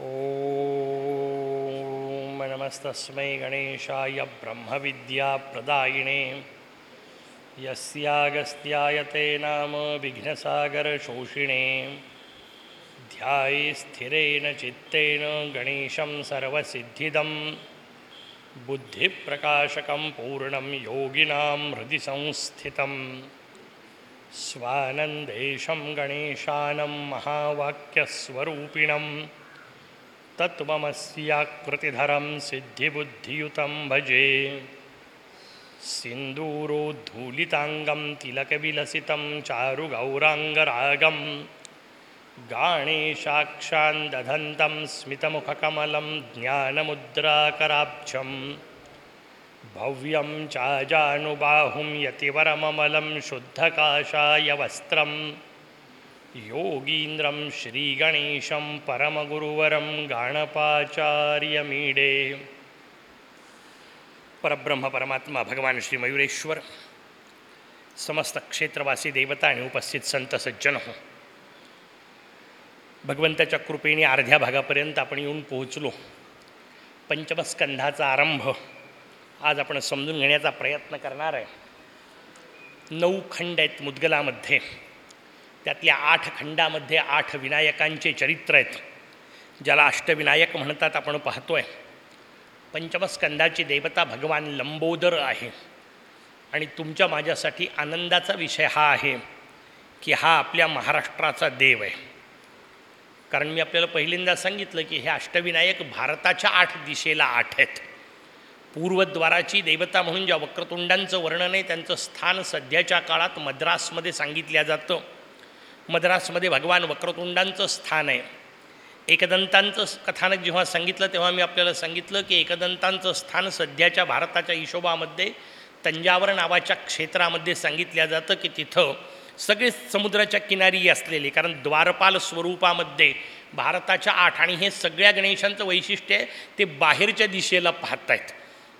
ॐ नमस्तस्मै गणेशाय ब्रह्मविद्याप्रदायिणे यस्यागस्त्याय ते नाम विघ्नसागरशोषिणे। ध्याये स्थिरेण चित्तेन गणेशं सर्वसिद्धिदं बुद्धिप्रकाशकं पूर्णं योगिनां हृदि संस्थितं स्वानन्देशं गणेशानं महावाक्यस्वरूपिणं तत्त्वमस्याकृतिधरं सिद्धिबुद्धियुतं भजे। सिन्दूरोद्धूलिताङ्गं तिलकविलसितं चारुगौराङ्गरागं। दधन्तं स्मितमुखकमलं ज्ञानमुद्राकराब्जं भव्यं चाजानुबाहुं यतिवरममलं शुद्धकाषाय वस्त्रं योगीन्द्रं श्रीगणेशं परमगुरुवरं गाणपाचार्यमीडे। परब्रह्म परमात्मा भगवान श्री मयुरेश्वर समस्त क्षेत्रवासी देवता आणि उपस्थित संत सज्जन हो भगवंताच्या कृपेने अर्ध्या भागापर्यंत आपण येऊन पोहोचलो. पंचमस्कंधाचा आरंभ आज आपण समजून घेण्याचा प्रयत्न करणार आहे. नऊ खंड आहेत मुद्गलामध्ये. त्यातल्या आठ खंडामध्ये आठ विनायकांचे चरित्र आहेत. ज्याला अष्टविनायक म्हणतात आपण पाहतो आहे पंचमस्कंदाची देवता भगवान लंबोदर आहे. आणि तुमच्या माझ्यासाठी आनंदाचा विषय हा आहे की हा आपल्या महाराष्ट्राचा देव आहे. कारण मी आपल्याला पहिल्यांदा सांगितलं की हे अष्टविनायक भारताच्या आठ दिशेला आठ आहेत. पूर्वद्वाराची देवता म्हणून ज्या वक्रतुंडांचं वर्णन आहे त्यांचं स्थान सध्याच्या काळात मद्रासमध्ये सांगितलं जातं. मद्रासमध्ये भगवान वक्रतुंडांचं स्थान आहे. एकदंतांचं कथानक जेव्हा सांगितलं तेव्हा मी आपल्याला सांगितलं की एकदंतांचं स्थान सध्याच्या भारताच्या हिशोबामध्ये तंजावर नावाच्या क्षेत्रामध्ये सांगितलं जातं की तिथं सगळे समुद्राच्या किनारी असलेले कारण द्वारपाल स्वरूपामध्ये भारताच्या आठ आणि हे सगळ्या गणेशांचं वैशिष्ट्य आहे ते बाहेरच्या दिशेला पाहत आहेत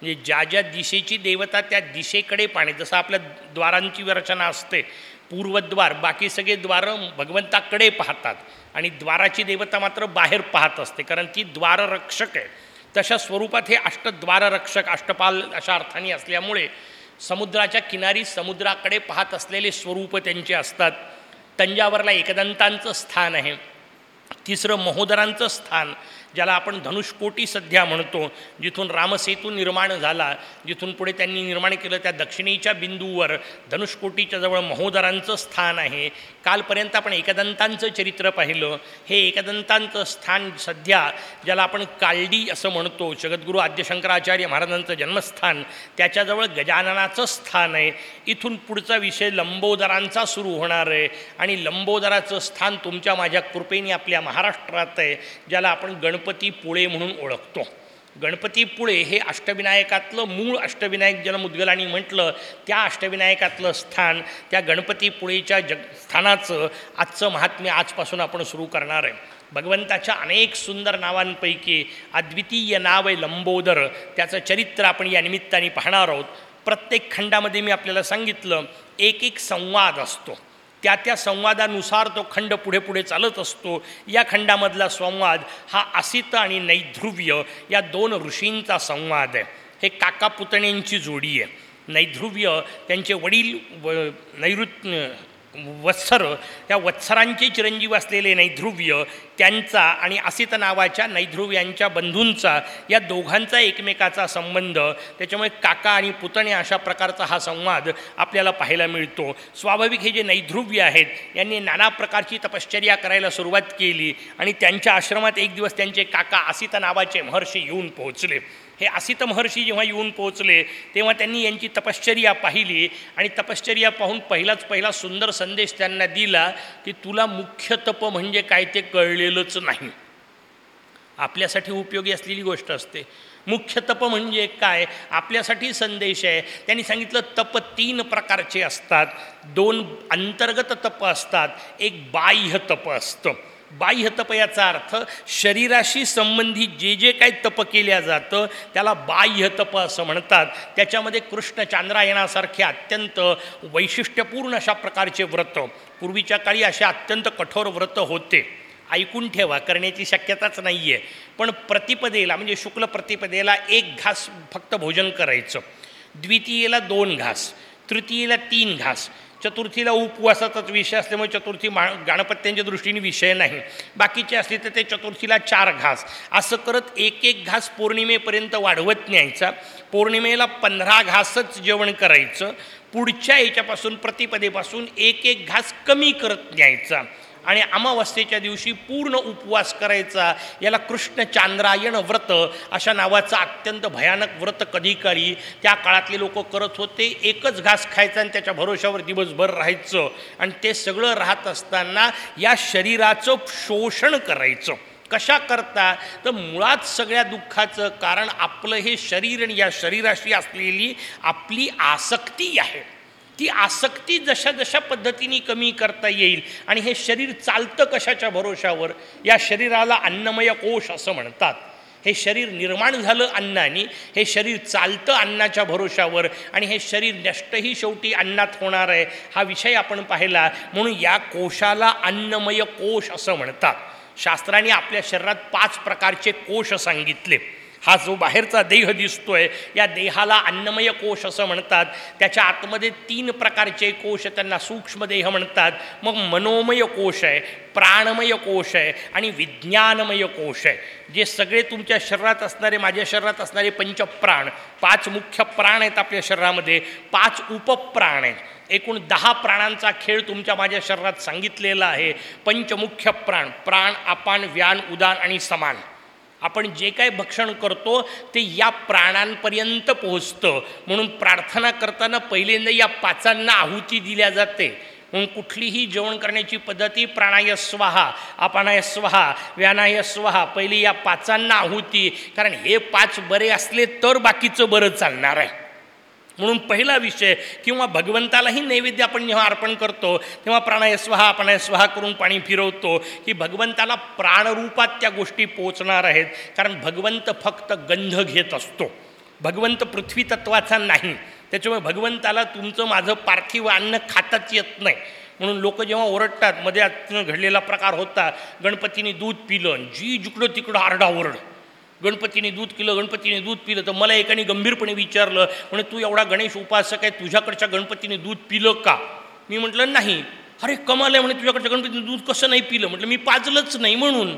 म्हणजे ज्या ज्या दिशेची देवता त्या दिशेकडे पाहणे जसं आपल्या द्वारांची रचना असते पूर्वद्वार बाकी सगळे द्वारं भगवंताकडे पाहतात. आणि द्वाराची देवता मात्र बाहेर पाहत असते कारण ती द्वाररक्षक आहे. तशा स्वरूपात हे अष्टद्वाररक्षक अष्टपाल अशा अर्थाने असल्यामुळे समुद्राच्या किनारी समुद्राकडे पाहत असलेले स्वरूप त्यांचे असतात. तंजावरला एकदंतांचं स्थान आहे. तिसरं महोदरांचं स्थान. ज्याला आपण धनुष्कोटी सध्या म्हणतो जिथून रामसेतू निर्माण झाला जिथून पुढे त्यांनी निर्माण केलं त्या दक्षिणेच्या बिंदूवर धनुष्कोटीच्या जवळ महोदरांचं स्थान आहे. कालपर्यंत आपण एकदंतांचं चरित्र पाहिलं हे एकदंतांचं स्थान सध्या ज्याला आपण कालडी असं म्हणतो जगद्गुरू आद्यशंकराचार्य महाराजांचं जन्मस्थान त्याच्याजवळ गजाननाचं स्थान आहे. इथून पुढचा विषय लंबोदरांचा सुरू होणार आहे. आणि लंबोदराचं स्थान तुमच्या माझ्या कृपेने आपल्या महाराष्ट्रात आहे ज्याला आपण गणपती गणपतीपुळे म्हणून ओळखतो. गणपतीपुळे हे अष्टविनायकातलं मूळ अष्टविनायक ज्याला मुद्गलांनी म्हटलं त्या अष्टविनायकातलं स्थान त्या गणपतीपुळेच्या जग स्थानाचं आजचं महात्म्य आजपासून आपण सुरू करणार आहे. भगवंताच्या अनेक सुंदर नावांपैकी अद्वितीय नाव आहे लंबोदर. त्याचं चरित्र आपण या निमित्ताने पाहणार आहोत. प्रत्येक खंडामध्ये मी आपल्याला सांगितलं एक एक संवाद असतो. त्या त्या संवादानुसार तो खंड पुढे पुढे चालत असतो. या खंडामधला संवाद हा असित आणि नैध्रुव्य या दोन ऋषींचा संवाद आहे. हे काका पुतण्यांची जोडी आहे. नैध्रुव्य त्यांचे वडील व नैऋत्य वत्सर त्या वत्सरांचे चिरंजीव असलेले नैध्रुव्य त्यांचा आणि असित नावाच्या नैध्रुव्यांच्या बंधूंचा या दोघांचा एकमेकाचा संबंध त्याच्यामुळे काका आणि पुतणे अशा प्रकारचा हा संवाद आपल्याला पाहायला मिळतो. स्वाभाविक हे जे नैध्रुव्य आहेत यांनी नाना प्रकारची तपश्चर्या करायला सुरुवात केली आणि त्यांच्या आश्रमात एक दिवस त्यांचे काका असित नावाचे महर्षी येऊन पोहोचले. हे असित महर्षी जेव्हा येऊन पोहोचले तेव्हा त्यांनी यांची तपश्चर्या पाहिली आणि तपश्चर्या पाहून पहिलाच पहिला सुंदर संदेश त्यांना दिला की तुला मुख्य तप म्हणजे काय ते कळलेलंच नाही. आपल्यासाठी उपयोगी असलेली गोष्ट असते. मुख्य तप म्हणजे काय? आपल्यासाठी संदेश आहे. त्यांनी सांगितलं तप तीन प्रकारचे असतात. दोन अंतर्गत तप असतात. एक बाह्य तप असतं. बाह्य तप याचा अर्थ शरीराशी संबंधित जे जे काही तप केल्या जातं त्याला बाह्य तप असं म्हणतात. त्याच्यामध्ये कृष्ण चांद्रायणासारखे अत्यंत वैशिष्ट्यपूर्ण अशा प्रकारचे व्रत. पूर्वीच्या काळी असे अत्यंत कठोर व्रत होते. ऐकून ठेवा करण्याची शक्यताच नाही आहे पण प्रतिपदेला म्हणजे शुक्ल प्रतिपदेला एक घास फक्त भोजन करायचं. द्वितीयेला दोन घास तृतीयेला तीन घास. चतुर्थीला उपवासाचाच विषय असल्यामुळे चतुर्थी मा गणपत्यांच्या दृष्टीने विषय नाही. बाकीचे असले तर ते चतुर्थीला चार घास. असं करत एक एक घास पौर्णिमेपर्यंत वाढवत न्यायचा. पौर्णिमेला पंधरा घासच जेवण करायचं. पुढच्या याच्यापासून प्रतिपदेपासून एक एक घास कमी करत न्यायचा. आणि अमावस्येच्या दिवशी पूर्ण उपवास करायचा. याला कृष्ण चांद्रायण व्रत अशा नावाचं अत्यंत भयानक व्रत कधी काळी त्या काळातले लोक करत होते. एकच घास खायचा आणि त्याच्या भरोशावर दिवसभर राहायचं. आणि ते सगळं राहत असताना या शरीराचं शोषण करायचं. कशा करता? तर मुळात सगळ्या दुःखाचं कारण आपलं हे शरीर आणि या शरीराशी असलेली आपली आसक्ती आहे. ती आसक्ती जशा जशा पद्धतीने कमी करता येईल आणि हे शरीर चालतं कशाच्या भरोशावर? या शरीराला अन्नमय कोश असं म्हणतात. हे शरीर निर्माण झालं अन्नाने हे शरीर चालतं अन्नाच्या भरोशावर आणि हे शरीर नष्टही शेवटी अन्नात होणार आहे हा विषय आपण पाहिला. म्हणून या कोशाला अन्नमय कोश असं म्हणतात. शास्त्राने आपल्या शरीरात पाच प्रकारचे कोश सांगितले. हा जो बाहेरचा देह दिसतोय या देहाला अन्नमय कोश असं म्हणतात. त्याच्या आतमध्ये तीन प्रकारचे कोश त्यांना सूक्ष्मदेह म्हणतात. मग मनोमय कोश आहे प्राणमय कोश आहे आणि विज्ञानमय कोश आहे. जे सगळे तुमच्या शरीरात असणारे माझ्या शरीरात असणारे पंचप्राण पाच मुख्य प्राण आहेत आपल्या शरीरामध्ये पाच उपप्राण आहेत. एकूण दहा प्राणांचा खेळ तुमच्या माझ्या शरीरात सांगितलेला आहे. पंचमुख्य प्राण प्राण अपान व्यान उदान आणि समान. आपण जे काय भक्षण करतो ते या प्राणांपर्यंत पोहोचतं. म्हणून प्रार्थना करताना पहिल्यांदा या पाचांना आहुती दिल्या जाते. म्हणून कुठलीही जेवण करण्याची पद्धती प्राणाय स्वाहा अपानाय स्वाहा व्यानाय स्वाहा पहिली या पाचांना आहुती. कारण हे पाच बरे असले तर बाकीचं बरं चालणार आहे. म्हणून पहिला विषय किंवा भगवंतालाही नैवेद्य आपण जेव्हा अर्पण करतो तेव्हा प्राणाय स्वाहा स्वाहा करून पाणी फिरवतो की भगवंताला प्राणरूपात त्या गोष्टी पोचणार आहेत. कारण भगवंत फक्त गंध घेत असतो. भगवंत पृथ्वी तत्वाचा नाही. त्याच्यामुळे भगवंताला तुमचं माझं पार्थिव अन्न खाताच येत नाही. म्हणून लोक जेव्हा ओरडतात मध्ये घडलेला प्रकार होता गणपतीने दूध पिलं जी जिकडं तिकडं आरडाओरड. गणपतीने दूध पिलं गणपतीने दूध पिलं तर मला एकाने गंभीरपणे विचारलं म्हणे तू एवढा गणेश उपासक आहे तुझ्याकडच्या गणपतीने दूध पिलं का? मी म्हटलं नाही. अरे कमाल आहे म्हणे तुझ्याकडच्या गणपतीने दूध कसं नाही पिलं? म्हटलं मी पाजलंच नाही म्हणून.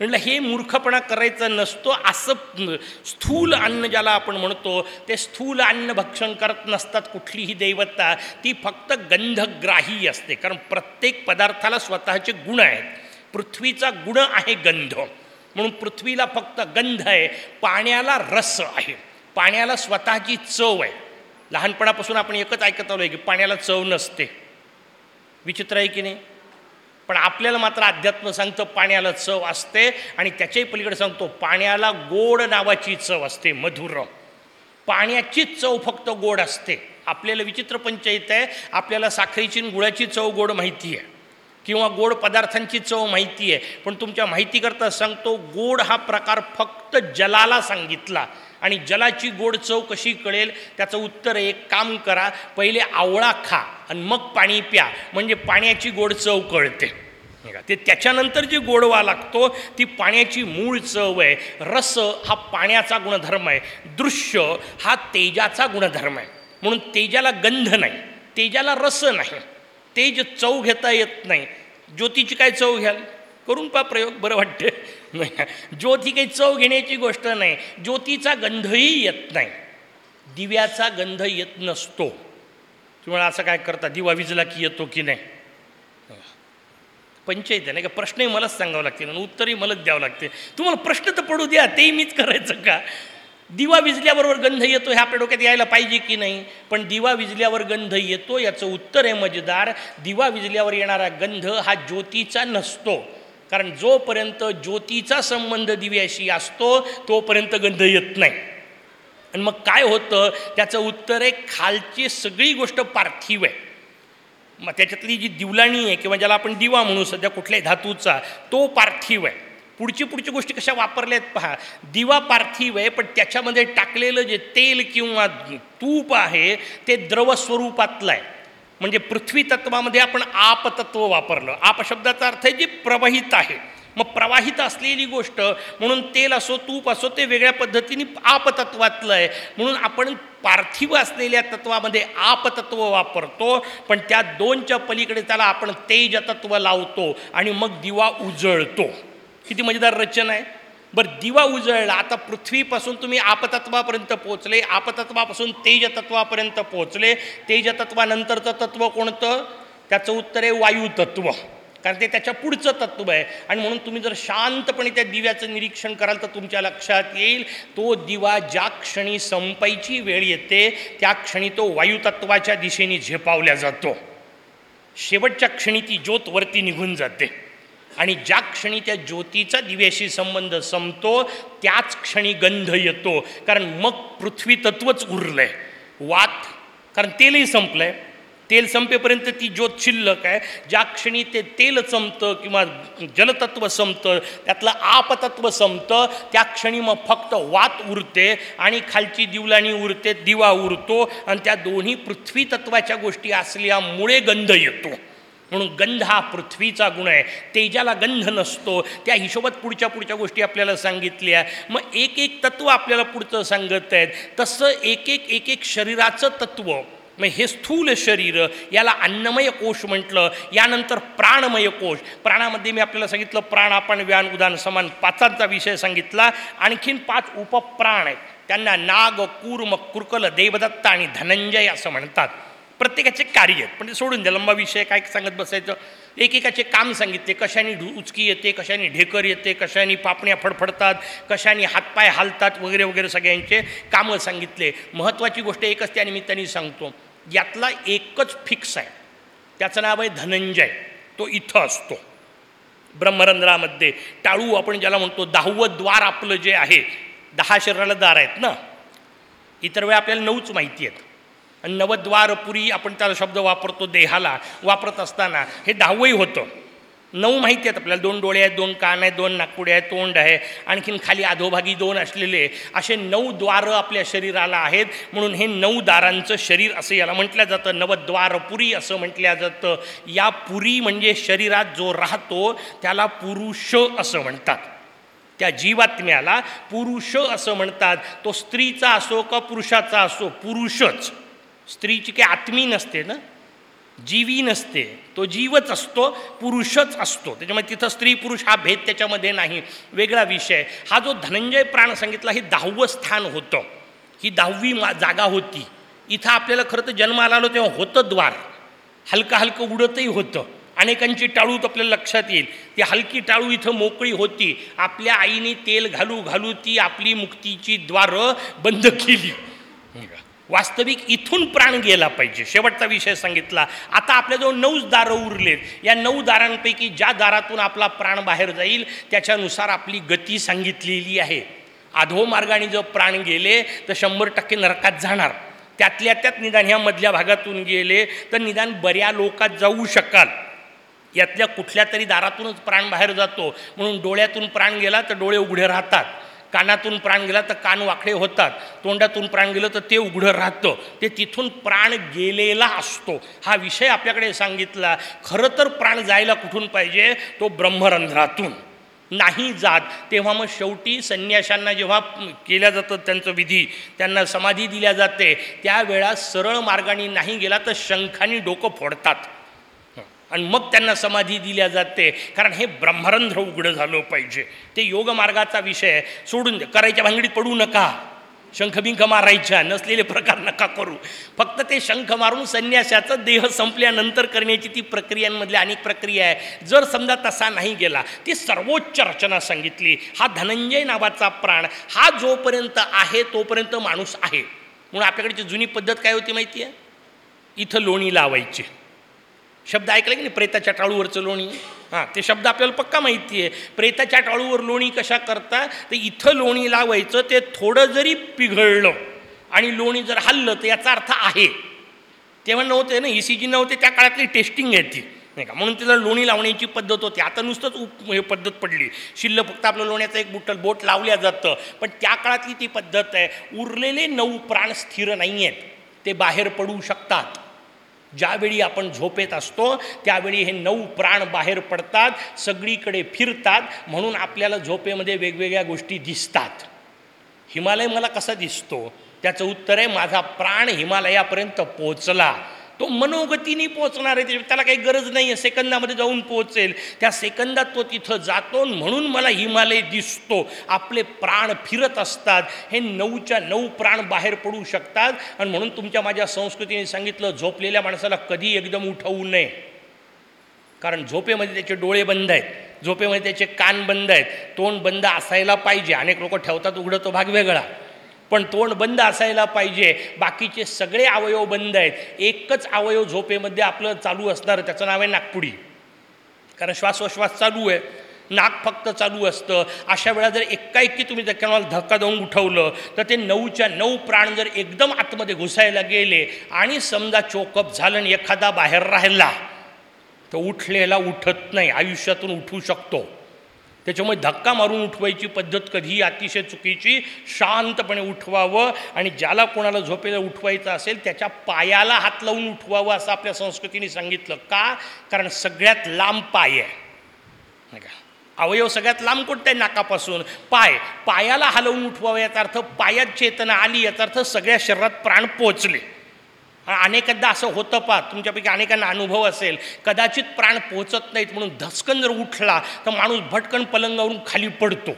म्हटलं हे मूर्खपणा करायचा नसतो असं स्थूल अन्न ज्याला आपण म्हणतो ते स्थूल अन्न भक्षण करत नसतात कुठलीही दैवता. ती फक्त गंधग्राही असते कारण प्रत्येक पदार्थाला स्वतःचे गुण आहेत. पृथ्वीचा गुण आहे गंध. म्हणून पृथ्वीला फक्त गंध आहे पाण्याला रस आहे. पाण्याला स्वतःची चव आहे. लहानपणापासून आपण एकच ऐकत आलो आहे की पाण्याला चव नसते. विचित्र आहे की नाही? पण आपल्याला मात्र अध्यात्म सांगतं पाण्याला चव असते आणि त्याच्याही पलीकडे सांगतो पाण्याला गोड नावाची चव असते मधुर. पाण्याचीच चव फक्त गोड असते. आपल्याला विचित्र पंचायत आहे आपल्याला साखरेची गुळाची चव गोड माहिती आहे. किंवा गोड पदार्थांची चव माहिती आहे. पण तुमच्या माहितीकरता सांगतो गोड हा प्रकार फक्त जलाला सांगितला. आणि जलाची गोड चव कशी कळेल? त्याचं उत्तर एक काम करा पहिले आवळा खा आणि मग पाणी प्या. म्हणजे पाण्याची गोड चव कळते. ते त्याच्यानंतर जी गोडवा लागतो ती पाण्याची मूळ चव आहे. रस हा पाण्याचा गुणधर्म आहे. दृश्य हा तेजाचा गुणधर्म आहे. म्हणून तेजाला गंध नाही. तेजाला रस नाही. तेज चव घेता येत नाही. ज्योतीची काय चव घ्याल? करून पा प्रयोग बरं वाटते नाही ज्योती काही चव घेण्याची गोष्ट नाही. ज्योतीचा गंधही येत नाही. दिव्याचा गंध येत नसतो. तुम्हाला असं काय करता? दिवा विजला की येतो की नाही? पंचायत आहे नाही का? प्रश्नही मलाच सांगावं लागते आणि उत्तरही मलाच द्यावं लागते. तुम्हाला प्रश्न तर पडू द्या तेही मीच करायचं का? दिवा विजल्याबरोबर गंध येतो हे आपल्या डोक्यात यायला पाहिजे की नाही? पण दिवा विजल्यावर गंध येतो याचं उत्तर आहे मजेदार. दिवा विजल्यावर येणारा गंध हा ज्योतीचा नसतो. कारण जोपर्यंत ज्योतीचा संबंध दिव्याशी असतो तोपर्यंत गंध येत नाही. आणि मग काय होतं? त्याचं उत्तर आहे खालची सगळी गोष्ट पार्थिव आहे. मग त्याच्यातली जी दिवलाणी आहे किंवा ज्याला आपण दिवा म्हणू सध्या कुठल्याही धातूचा तो पार्थिव आहे. पुढची पुढची गोष्टी कशा वापरल्या आहेत पहा. दिवा पार्थिव आहे पण त्याच्यामध्ये टाकलेलं जे तेल किंवा तूप आहे ते द्रव स्वरूपातलं आहे. म्हणजे पृथ्वी तत्वामध्ये आपण आपतत्व वापरलं. आप शब्दाचा अर्थ आहे जी प्रवाहित आहे. मग प्रवाहित असलेली गोष्ट म्हणून तेल असो तूप असो ते वेगळ्या पद्धतीने आपतत्वातलं आहे. म्हणून आपण पार्थिव असलेल्या तत्वामध्ये आपतत्व वापरतो पण त्या दोनच्या पलीकडे त्याला आपण तेजतत्व लावतो आणि मग दिवा उजळतो. किती मजेदार रचना आहे. बरं दिवा उजळला आता पृथ्वीपासून तुम्ही आपतत्वापर्यंत पोचले आपतत्वापासून तेजतत्वापर्यंत पोचले तेजतत्वानंतरचं तत्व कोणतं? त्याचं उत्तर आहे वायुतत्व. कारण ते त्याच्या पुढचं तत्व आहे. आणि म्हणून तुम्ही जर शांतपणे त्या दिव्याचं निरीक्षण कराल तर तुमच्या लक्षात येईल तो दिवा ज्या क्षणी संपायची वेळ येते त्या क्षणी तो वायुतत्वाच्या दिशेने झेपावल्या जातो. शेवटच्या क्षणी ती ज्योत वरती निघून जाते. आणि ज्या क्षणी त्या ज्योतीचा दिव्याशी संबंध संपतो त्याच क्षणी गंध येतो. कारण मग पृथ्वी तत्वच उरलं आहे वात कारण तेलही संपलं आहे तेल संपेपर्यंत ती ज्योत शिल्लक आहे. ज्या क्षणी ते तेल संपतं किंवा जलतत्व संपतं त्यातलं आपतत्व संपतं त्या क्षणी मग फक्त वात उरते आणि खालची दिवलाणी उरते दिवा उरतो आणि त्या दोन्ही पृथ्वी तत्वाच्या गोष्टी असल्यामुळे गंध येतो. म्हणून गंध हा पृथ्वीचा गुण आहे. तेजाला गंध नसतो. त्या हिशोबात पुढच्या पुढच्या गोष्टी आपल्याला सांगितल्या. मग एक एक तत्व आपल्याला पुढचं सांगत आहेत. तसं एक एक एक एक शरीराचं तत्व मग हे स्थूल शरीर याला अन्नमय कोश म्हटलं. यानंतर प्राणमय कोश. प्राणामध्ये मी आपल्याला सांगितलं प्राण आपण व्यान उदान समान पाचांचा विषय सांगितला. आणखीन पाच उपप्राण आहेत. त्यांना नाग कूर्म कुर्कल देवदत्त आणि धनंजय असं म्हणतात. प्रत्येकाचे कार्य आहेत. पण ते सोडून द्या. लंबा विषय काय सांगत बसायचं? एकेकाचे काम सांगितले. कशाने ढु उचकी येते कशाने ढेकर येते कशाने पापण्या फडफडतात कशाने हातपाय हालतात वगैरे वगैरे सगळ्यांचे कामं सांगितले. महत्त्वाची गोष्ट एकच त्या निमित्ताने सांगतो. यातला एकच फिक्स आहे. त्याचं नाव आहे धनंजय. तो इथं असतो. ब्रह्मरंध्रामध्ये. टाळू आपण ज्याला म्हणतो दहावं द्वार आपलं जे आहे दहा शरीराला दार आहेत ना? इतर वेळा आपल्याला नऊच माहिती आहेत. नवद्वारपुरी आपण त्याला शब्द वापरतो देहाला वापरत असताना. हे दहावंही होतं. नऊ माहिती आहेत आपल्याला. दोन डोळे आहेत दोन कान आहेत दोन नागपुडे आहेत तोंड आहे. आणखीन खाली अधोभागी दोन असलेले असे नऊ द्वारं आपल्या शरीराला आहेत. म्हणून हे नऊ दारांचं शरीर असं याला म्हटलं जातं. नवद्वारपुरी असं म्हटलं जातं. या पुरी म्हणजे शरीरात जो राहतो त्याला पुरुष असं म्हणतात. त्या जीवात्म्याला पुरुष असं म्हणतात. तो स्त्रीचा असो का पुरुषाचा असो पुरुषच. स्त्रीची काही आत्मी नसते ना जीवी नसते तो जीवच असतो पुरुषच असतो. त्याच्यामुळे तिथं स्त्री पुरुष हा भेद त्याच्यामध्ये नाही. वेगळा विषय. हा जो धनंजय प्राण सांगितला हे दहावं स्थान होतं. ही दहावी मा जागा होती. इथं आपल्याला खरं तर जन्माला आलो तेव्हा होतं द्वार. हलकं हलकं उडतही होतं. अनेकांची टाळू आपल्याला लक्षात येईल. ती हलकी टाळू इथं मोकळी होती. आपल्या आईने तेल घालू घालू ती आपली मुक्तीची द्वारं बंद केली. वास्तविक इथून प्राण गेला पाहिजे. शेवटचा विषय सांगितला. आता आपल्याजवळ नऊच दारं उरलेत या नऊ दारांपैकी ज्या दारातून आपला प्राण बाहेर जाईल त्याच्यानुसार आपली गती सांगितलेली आहे. आधो मार्गाने जर प्राण गेले तर शंभर टक्के नरकात जाणार. त्यातल्या त्यात निदान ह्या मधल्या भागातून गेले तर निदान बऱ्या लोकात जाऊ शकाल. यातल्या कुठल्या तरी दारातूनच प्राण बाहेर जातो. म्हणून डोळ्यातून प्राण गेला तर डोळे उघडे राहतात. कानातून प्राण गेला तर कान वाकडे होतात. तोंडातून प्राण गेलं तर ते उघडं राहतं. ते तिथून प्राण गेलेला असतो. हा विषय आपल्याकडे सांगितला. खरं तर प्राण जायला कुठून पाहिजे? तो ब्रह्मरंध्रातून. नाही जात. तेव्हा मग शेवटी संन्याशांना जेव्हा केल्या जातं त्यांचं विधी त्यांना समाधी दिल्या जाते. त्यावेळा सरळ मार्गाने नाही गेला तर शंखाने डोकं फोडतात. आणि मग त्यांना समाधी दिल्या जाते. कारण हे ब्रह्मरंध्र उघडं झालं पाहिजे. ते योगमार्गाचा विषय सोडून करायच्या भांगडीत पडू नका. शंखबिंख मारायच्या. नसलेले प्रकार नका करू. फक्त ते शंख मारून संन्यासाचं देह संपल्यानंतर करण्याची ती प्रक्रियांमधली अनेक प्रक्रिया आहे. जर समजा तसा नाही गेला ती सर्वोच्च रचना सांगितली. हा धनंजय नावाचा प्राण हा जोपर्यंत आहे तोपर्यंत माणूस आहे. म्हणून आपल्याकडची जुनी पद्धत काय होती माहिती आहे इथं लोणी लावायची. शब्द ऐकला की नाही? प्रेताच्या टाळूवरचं लोणी. हां ते शब्द आपल्याला पक्का माहिती आहे. प्रेताच्या टाळूवर लोणी कशा करता? तर इथं लोणी लावायचं ते थोडं जरी पिघळलं आणि लोणी जर हल्लं तर याचा अर्थ आहे. तेव्हा नव्हते ना ई सी जी नव्हते त्या काळातली टेस्टिंग आहे ती. नाही का? म्हणून त्याला लोणी लावण्याची पद्धत होती. आता नुसतंच उप हे पद्धत पडली. शिल्लक फक्त आपलं लोण्याचं एक बुटल बोट लावल्या जातं. पण त्या काळातली ती पद्धत आहे. उरलेले नऊ प्राण स्थिर नाही आहेत ते बाहेर पडू शकतात. ज्यावेळी आपण झोपेत असतो त्यावेळी हे नऊ प्राण बाहेर पडतात सगळीकडे फिरतात म्हणून आपल्याला झोपेमध्ये वेगवेगळ्या गोष्टी दिसतात. हिमालय मला कसा दिसतो? त्याचं उत्तर आहे माझा प्राण हिमालयापर्यंत पोचला तो मनोगतीने पोचणार आहे. त्याला काही गरज नाही आहे सेकंदामध्ये जाऊन पोहोचेल. त्या सेकंदात तो तिथं जातो म्हणून मला हिमालय दिसतो. आपले प्राण फिरत असतात. हे नऊच्या नऊ प्राण बाहेर पडू शकतात. आणि म्हणून तुमच्या माझ्या संस्कृतीने सांगितलं झोपलेल्या माणसाला कधी एकदम उठवू नये. कारण झोपेमध्ये त्याचे डोळे बंद आहेत. झोपेमध्ये त्याचे कान बंद आहेत. तोंड बंद असायला पाहिजे. अनेक लोक ठेवतात उघडं तो भाग वेगळा. पण तोंड बंद असायला पाहिजे. बाकीचे सगळे अवयव बंद आहेत. एकच अवयव झोपेमध्ये आपलं चालू असणार त्याचं नाव आहे नागपुडी. कारण श्वासोश्वास चालू आहे. नाक फक्त चालू असतं. अशा वेळा जर एकाएकी तुम्ही त्या धक्का देऊन उठवलं तर ते नऊच्या नऊ प्राण जर एकदम आतमध्ये घुसायला गेले आणि समजा चोकअप झालं आणि एखादा बाहेर राहिला तर उठलेला उठत नाही. आयुष्यातून उठू शकतो. त्याच्यामुळे धक्का मारून उठवायची पद्धत कधीही अतिशय चुकीची शांतपणे उठवावं आणि ज्याला कोणाला झोपेला उठवायचं असेल त्याच्या पायाला हात लावून उठवावं असं आपल्या संस्कृतीने सांगितलं. का? कारण सगळ्यात लांब पाय आहे. का? अवयव सगळ्यात लांब कोणत्या आहे नाकापासून? पाय. पायाला हलवून उठवावं याचा अर्थ पायात चेतना आली याचा अर्थ सगळ्या शरीरात प्राण पोचले अनेकदा असं होतं पा तुमच्यापैकी अनेकांना अनुभव असेल कदाचित प्राण पोचत नाहीत म्हणून धसकन जर उठला तर माणूस भटकन पलंगावरून खाली पडतो.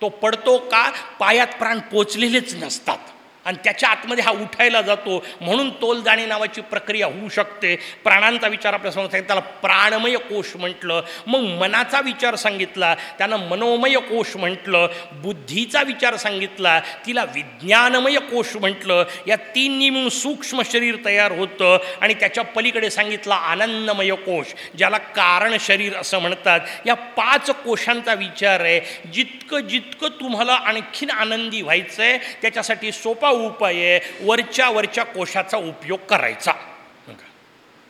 तो पडतो का? पायात प्राण पोचलेलेच नसतात. आणि त्याच्या आतमध्ये हा उठायला जातो. म्हणून तोल जाणे नावाची प्रक्रिया होऊ शकते. प्राणांचा विचार आपल्यासमोर त्याला प्राणमय कोश म्हटलं. मग मनाचा विचार सांगितला. त्यानं मनोमय कोश म्हटलं. बुद्धीचा विचार सांगितला. तिला विज्ञानमय कोश म्हटलं. या तीन मिळून सूक्ष्म शरीर तयार होतं. आणि त्याच्या पलीकडे सांगितलं आनंदमय कोश ज्याला कारण शरीर असं म्हणतात. या पाच कोशांचा विचार आहे. जितकं जितकं तुम्हाला आणखीन आनंदी व्हायचं आहे त्याच्यासाठी सोपा उपाय आहे वरच्या वरच्या कोशाचा उपयोग करायचा.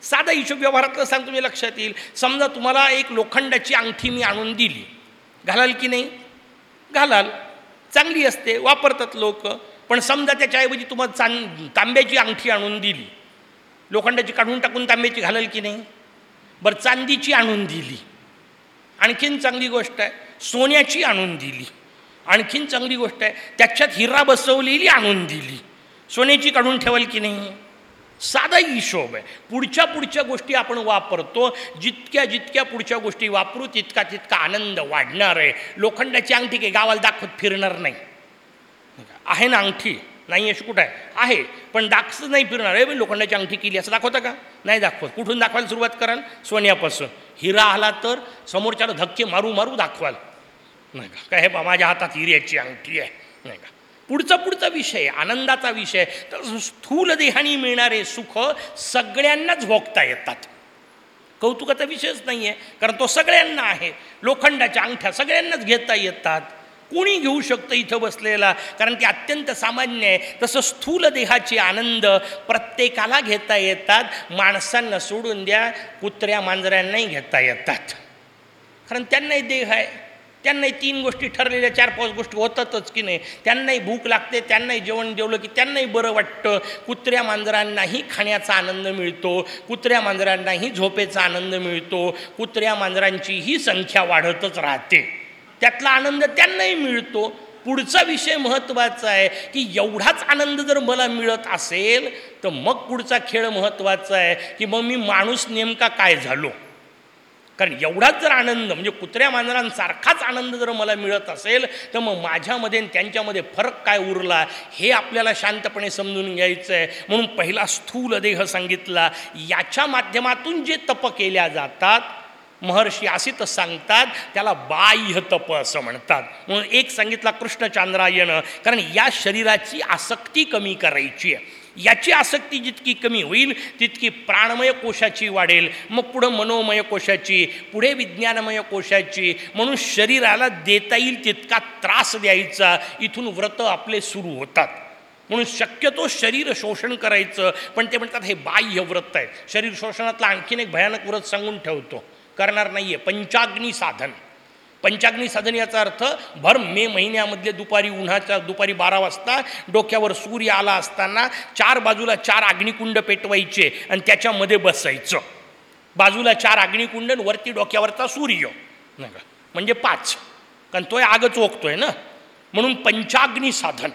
साधा हिशोब व्यवहारातलं सांग तुम्ही लक्षात येईल. समजा तुम्हाला एक लोखंडाची अंगठी मी आणून दिली. घालाल की नाही? घालाल. चांगली असते वापरतात लोक. पण समजा त्याच्याऐवजी तुम्हाला चां तांब्याची अंगठी आणून दिली. लोखंडाची काढून टाकून तांब्याची घालाल की नाही? बरं चांदीची आणून दिली. आणखीन चांगली गोष्ट आहे सोन्याची आणून दिली. आणखीन चांगली गोष्ट आहे. त्याच्यात हिरा बसवलेली आणून दिली. सोन्याची काढून ठेवाल की नाही? साधा हिशोब आहे. पुढच्या पुढच्या गोष्टी आपण वापरतो. जितक्या जितक्या पुढच्या गोष्टी वापरू तितका तितका आनंद वाढणार आहे. लोखंडाची अंगठी काही गावाला दाखवत फिरणार नाही. आहे ना अंगठी? नाही अशी कुठं आहे? आहे. पण दाखचं नाही फिरणार. आहे लोखंडाची अंगठी केली. असं दाखवता का? नाही दाखवत. कुठून दाखवायला सुरुवात कराल? सोन्यापासून. हिरा आला तर समोरच्याला धक्के मारू मारू दाखवाल. नाही का? काय हे माझ्या हातात हिऱ्याची अंगठी आहे. नाही का? पुढचा पुढचा विषय आनंदाचा विषय तर स्थूल देहाने मिळणारे सुख सगळ्यांनाच भोगता येतात. कौतुकाचा विषयच नाही आहे कारण तो सगळ्यांना आहे. लोखंडाच्या अंगठ्या सगळ्यांनाच घेता येतात. कोणी घेऊ शकतं इथं बसलेला? कारण ते अत्यंत सामान्य आहे. तसं स्थूल देहाचे आनंद प्रत्येकाला घेता येतात. माणसांना सोडून द्या कुत्र्या मांजऱ्यांनाही घेता येतात. कारण त्यांनाही देह आहे. त्यांनाही तीन गोष्टी ठरलेल्या चार पाच गोष्टी होतातच की नाही. त्यांनाही भूक लागते त्यांनाही जेवण जेवलं की त्यांनाही बरं वाटतं. कुत्र्या मांजरांनाही खाण्याचा आनंद मिळतो कुत्र्या मांजरांनाही झोपेचा आनंद मिळतो कुत्र्या मांजरांचीही संख्या वाढतच राहते. त्यातला आनंद त्यांनाही मिळतो. पुढचा विषय महत्त्वाचा आहे की एवढाच आनंद जर मला मिळत असेल तर मग पुढचा खेळ महत्त्वाचा आहे की मग मी माणूस नेमका काय झालो? कारण एवढाच जर आनंद म्हणजे कुत्र्या मांजरांसारखाच आनंद जर मला मिळत असेल तर मग माझ्यामध्ये आणि त्यांच्यामध्ये फरक काय उरला हे आपल्याला शांतपणे समजून घ्यायचं आहे म्हणून पहिला स्थूल देह सांगितला याच्या माध्यमातून जे तप केल्या जातात महर्षी आसित सांगतात त्याला बाह्य तप असं म्हणतात. म्हणून एक सांगितला कृष्णचांद्रायण कारण या शरीराची आसक्ती कमी करायची आहे. याची आसक्ती जितकी कमी होईल तितकी प्राणमय कोशाची वाढेल. मग पुढं मनोमय कोशाची पुढे विज्ञानमय कोशाची म्हणून शरीराला देता येईल तितका त्रास द्यायचा. इथून व्रत आपले सुरू होतात. म्हणून शक्यतो शरीर शोषण करायचं. पण ते म्हणतात हे बाह्य व्रत आहे. शरीर शोषणातलं आणखीन एक भयानक व्रत सांगून ठेवतो. करणार नाही आहे पंचाग्नी साधन. पंचाग्नी साधन याचा अर्थ भर मे महिन्यामधले दुपारी उन्हाच्या दुपारी बारा वाजता डोक्यावर सूर्य आला असताना चार बाजूला चार अग्निकुंड पेटवायचे आणि त्याच्यामध्ये बसायचं. बाजूला चार अग्निकुंड आणि वरती डोक्यावरचा सूर्य. नाही का म्हणजे पाच. कारण तोय आगच ओकतोय ना? म्हणून पंचाग्नी साधन.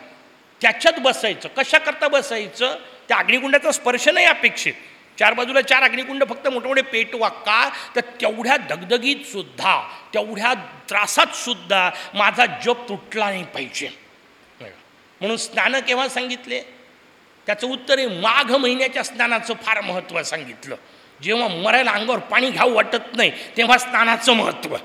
त्याच्यात बसायचं. कशाकरता बसायचं? त्या अग्निकुंडाचा स्पर्श नाही अपेक्षित. चार बाजूला चार अग्निकुंड फक्त मोठे मोठे पेटवा का तर तेवढ्या दगदगीत सुद्धा तेवढ्या त्रासात सुद्धा माझा जप तुटला नाही पाहिजे. म्हणून स्नान केव्हा सांगितले? त्याचं उत्तर आहे माघ महिन्याच्या स्नानाचं फार महत्त्व सांगितलं. जेव्हा मरायला अंगावर पाणी घ्यावं वाटत नाही तेव्हा स्नानाचं महत्त्व.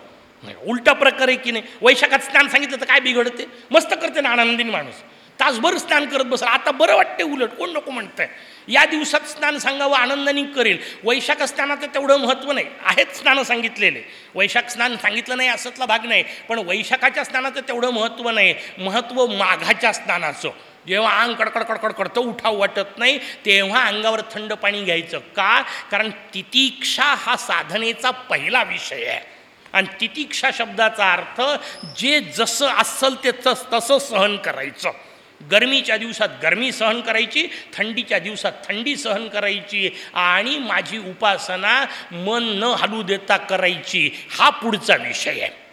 उलटा प्रकार आहे की नाही? वैशाखात स्नान सांगितलं तर काय बिघडते? मस्त करते ना आनंदीन माणूस. तासभर स्नान करत बसला. आता बरं वाटते उलट कोण नको म्हणतंय? या दिवसात स्नान सांगावं आनंदाने करेल वैशाख स्नानाचं तेवढं महत्त्व नाही. आहेत स्नानं सांगितलेले. वैशाख स्नान सांगितलं नाही असतला भाग नाही. पण वैशाखाच्या स्नानाचं तेवढं महत्त्व नाही. महत्त्व माघाच्या स्नानाचं. जेव्हा अंग कडकड कडकड करतं उठाव वाटत नाही तेव्हा अंगावर थंड पाणी घ्यायचं. का? कारण तितिक्षा हा साधनेचा पहिला विषय आहे. आणि तितिक्षा शब्दाचा अर्थ जे जसं असल ते तस तसं सहन करायचं. गरमीच्या दिवसात गरमी सहन करायची थंडीच्या दिवसात थंडी सहन करायची आणि माझी उपासना मन न हलू देता करायची. हा पुढचा विषय आहे.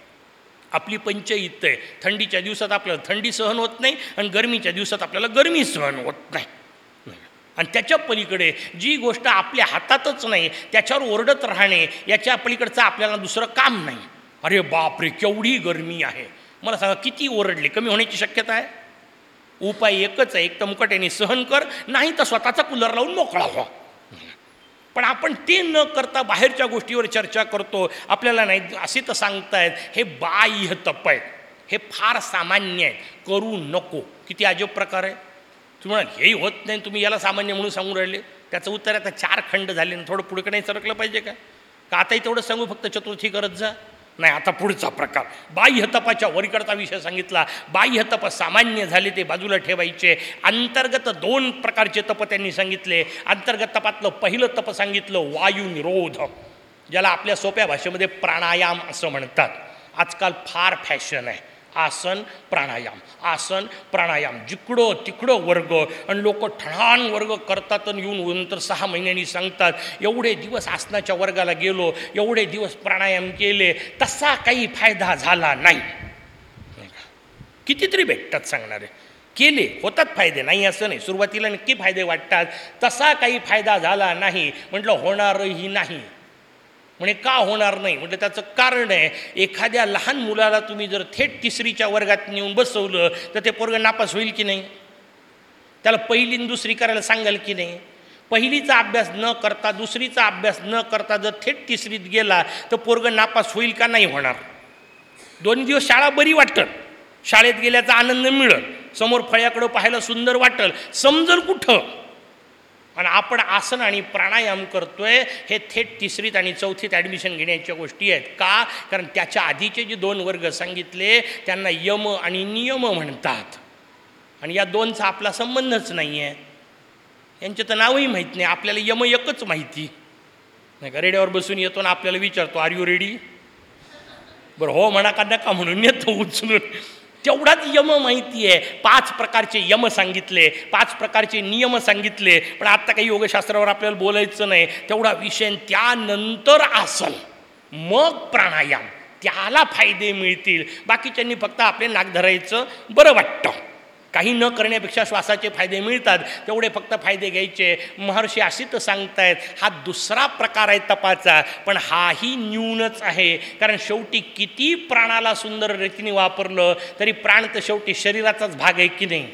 आपली पंचईत आहे. थंडीच्या दिवसात आपल्याला थंडी सहन होत नाही आणि गरमीच्या दिवसात आपल्याला गरमी सहन होत नाही. आणि त्याच्या पलीकडे जी गोष्ट आपल्या हातातच नाही त्याच्यावर ओरडत राहणे याच्या पलीकडचं आपल्याला दुसरं काम नाही. अरे बापरे केवढी गरमी आहे. मला सांगा किती ओरडले? कमी होण्याची शक्यता आहे? उपाय एकच आहे एक तर मुकट्याने सहन कर नाही तर स्वतःचा कूलर लावून मोकळा व्हा. पण आपण ते न करता बाहेरच्या गोष्टीवर चर्चा करतो. आपल्याला नाही असे तर सांगतायत हे बाह्य तप आहेत. हे फार सामान्य आहे करू नको. किती अजब प्रकार आहे. तुम्ही म्हणाल हेही होत नाही तुम्ही याला सामान्य म्हणून सांगून राहिले. त्याचं उत्तर आता चार खंड झाले ना थोडं पुढे नाही सरकलं पाहिजे का? का आताही तेवढं सांगू फक्त चतुर्थी करत जा. नाही आता पुढचा प्रकार. बाह्यतपाच्या वरीकडचा विषय सांगितला. बाह्यतप सामान्य झाले ते बाजूला ठेवायचे. अंतर्गत दोन प्रकारचे तप त्यांनी सांगितले. अंतर्गत तपातलं पहिलं तप सांगितलं वायुनिरोध ज्याला आपल्या सोप्या भाषेमध्ये प्राणायाम असं म्हणतात. आजकाल फार फॅशन आहे. आसन प्राणायाम. आसन प्राणायाम. जिकडं तिकडं वर्ग आणि लोक ठणान वर्ग करतात आणि येऊन नंतर सहा महिन्यांनी सांगतात एवढे दिवस आसनाच्या वर्गाला गेलो एवढे दिवस प्राणायाम केले तसा काही फायदा झाला नाही. कितीतरी भेटतात सांगणारे. केले होतात फायदे नाही असं नाही. सुरुवातीला नक्की फायदे वाटतात. तसा काही फायदा झाला नाही. म्हटलं होणारही नाही. म्हणे का होणार नाही? म्हणजे त्याचं कारण आहे एखाद्या लहान मुलाला तुम्ही जर थेट तिसरीच्या वर्गात नेऊन बसवलं तर ते पोरग नापास होईल की नाही? त्याला पहिली दुसरी करायला सांगाल की नाही? पहिलीचा अभ्यास न करता दुसरीचा अभ्यास न करता जर थेट तिसरीत गेला तर पोरग नापास होईल का नाही होणार? दोन दिवस शाळा बरी वाटतं शाळेत गेल्याचा आनंद मिळल. समोर फळ्याकडं पाहायला सुंदर वाटल. समजल कुठं? आणि आपण आसन आणि प्राणायाम करतोय हे थेट तिसरीत आणि चौथीत ॲडमिशन घेण्याच्या गोष्टी आहेत. का? कारण त्याच्या आधीचे जे दोन वर्ग सांगितले त्यांना यम आणि नियम म्हणतात. आणि या दोनचा आपला संबंधच नाही आहे यांचं तर नावही माहीत नाही. आपल्याला यम एकच माहिती. नाही का? रेड्यावर बसून येतो ना आपल्याला विचारतो आर यू रेडी बरं हो म्हणा का नका? म्हणून येतो उचलून. तेवढाच यम माहिती आहे पाच प्रकारचे यम सांगितले पाच प्रकारचे नियम सांगितले. पण आत्ता काही योगशास्त्रावर आपल्याला बोलायचं नाही. तेवढा विषय त्यानंतर आसन मग प्राणायाम. त्याला फायदे मिळतील. बाकीच्यांनी फक्त आपले नाक धरायचं बरं वाटतं. काही न करण्यापेक्षा श्वासाचे फायदे मिळतात तेवढे फक्त फायदे घ्यायचे. महर्षी अशी तर सांगतायत हा दुसरा प्रकार आहे तपाचा पण हाही न्यूनच आहे. कारण शेवटी किती प्राणाला सुंदर रीतीने वापरलं तरी प्राण तर शेवटी शरीराचाच भाग आहे की नाही?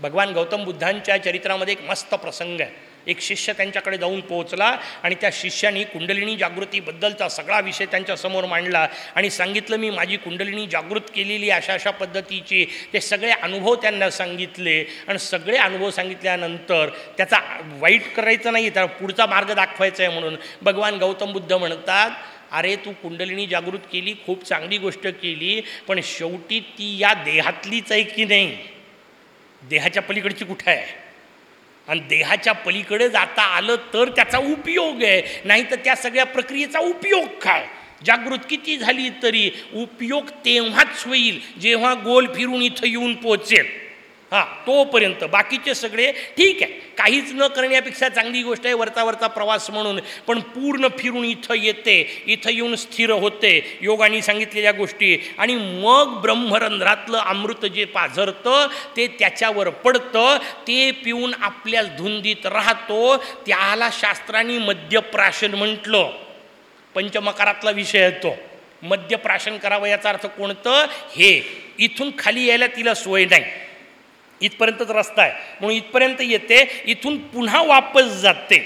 भगवान गौतम बुद्धांच्या चरित्रामध्ये एक मस्त प्रसंग आहे. एक शिष्य त्यांच्याकडे जाऊन पोहोचला आणि त्या शिष्याने कुंडलिनी जागृतीबद्दलचा सगळा विषय त्यांच्यासमोर मांडला. आणि सांगितलं मी माझी कुंडलिनी जागृत केलेली अशा अशा पद्धतीची. ते सगळे अनुभव त्यांना सांगितले. आणि सगळे अनुभव सांगितल्यानंतर त्याचा वाईट करायचं नाही त्याला पुढचा मार्ग दाखवायचा आहे म्हणून. भगवान गौतम बुद्ध म्हणतात अरे तू कुंडलिनी जागृत केली खूप चांगली गोष्ट केली पण शेवटी ती या देहातलीच आहे की नाही? देहाच्या पलीकडची कुठं आहे? आणि देहाच्या पलीकडे जाता आलं तर त्याचा उपयोग आहे. नाही तर त्या सगळ्या प्रक्रियेचा उपयोग काय? जागृत किती झाली तरी? उपयोग तेव्हाच होईल जेव्हा गोल फिरून इथं येऊन पोचेल हां तोपर्यंत. बाकीचे सगळे ठीक आहे. काहीच न करण्यापेक्षा चांगली गोष्ट आहे वरचा वरचा प्रवास म्हणून. पण पूर्ण फिरून इथं येते इथं येऊन स्थिर होते योगाने सांगितलेल्या गोष्टी. आणि मग ब्रह्मरंध्रातलं अमृत जे पाझरतं ते त्याच्यावर पडतं ते पिऊन आपल्या धुंदीत राहतो. त्याला शास्त्रांनी मद्यप्राशन म्हटलं. पंचमकारातला विषय येतो मद्यप्राशन करावं याचा अर्थ कोणतं? हे. इथून खाली यायला तिला सोय नाही. इथपर्यंतच रस्ता आहे. म्हणून इथपर्यंत येते इथून पुन्हा वापस जाते.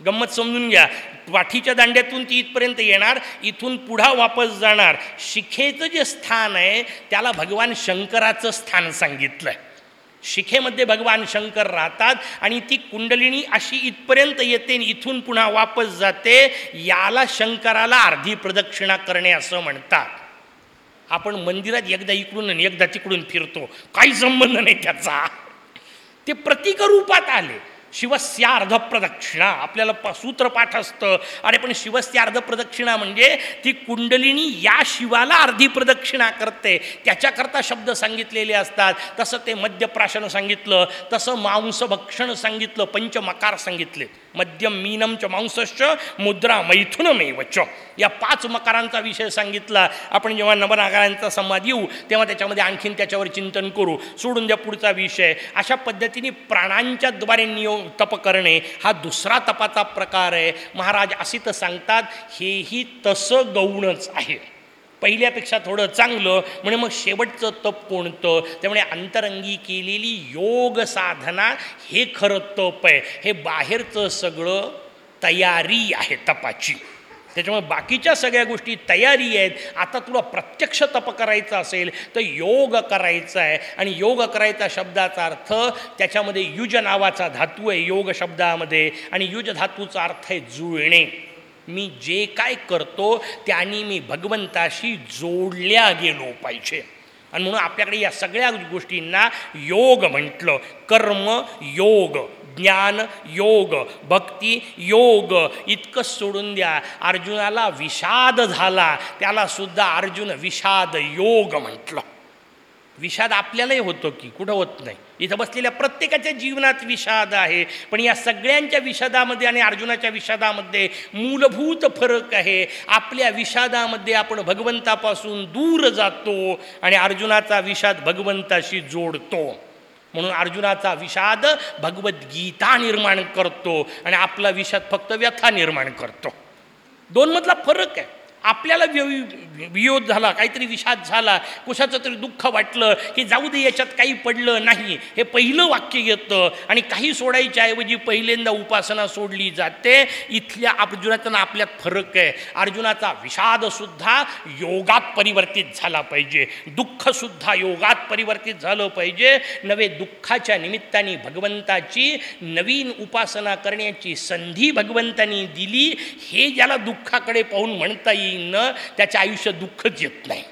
गंमत समजून घ्या. पाठीच्या दांड्यातून ती इथपर्यंत येणार इथून पुढा वापस जाणार. शिखेचं जे स्थान आहे त्याला भगवान शंकराचं स्थान सांगितलं आहे शिखेमध्ये भगवान शंकर राहतात आणि ती कुंडलिनी अशी इथपर्यंत येते आणि इथून पुन्हा वापस जाते. याला शंकराला अर्धी प्रदक्षिणा करणे असं म्हणतात. आपण मंदिरात एकदा इकडून आणि एकदा तिकडून फिरतो. काही संबंध नाही त्याचा. ते प्रतिकरूपात आले. शिवस्या अर्धप्रदक्षिणा आपल्याला प सूत्रपाठ असतं. अरे पण शिवस्या अर्धप्रदक्षिणा म्हणजे ती कुंडलिनी या शिवाला अर्धी प्रदक्षिणा करते. त्याच्याकरता शब्द सांगितलेले असतात. तसं ते मद्यप्राशन सांगितलं. तसं मांसभक्षण सांगितलं. पंचमकार सांगितले. मध्यम मीनम च मांसश्च मुद्रा मैथुनमेव च. या पाच मकारांचा विषय सांगितला. आपण जेव्हा नवनागारांचा संवाद येऊ तेव्हा त्याच्यामध्ये आणखीन त्याच्यावर चिंतन करू. सोडून द्या पुढचा विषय. अशा पद्धतीने प्राणांच्या द्वारे नियो तप करणे हा दुसरा तपाचा प्रकार आहे. महाराज असे तर सांगतात हेही तसं गौणच आहे. पहिल्यापेक्षा थोडं चांगलं म्हणजे मग शेवटचं तप कोणतं? त्यामुळे अंतरंगी केलेली योग साधना हे खरं तप आहे. हे बाहेरचं सगळं तयारी आहे तपाची. त्याच्यामुळे बाकीच्या सगळ्या गोष्टी तयारी आहेत. आता तुला प्रत्यक्ष तप करायचं असेल तर योग करायचा आहे. आणि योग करायचा शब्दाचा अर्थ त्याच्यामध्ये युज नावाचा धातू आहे योग शब्दामध्ये. आणि युज धातूचा अर्थ आहे जुळणे. मी जे काय करतो त्याने मी भगवंताशी जोडल्या गेलो पाहिजे. आणि म्हणून आपल्याकडे या सगळ्या गोष्टींना योग म्हटलं. कर्म योग ज्ञान योग भक्ती योग इतकं सोडून द्या. अर्जुनाला विषाद झाला त्याला सुद्धा अर्जुन विषाद योग म्हटलं. विषाद आपल्यालाही होतो की कुठं होत नाही. इथं बसलेल्या प्रत्येकाच्या जीवनात विषाद आहे. पण या सगळ्यांच्या विषादामध्ये आणि अर्जुनाच्या विषादामध्ये मूलभूत फरक आहे. आपल्या विषादामध्ये आपण भगवंतापासून दूर जातो आणि अर्जुनाचा विषाद भगवंताशी जोडतो. म्हणून अर्जुनाचा विषाद भगवद्गीता निर्माण करतो आणि आपला विषाद फक्त व्यथा निर्माण करतो. दोनमधला फरक आहे. आपल्याला व्यव वियोध झाला काहीतरी विषाद झाला कुशाचं तरी दुःख वाटलं की जाऊ दे याच्यात काही पडलं नाही. हे पहिलं वाक्य येतं आणि काही सोडायच्या ऐवजी पहिल्यांदा उपासना सोडली जाते. इथल्या अर्जुनाचा आपल्यात फरक आहे. अर्जुनाचा विषादसुद्धा योगात परिवर्तित झाला पाहिजे. दुःखसुद्धा योगात परिवर्तित झालं पाहिजे. नवे दुःखाच्या निमित्ताने भगवंताची नवीन उपासना करण्याची संधी भगवंतानी दिली हे ज्याला दुःखाकडे पाहून म्हणता येईल न त्याच्या आयुष्य दुःखच येत नाही.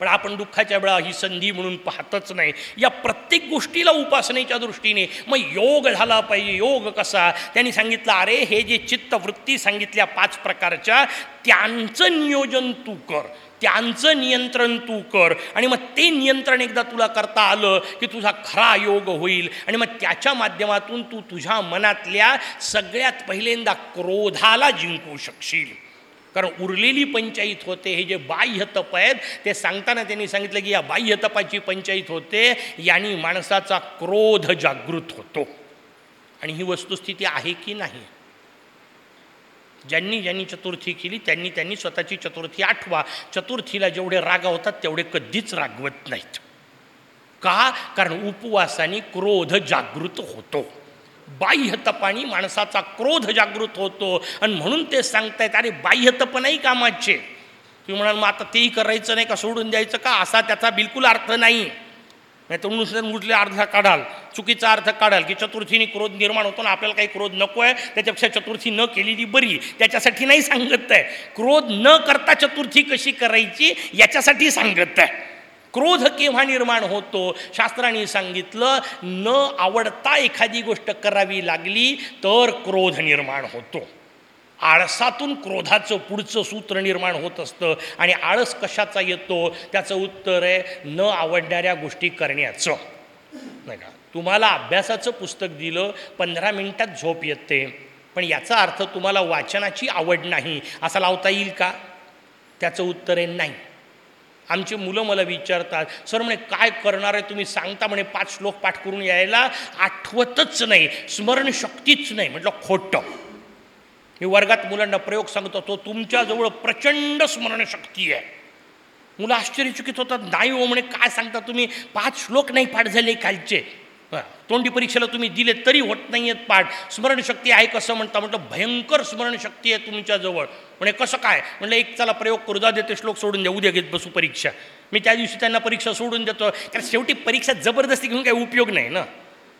पण आपण दुःखाच्या वेळा ही संधी म्हणून पाहतच नाही. या प्रत्येक गोष्टीला उपासनेच्या दृष्टीने. मग योग झाला पाहिजे. योग कसा? त्यांनी सांगितलं अरे हे जे चित्तवृत्ती सांगितल्या पाच प्रकारच्या त्यांचं नियोजन तू कर. त्यांचं नियंत्रण तू कर. आणि मग ते नियंत्रण एकदा तुला करता आलं की तुझा खरा योग होईल. आणि मग त्याच्या माध्यमातून तू तुझ्या मनातल्या सगळ्यात पहिल्यांदा क्रोधाला जिंकू शकशील. कारण उरलेली पंचायत होते हे जे बाह्य तप आहेत ते सांगताना त्यांनी सांगितलं की या बाह्य तपाची पंचायत होते यांनी माणसाचा क्रोध जागृत होतो. आणि ही वस्तुस्थिती आहे की नाही? ज्यांनी ज्यांनी चतुर्थी केली त्यांनी त्यांनी स्वतःची चतुर्थी आठवा. चतुर्थीला जेवढे रागावतात तेवढे कधीच रागवत नाहीत. का? कारण उपवासाने क्रोध जागृत होतो. बाह्यतपानी माणसाचा क्रोध जागृत होतो. आणि म्हणून ते सांगतायत अरे बाह्य तप नाही कामाचे. तुम्ही म्हणाल मग आता तेही करायचं नाही का? सोडून द्यायचं का? असा त्याचा बिलकुल अर्थ नाही. नाही तर नुसतं उठले अर्थ काढाल चुकीचा अर्थ काढाल की चतुर्थीने क्रोध निर्माण होतो ना आपल्याला काही क्रोध नको आहे त्याच्यापेक्षा चतुर्थी न केलेली बरी. त्याच्यासाठी नाही सांगत आहे. क्रोध न करता चतुर्थी कशी करायची याच्यासाठी सांगत आहे. क्रोध केव्हा निर्माण होतो? शास्त्राने सांगितलं न आवडता एखादी गोष्ट करावी लागली तर क्रोध निर्माण होतो. आळसातून क्रोधाचं पुढचं सूत्र निर्माण होत असतं. आणि आळस कशाचा येतो? त्याचं उत्तर आहे न आवडणाऱ्या गोष्टी करण्याचं. नाही का? तुम्हाला अभ्यासाचं पुस्तक दिलं पंधरा मिनिटात झोप येते. पण याचा अर्थ तुम्हाला वाचनाची आवड नाही. असा लावता येईल का? त्याचं उत्तर आहे नाही. आमची मुलं मला विचारतात सर म्हणे काय करणार आहे तुम्ही? सांगता म्हणे पाच श्लोक पाठ करून यायला आठवतच नाही स्मरणशक्तीच नाही. म्हटलं खोटं. मी वर्गात मुलांना प्रयोग सांगतो तो तुमच्याजवळ प्रचंड स्मरणशक्ती आहे. मुलं आश्चर्यचकित होतात नाही हो म्हणे काय सांगता तुम्ही? पाच श्लोक नाही पाठ झाले कालचे हं, तोंडी परीक्षेला तुम्ही दिले तरी होत नाही आहेत पाठ. स्मरणशक्ती आहे कसं म्हणता? म्हटलं भयंकर स्मरणशक्ती आहे तुमच्याजवळ म्हणे कसं काय? म्हणलं एक चला प्रयोग करू. जा देते श्लोक सोडून द्या. उद्या घेत बसू परीक्षा. मी त्या दिवशी त्यांना परीक्षा सोडून देतो. कारण शेवटी परीक्षा जबरदस्ती घेऊन काही उपयोग नाही ना?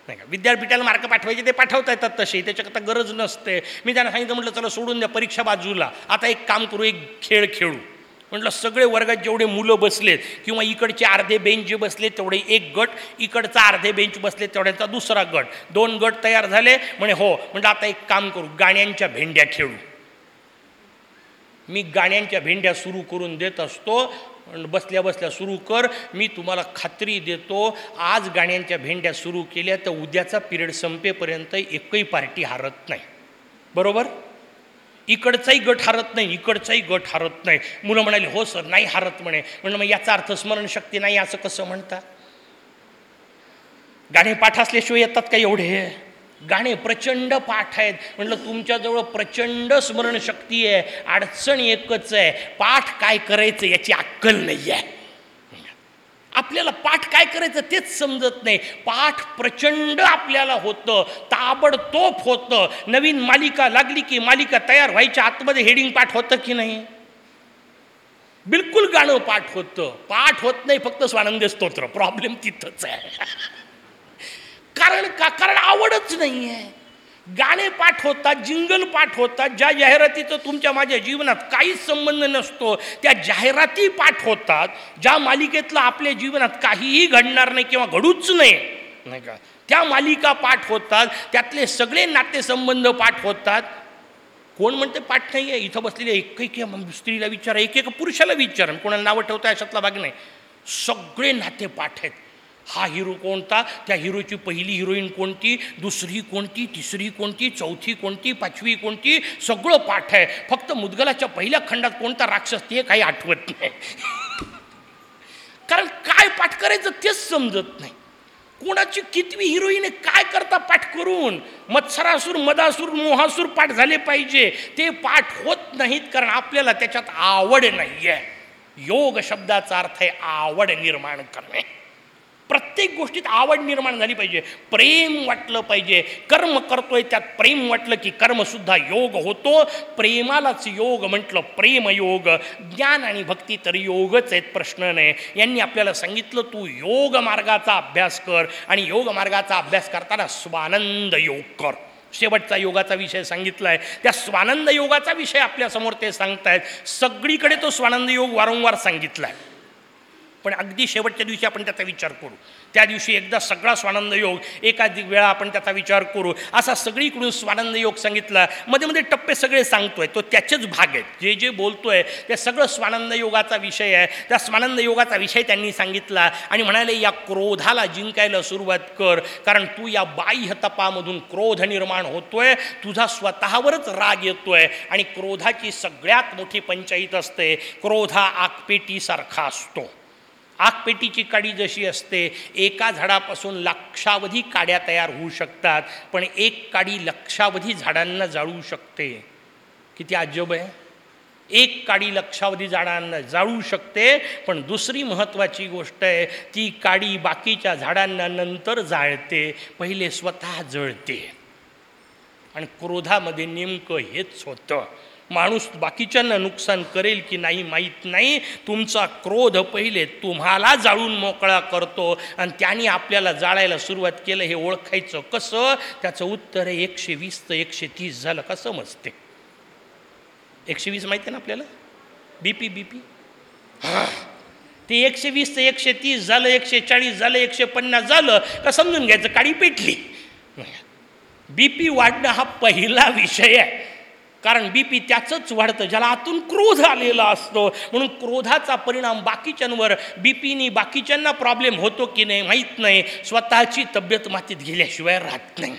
नाही का? विद्यापीठाला मार्क पाठवायचे ते पाठवता येतात तसे. त्याच्याकरता गरज नसते. मी त्यांना सांगितलं म्हटलं चला सोडून द्या परीक्षा बाजूला. आता एक काम करू एक खेळ खेळू. म्हटलं सगळे वर्गात जेवढे मुलं बसलेत किंवा इकडचे अर्धे बेंच जे बसले तेवढे एक गट इकडचा अर्धे बेंच बसले तेवढ्याचा दुसरा गट. दोन गट तयार झाले म्हणे हो म्हणजे आता एक काम करू गाण्यांच्या भेंड्या खेळू. मी गाण्यांच्या भेंड्या सुरू करून देत असतो बसल्या बसल्या सुरू कर मी तुम्हाला खात्री देतो आज गाण्यांच्या भेंड्या सुरू केल्या तर उद्याचा पिरियड संपेपर्यंत एकही पार्टी हारत नाही. बरोबर? इकडचाही गट हरत नाही इकडचाही गट हरत नाही. मुलं म्हणाली हो सर नाही हरत म्हणे. म्हणलं मग याचा अर्थ स्मरणशक्ती नाही असं कसं म्हणता? गाणे पाठ असल्याशिवाय येतात का एवढे? गाणे प्रचंड पाठ आहेत. म्हटलं तुमच्याजवळ प्रचंड स्मरणशक्ती आहे अडचण एकच आहे. पाठ काय करायचं याची अक्कल नाही आहे आपल्याला पाठ काय करायचं तेच समजत नाही. पाठ प्रचंड आपल्याला होतं. ताबडतोब होतं. नवीन मालिका लागली की मालिका तयार व्हायच्या आतमध्ये हेडिंग पाठ होतं की नाही? बिलकुल गाणं पाठ होतं. पाठ होत नाही फक्त स्वानंद स्तोत्र. प्रॉब्लेम तिथंच आहे. कारण का? कारण आवडच नाही आहे गाणे पाठ होतात जिंगल पाठ होतात ज्या जाहिरातीचं तुमच्या माझ्या जीवनात काहीच संबंध नसतो त्या जाहिराती पाठ होतात ज्या मालिकेतलं आपल्या जीवनात काहीही घडणार नाही किंवा घडूच नाही नाही का? त्या मालिका पाठ होतात त्यातले सगळे नातेसंबंध पाठ होतात. कोण म्हणते पाठ नाही आहे इथं बसलेले एक एक स्त्रीला विचारा एक एक पुरुषाला विचारा कोणाला नावं ठेवता अशातला भाग नाही सगळे नाते पाठ आहेत. हा हिरो कोणता? त्या हिरोची पहिली हिरोईन कोणती? दुसरी कोणती? तिसरी कोणती? चौथी कोणती? पाचवी कोणती? सगळं पाठ आहे. फक्त मुदगलाच्या पहिल्या खंडात कोणता राक्षस ते काही आठवत नाही. कारण काय पाठ करायचं तेच समजत नाही. कोणाची कितवी हिरोईन काय करता पाठ करून? मत्सरासूर मदासूर मोहासूर पाठ झाले पाहिजे. ते पाठ होत नाहीत कारण आपल्याला त्याच्यात आवड नाही आहे योग शब्दाचा अर्थ आहे आवड निर्माण करणे. प्रत्येक गोष्टीत आवड निर्माण झाली पाहिजे. प्रेम वाटलं पाहिजे. कर्म करतोय त्यात प्रेम वाटलं की कर्मसुद्धा योग होतो. प्रेमालाच योग म्हटलं प्रेमयोग. ज्ञान आणि भक्ती तर योगच आहेत प्रश्न नाही. यांनी आपल्याला सांगितलं तू योग मार्गाचा अभ्यास कर आणि योग मार्गाचा अभ्यास करताना स्वानंद योग कर. शेवटचा योगाचा विषय सांगितला आहे त्या स्वानंद योगाचा विषय आपल्यासमोर ते सांगतायत. सगळीकडे तो स्वानंद योग वारंवार सांगितला आहे पण अगदी शेवटच्या दिवशी आपण त्याचा विचार करू. त्या दिवशी एकदा सगळा स्वानंद योग एका वेळा आपण त्याचा विचार करू. असा सगळीकडून स्वानंद योग सांगितला. मध्ये मध्ये टप्पे सगळे सांगतोय. तो त्याचेच भाग आहेत. जे जे बोलतोय ते सगळं स्वानंद योगाचा विषय आहे. त्या स्वानंद योगाचा विषय त्यांनी सांगितला आणि म्हणाले या क्रोधाला जिंकायला सुरुवात कर. कारण तू या बाह्य तपामधून क्रोध निर्माण होतोय. तुझा स्वतःवरच राग येतोय. आणि क्रोधाची सगळ्यात मोठी पंचायत असते. क्रोधा आगपेटीसारखा असतो. आगपेटीची काडी जशी असते एका झाडापासून लक्षावधी काड्या तयार होऊ शकतात पण एक काडी लक्षावधी झाडांना जाळू शकते. किती आजोब आहे. एक काडी लक्षावधी झाडांना जाळू शकते पण दुसरी महत्त्वाची गोष्ट आहे ती काडी बाकीच्या झाडांना नंतर जाळते पहिले स्वतः जळते. आणि क्रोधामध्ये नेमकं हेच होतं. माणूस बाकीच्यांना नुकसान करेल की नाही माहीत नाही. तुमचा क्रोध पहिले तुम्हाला जाळून मोकळा करतो आणि त्याने आपल्याला जाळायला सुरुवात केलं. हे ओळखायचं कसं? त्याचं उत्तर आहे एकशे वीस तर एकशे तीस झालं. का समजते एकशे वीस माहिती आहे ना आपल्याला? बी पी बी पी हां. ते एकशे वीस तर एकशे तीस झालं एकशे चाळीस झालं एकशे पन्नास झालं. का समजून घ्यायचं? काडी पेटली. बी पी वाढणं हा पहिला विषय आहे. कारण बी पी त्याचंच वाढतं ज्याला आतून क्रोध आलेला असतो. म्हणून क्रोधाचा परिणाम बाकीच्यांवर बी पीनी बाकीच्यांना प्रॉब्लेम होतो की नाही माहीत नाही. स्वतःची तब्येत मातीत गेल्याशिवाय राहत नाही.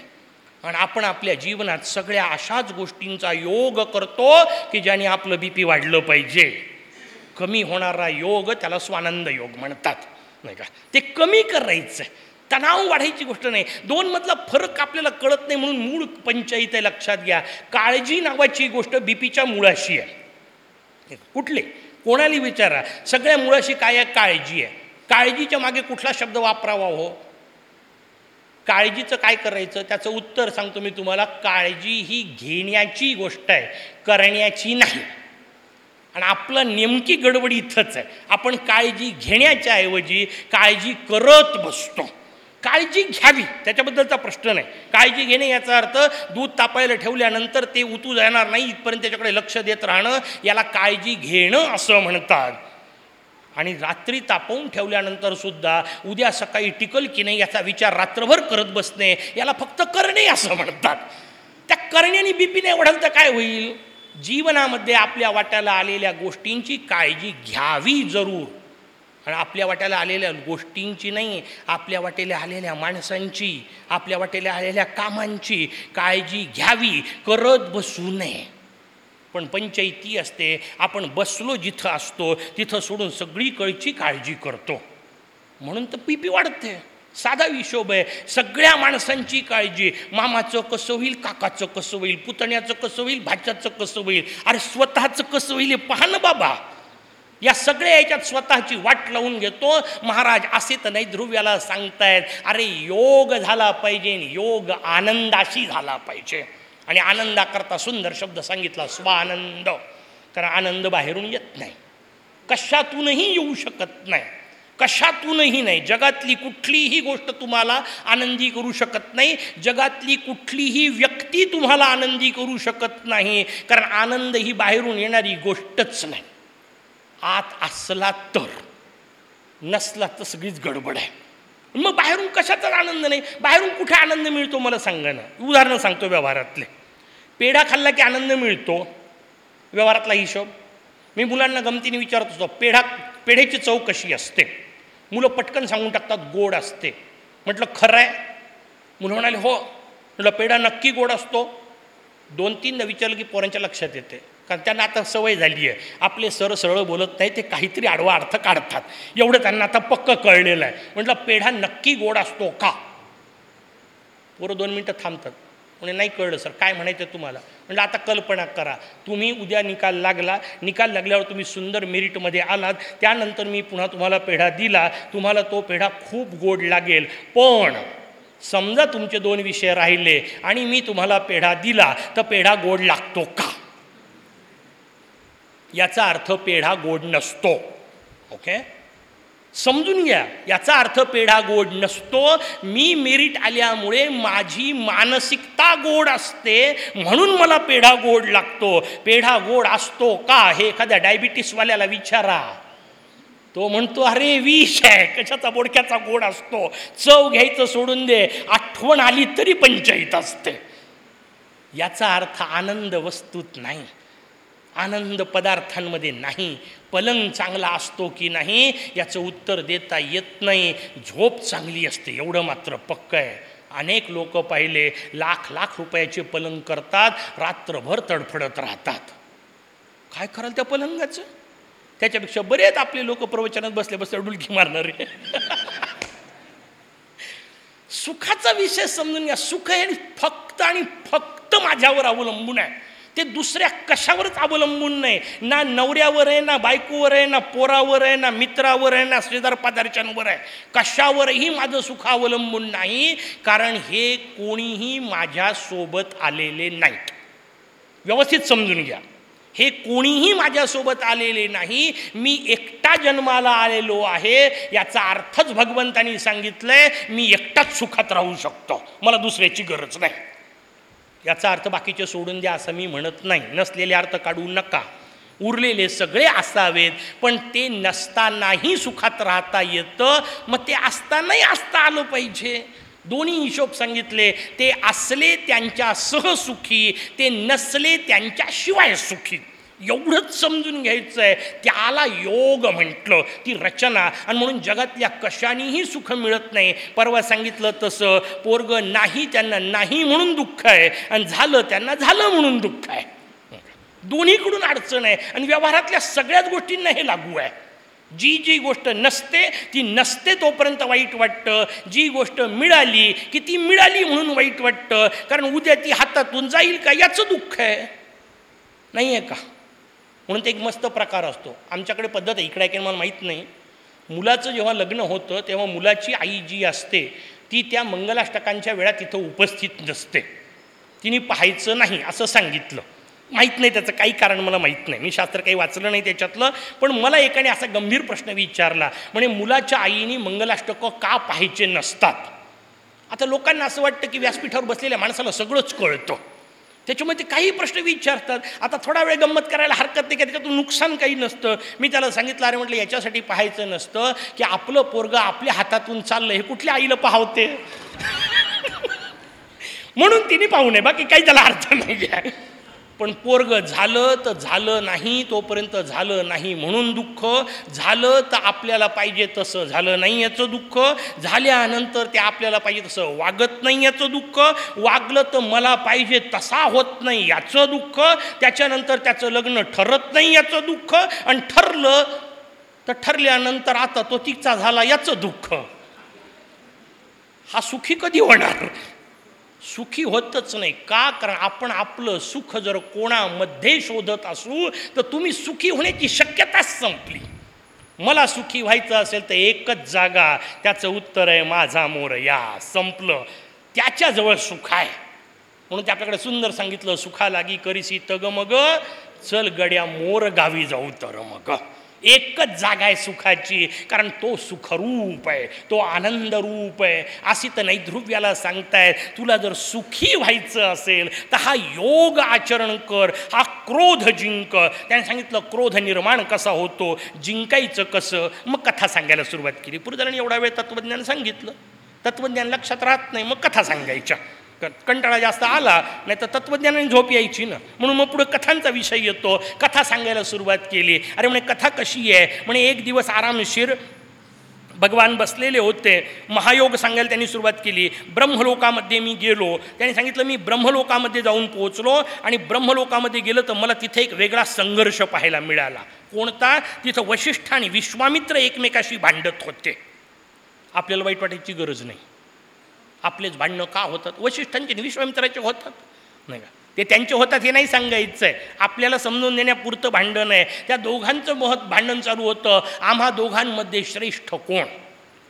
आणि आपण आपल्या जीवनात सगळ्या अशाच गोष्टींचा योग करतो की ज्याने आपलं बी पी वाढलं पाहिजे. कमी होणारा योग त्याला स्वानंद योग म्हणतात. नाही का? ते कमी करायचं आहे तणाव वाढायची गोष्ट नाही. दोन मधला फरक आपल्याला कळत नाही म्हणून मूळ पंचायत आहे लक्षात घ्या. काळजी नावाची गोष्ट बीपीच्या मुळाशी आहे. कुठले? कोणाला विचारा. सगळ्या मुळाशी काय आहे? काळजी आहे. काळजीच्या मागे कुठला शब्द वापरावा हो? काळजीचं काय करायचं? त्याचं उत्तर सांगतो मी तुम्हाला. काळजी ही घेण्याची गोष्ट आहे. करण्याची नाही. आणि आपलं नेमकी गडबड इथंच आहे. आपण काळजी घेण्याच्या ऐवजी काळजी करत बसतो. काळजी घ्यावी त्याच्याबद्दलचा प्रश्न नाही. काळजी घेणे याचा अर्थ दूध तापायला ठेवल्यानंतर ते उतू जाणार नाही इथपर्यंत त्याच्याकडे लक्ष देत राहणं याला काळजी घेणं असं म्हणतात. आणि रात्री तापवून ठेवल्यानंतर सुद्धा उद्या सकाळी टिकल की नाही याचा विचार रात्रभर करत बसणे याला फक्त करणे असं म्हणतात. त्या करण्याने बीपीने वाढलं तर काय होईल? जीवनामध्ये आपल्या वाट्याला आलेल्या गोष्टींची काळजी घ्यावी जरूर. आणि आपल्या वाट्याला आलेल्या गोष्टींची नाही आपल्या वाटेला आलेल्या माणसांची आपल्या वाटेला आलेल्या कामांची काळजी घ्यावी करत बसू नये. पण पंचायती असते आपण बसलो जिथं असतो तिथं सोडून सगळीकडची काळजी करतो. म्हणून तर पी पी वाढते. साधा हिशोब आहे सगळ्या माणसांची काळजी मामाचं कसं होईल काकाचं कसं होईल पुतण्याचं कसं होईल भाच्याचं कसं होईल अरे स्वतःचं कसं होईल हे पहा ना बाबा. या सगळ्या याच्यात स्वतःची वाट लावून घेतो. महाराज असे तर नाही ध्रुव्याला सांगतायत अरे योग झाला पाहिजे योग आनंदाशी झाला पाहिजे. आणि आनंदाकरता सुंदर शब्द सांगितला स्वानंद. कारण आनंद बाहेरून येत नाही. कशातूनही येऊ शकत नाही. कशातूनही नाही. जगातली कुठलीही गोष्ट तुम्हाला आनंदी करू शकत नाही. जगातली कुठलीही व्यक्ती तुम्हाला आनंदी करू शकत नाही. कारण आनंद ही बाहेरून येणारी गोष्टच नाही. आत असला तर. नसला तर सगळीच गडबड आहे. मग बाहेरून कशाचाच आनंद नाही? बाहेरून कुठे आनंद मिळतो मला सांगा ना? उदाहरणं सांगतो व्यवहारातले. पेढा खाल्ला की आनंद मिळतो? व्यवहारातला हिशोब. मी मुलांना गमतीने विचारत असतो पेढा पेढ्याची चव कशी असते? मुलं पटकन सांगून टाकतात गोड असते. म्हटलं खरं आहे. मुलं म्हणाले हो. म्हटलं पेढा नक्की गोड असतो. दोन तीनदा विचारलं की पोरांच्या लक्षात येते. कारण त्यांना आता सवय झाली आहे. आपले सर सरळ बोलत नाही ते काहीतरी आडवा अर्थ काढतात. एवढं त्यांना आता पक्क कळलेलं आहे. म्हटलं पेढा नक्की गोड असतो का? पोरं दोन मिनटं थांबतात. म्हणजे नाही कळलं सर. काय म्हणायचं तुम्हाला? म्हटलं आता कल्पना करा. तुम्ही उद्या निकाल लागला. निकाल लागल्यावर तुम्ही सुंदर मेरिटमध्ये आलात. त्यानंतर मी पुन्हा तुम्हाला पेढा दिला. तुम्हाला तो पेढा खूप गोड लागेल. पण समजा तुमचे दोन विषय राहिले आणि मी तुम्हाला पेढा दिला तर पेढा गोड लागतो का? याचा अर्थ पेढा गोड नसतो. ओके? समजून घ्या याचा अर्थ पेढा गोड नसतो. मी मेरिट आल्यामुळे माझी मानसिकता गोड असते म्हणून मला पेढा गोड लागतो. पेढा गोड असतो का? हे एखाद्या डायबिटीसवाल्याला विचारा. तो म्हणतो अरे विष आहे. कशाचा बोडक्याचा गोड असतो? चव घ्यायचं सोडून दे. आठवण आली तरी पंचायत असते. याचा अर्थ आनंद वस्तूत नाही. आनंद पदार्थांमध्ये नाही. पलंग चांगला असतो की नाही याचं उत्तर देता येत नाही. झोप चांगली असते एवढं मात्र पक्क आहे. अनेक लोक पाहिले लाख लाख रुपयाचे पलंग करतात रात्रभर तडफडत राहतात. काय कराल त्या पलंगाचं? त्याच्यापेक्षा बरेच आपले लोक प्रवचनात बसले बसले डुलकी मारणारे सुखाचा विषय समजून घ्या. सुख हे फक्त आणि फक्त माझ्यावर अवलंबून आहे. ते दुसऱ्या कशावरच अवलंबून नाही. ना नवऱ्यावर आहे ना बायकोवर आहे ना पोरावर आहे ना मित्रावर आहे ना शेजार पादारच्यांवर आहे. कशावरही माझं सुख अवलंबून नाही कारण हे कोणीही माझ्यासोबत आलेले नाहीत. व्यवस्थित समजून घ्या. हे कोणीही माझ्यासोबत आलेले नाही मी एकटा जन्माला आलेलो आहे याचा अर्थच भगवंतांनी सांगितलंय मी एकटाच सुखात राहू शकतो. मला दुसऱ्याची गरज नाही. याचा अर्थ बाकीचे सोडून द्या असं मी म्हणत नाही. नसलेले अर्थ काढू नका. उरलेले सगळे असावेत पण ते नसतानाही सुखात राहता येतं. मग ते असतानाही असता आलं पाहिजे. दोन्ही हिशोब सांगितले ते असले त्यांच्या सहसुखी ते नसले त्यांच्याशिवाय सुखी. एवढंच समजून घ्यायचं आहे त्याला योग म्हटलं. ती रचना. आणि म्हणून जगातल्या कशानेही सुख मिळत नाही. परवा सांगितलं तसं पोरग नाही त्यांना नाही म्हणून दुःख आहे. आणि झालं त्यांना झालं म्हणून दुःख आहे. दोन्हीकडून अडचण आहे. आणि व्यवहारातल्या सगळ्याच गोष्टींना हे लागू आहे. जी जी गोष्ट नसते ती नसते तोपर्यंत वाईट वाटतं. जी गोष्ट मिळाली की ती मिळाली म्हणून वाईट वाटतं. कारण उद्या ती हातातून जाईल का? याचं दुःख आहे. नाही आहे का? म्हणून ते एक मस्त प्रकार असतो. आमच्याकडे पद्धत आहे इकडे की मला माहीत नाही. मुलाचं जेव्हा लग्न होतं तेव्हा मुलाची आई जी असते ती त्या मंगलाष्टकांच्या वेळा तिथं उपस्थित नसते. तिने पाहायचं नाही असं सांगितलं. माहीत नाही त्याचं काही कारण मला माहीत नाही. मी शास्त्र काही वाचलं नाही त्याच्यातलं पण मला एकाने असा गंभीर प्रश्न विचारला म्हणजे मुलाच्या आईने मंगलाष्टकं का पाहायचे नसतात? आता लोकांना असं वाटतं की व्यासपीठावर बसलेल्या माणसाला सगळंच कळतं. त्याच्यामुळे ते काही प्रश्न विचारतात. आता थोडा वेळ गंमत करायला हरकत नाही का त्याच्यातून नुकसान काही नसतं. मी त्याला सांगितलं अरे म्हटलं याच्यासाठी पाहायचं नसतं की आपलं पोरगं आपल्या हातातून चाललं हे कुठल्या आईला पाहते म्हणून तिने पाहू नये. बाकी काही त्याला अर्थ नाही आहे. पण पोरग झालं तर झालं नाही तोपर्यंत झालं नाही म्हणून दुःख. झालं तर आपल्याला पाहिजे तसं झालं नाही याचं दुःख. झाल्यानंतर ते आपल्याला पाहिजे तसं वागत नाही याचं दुःख. वागलं तर मला पाहिजे तसा होत नाही याचं दुःख. त्याच्यानंतर त्याचं लग्न ठरत नाही याचं दुःख. आणि ठरलं तर ठरल्यानंतर आता तो तिचा झाला याचं दुःख. हा सुखी कधी होणार? सुखी होतच नाही. का? कारण आपण आपलं सुख जर कोणामध्ये शोधत असू तर तुम्ही सुखी होण्याची शक्यताच संपली. मला सुखी व्हायचं असेल तर एकच जागा त्याचं उत्तर आहे माझा मोर या संपलं. त्याच्याजवळ सुख आहे. म्हणून ते आपल्याकडे सुंदर सांगितलं सुखा लागी करीसी तग मग चल गड्या मोर गावी जाऊ तर मग. एकच जागा आहे सुखाची कारण तो सुखरूप आहे तो आनंद रूप आहे. अशी तर नैध्रुव्याला सांगतायत तुला जर सुखी व्हायचं असेल तर हा योग आचरण कर हा क्रोध जिंक. त्याने सांगितलं क्रोध निर्माण कसा होतो जिंकायचं कसं? मग कथा सांगायला सुरुवात केली. पुरुषांनी एवढा वेळ तत्त्वज्ञान सांगितलं. तत्त्वज्ञान लक्षात राहत नाही मग कथा सांगायच्या. कंटाळा जास्त आला नाही तर तत्त्वज्ञानाने झोप यायची ना. म्हणून मग पुढे कथांचा विषय येतो. कथा सांगायला सुरुवात केली. अरे म्हणे कथा कशी आहे? म्हणे एक दिवस आरामशीर भगवान बसलेले होते. महायोग सांगायला त्यांनी सुरुवात केली. ब्रह्मलोकामध्ये मी गेलो. त्यांनी सांगितलं मी ब्रह्मलोकामध्ये जाऊन पोहोचलो आणि ब्रह्मलोकामध्ये गेलं तर मला तिथे एक वेगळा संघर्ष पाहायला मिळाला. कोणता? तिथं वशिष्ठ आणि विश्वामित्र एकमेकाशी भांडत होते. आपल्याला वाईट वाटायची गरज नाही. आपलेच भांडणं का होतात? वशिष्ठांचे विश्वामित्राचे होतात. नाही का? ते त्यांचे होतात हे नाही सांगायचं आहे आपल्याला समजून देण्यापुरतं भांडण आहे. त्या दोघांचं महत् भांडण चालू होतं. आम्हा दोघांमध्ये श्रेष्ठ कोण?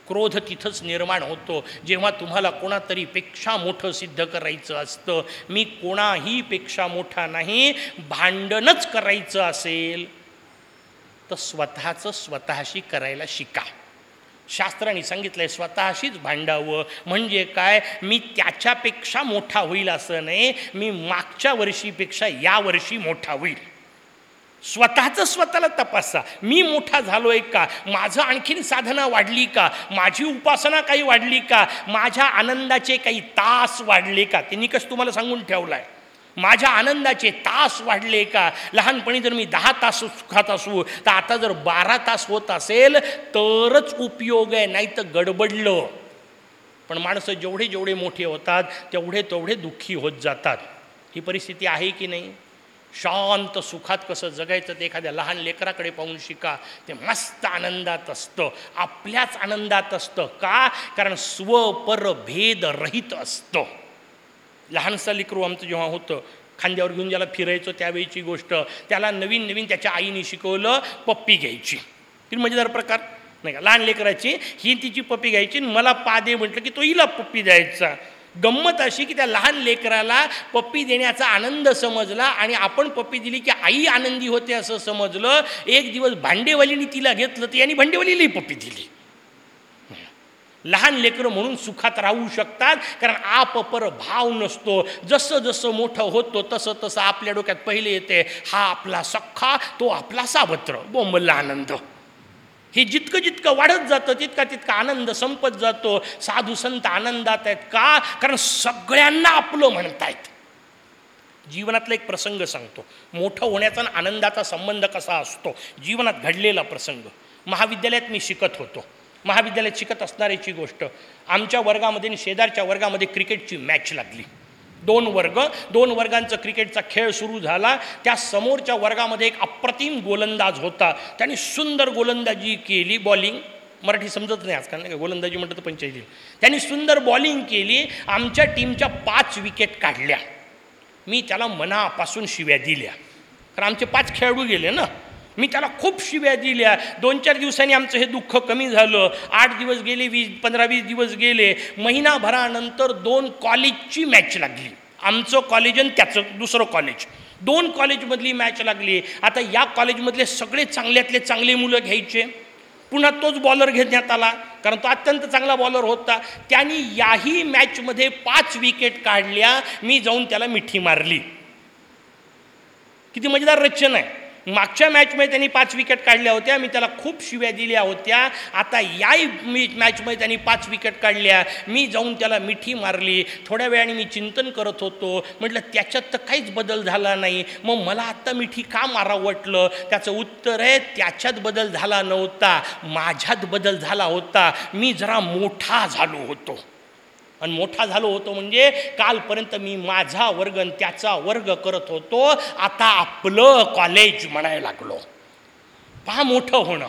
क्रोध तिथंच निर्माण होतो. जेव्हा तुम्हाला कोणातरी पेक्षा मोठं सिद्ध करायचं असतं मी कोणाही पेक्षा मोठा नाही भांडणच करायचं असेल तर स्वतःचं स्वतःशी करायला शिका. शास्त्राने सांगितलं आहे स्वतःशीच भांडावं. म्हणजे काय? मी त्याच्यापेक्षा मोठा होईल असं नाही. मी मागच्या वर्षीपेक्षा या वर्षी मोठा होईल. स्वतःचं स्वतःला तपासा. मी मोठा झालो आहे का? माझं आणखीन साधना वाढली का? माझी उपासना काही वाढली का? माझ्या आनंदाचे काही तास वाढले का? ते निकष तुम्हाला सांगून ठेवला आहे माझ्या आनंदाचे तास वाढले का? लहानपणी जर मी दहा तास सुखात असू तर आता जर बारा तास होत असेल तरच उपयोग आहे नाही तर गडबडलं. पण माणसं जेवढे जेवढे मोठे होतात तेवढे तेवढे दुःखी होत जातात. ही परिस्थिती आहे की नाही? शांत सुखात कसं जगायचं ते एखाद्या लहान लेकराकडे पाहून शिका. ते मस्त आनंदात असतं. आपल्याच आनंदात असतं. का? कारण स्वपर भेद रहित असतं. लहानसा लेकरू आमचं जेव्हा होतं खांद्यावर घेऊन ज्याला फिरायचं त्यावेळीची गोष्ट त्याला नवीन नवीन त्याच्या आईने शिकवलं पप्पी घ्यायची. ती मजेदार प्रकार. नाही का? लहान लेकराची ही तिची पप्पी घ्यायची मला पादे म्हटलं की तो हिला पप्पी द्यायचा. गंमत अशी की त्या लहान लेकराला पप्पी देण्याचा आनंद समजला आणि आपण पप्पी दिली की आई आनंदी होते असं समजलं. एक दिवस भांडेवालीने तिला घेतलं तर यांनी भांडेवालीलाही पप्पी दिली. लहान लेकरं म्हणून सुखात राहू शकतात कारण आपपर भाव नसतो. जसं जसं मोठं होतो तसं तसं आपल्या डोक्यात पहिले येते हा आपला सख्खा तो आपला सावत्र. बोंबल्ला आनंद. हे जितकं जितकं वाढत जातं तितका तितका आनंद संपत जातो. साधू संत आनंदात आहेत का? कारण सगळ्यांना आपलं म्हणतायत. जीवनातला एक प्रसंग सांगतो. मोठं होण्याचा आणि आनंदाचा संबंध कसा असतो? जीवनात घडलेला प्रसंग. महाविद्यालयात मी शिकत होतो. महाविद्यालयात शिकत असणाऱ्याची गोष्ट आमच्या वर्गामध्ये आणि शेजारच्या वर्गामध्ये क्रिकेटची मॅच लागली. दोन वर्ग दोन वर्गांचा क्रिकेटचा खेळ सुरू झाला. त्या समोरच्या वर्गामध्ये एक अप्रतिम गोलंदाज होता. त्याने सुंदर गोलंदाजी केली बॉलिंग मराठी समजत नाही आजकाल नाही का गोलंदाजी म्हणतं तर पंचायती त्यांनी सुंदर बॉलिंग केली. आमच्या टीमच्या पाच विकेट काढल्या. मी त्याला मनापासून शिव्या दिल्या. कारण आमचे पाच खेळाडू गेले ना. मी त्याला खूप शिव्या दिल्या. दोन चार दिवसांनी आमचं हे दुःख कमी झालं. आठ दिवस गेले वीस पंधरा वीस दिवस गेले. महिनाभरानंतर दोन कॉलेजची मॅच लागली. आमचं कॉलेज आणि त्याचं दुसरं कॉलेज दोन कॉलेजमधली मॅच लागली. आता या कॉलेजमधले सगळे चांगल्यातले चांगले मुलं घ्यायचे. पुन्हा तोच बॉलर घेण्यात आला. कारण तो अत्यंत चांगला बॉलर होता. त्यांनी याही मॅचमध्ये पाच विकेट काढल्या. मी जाऊन त्याला मिठी मारली. किती मजेदार रचना आहे. मागच्या मॅचमध्ये त्यांनी पाच विकेट काढल्या होत्या. मी त्याला खूप शिव्या दिल्या होत्या. आता याही मी मॅचमध्ये त्यांनी पाच विकेट काढल्या. मी जाऊन त्याला मिठी मारली. थोड्या वेळाने मी चिंतन करत होतो. म्हटलं त्याच्यात तर काहीच बदल झाला नाही. मग मला आत्ता मिठी का मारावं वाटलं? त्याचं उत्तर आहे त्याच्यात बदल झाला नव्हता. माझ्यात बदल झाला होता. मी जरा मोठा झालो होतो. आणि मोठा झालो होतो म्हणजे कालपर्यंत मी माझा वर्ग आणि त्याचा वर्ग करत होतो. आता आपलं कॉलेज म्हणायला लागलो. पहा मोठं होणं.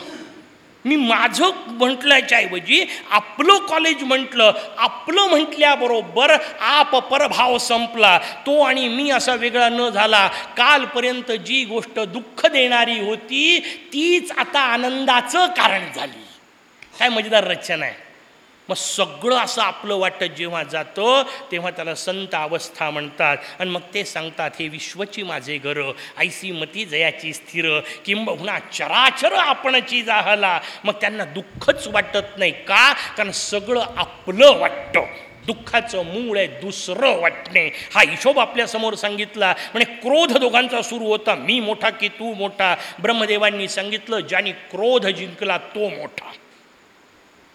मी माझं म्हटल्याच्या ऐवजी आपलं कॉलेज म्हटलं आपलं म्हटल्याबरोबर आप परभाव संपला. तो आणि मी असा वेगळा न झाला. कालपर्यंत जी गोष्ट दुःख देणारी होती तीच आता आनंदाचं कारण झाली. काय मजेदार रचना आहे. मग सगळं असं आपलं वाटत जेव्हा जातं तेव्हा त्याला संत अवस्था म्हणतात. आणि मग ते सांगतात हे विश्वची माझे घर ऐसी मती जयाची स्थिर किंबहुना चराचर आपणची जाहला. मग त्यांना दुःखच वाटत नाही का? कारण सगळं आपलं वाटतं. दुःखाचं मूळ आहे दुसरं वाटणे. हा हिशोब आपल्यासमोर सांगितला. म्हणजे क्रोध दोघांचा सुरू होता. मी मोठा की तू मोठा? ब्रह्मदेवांनी सांगितलं ज्याने क्रोध जिंकला तो मोठा.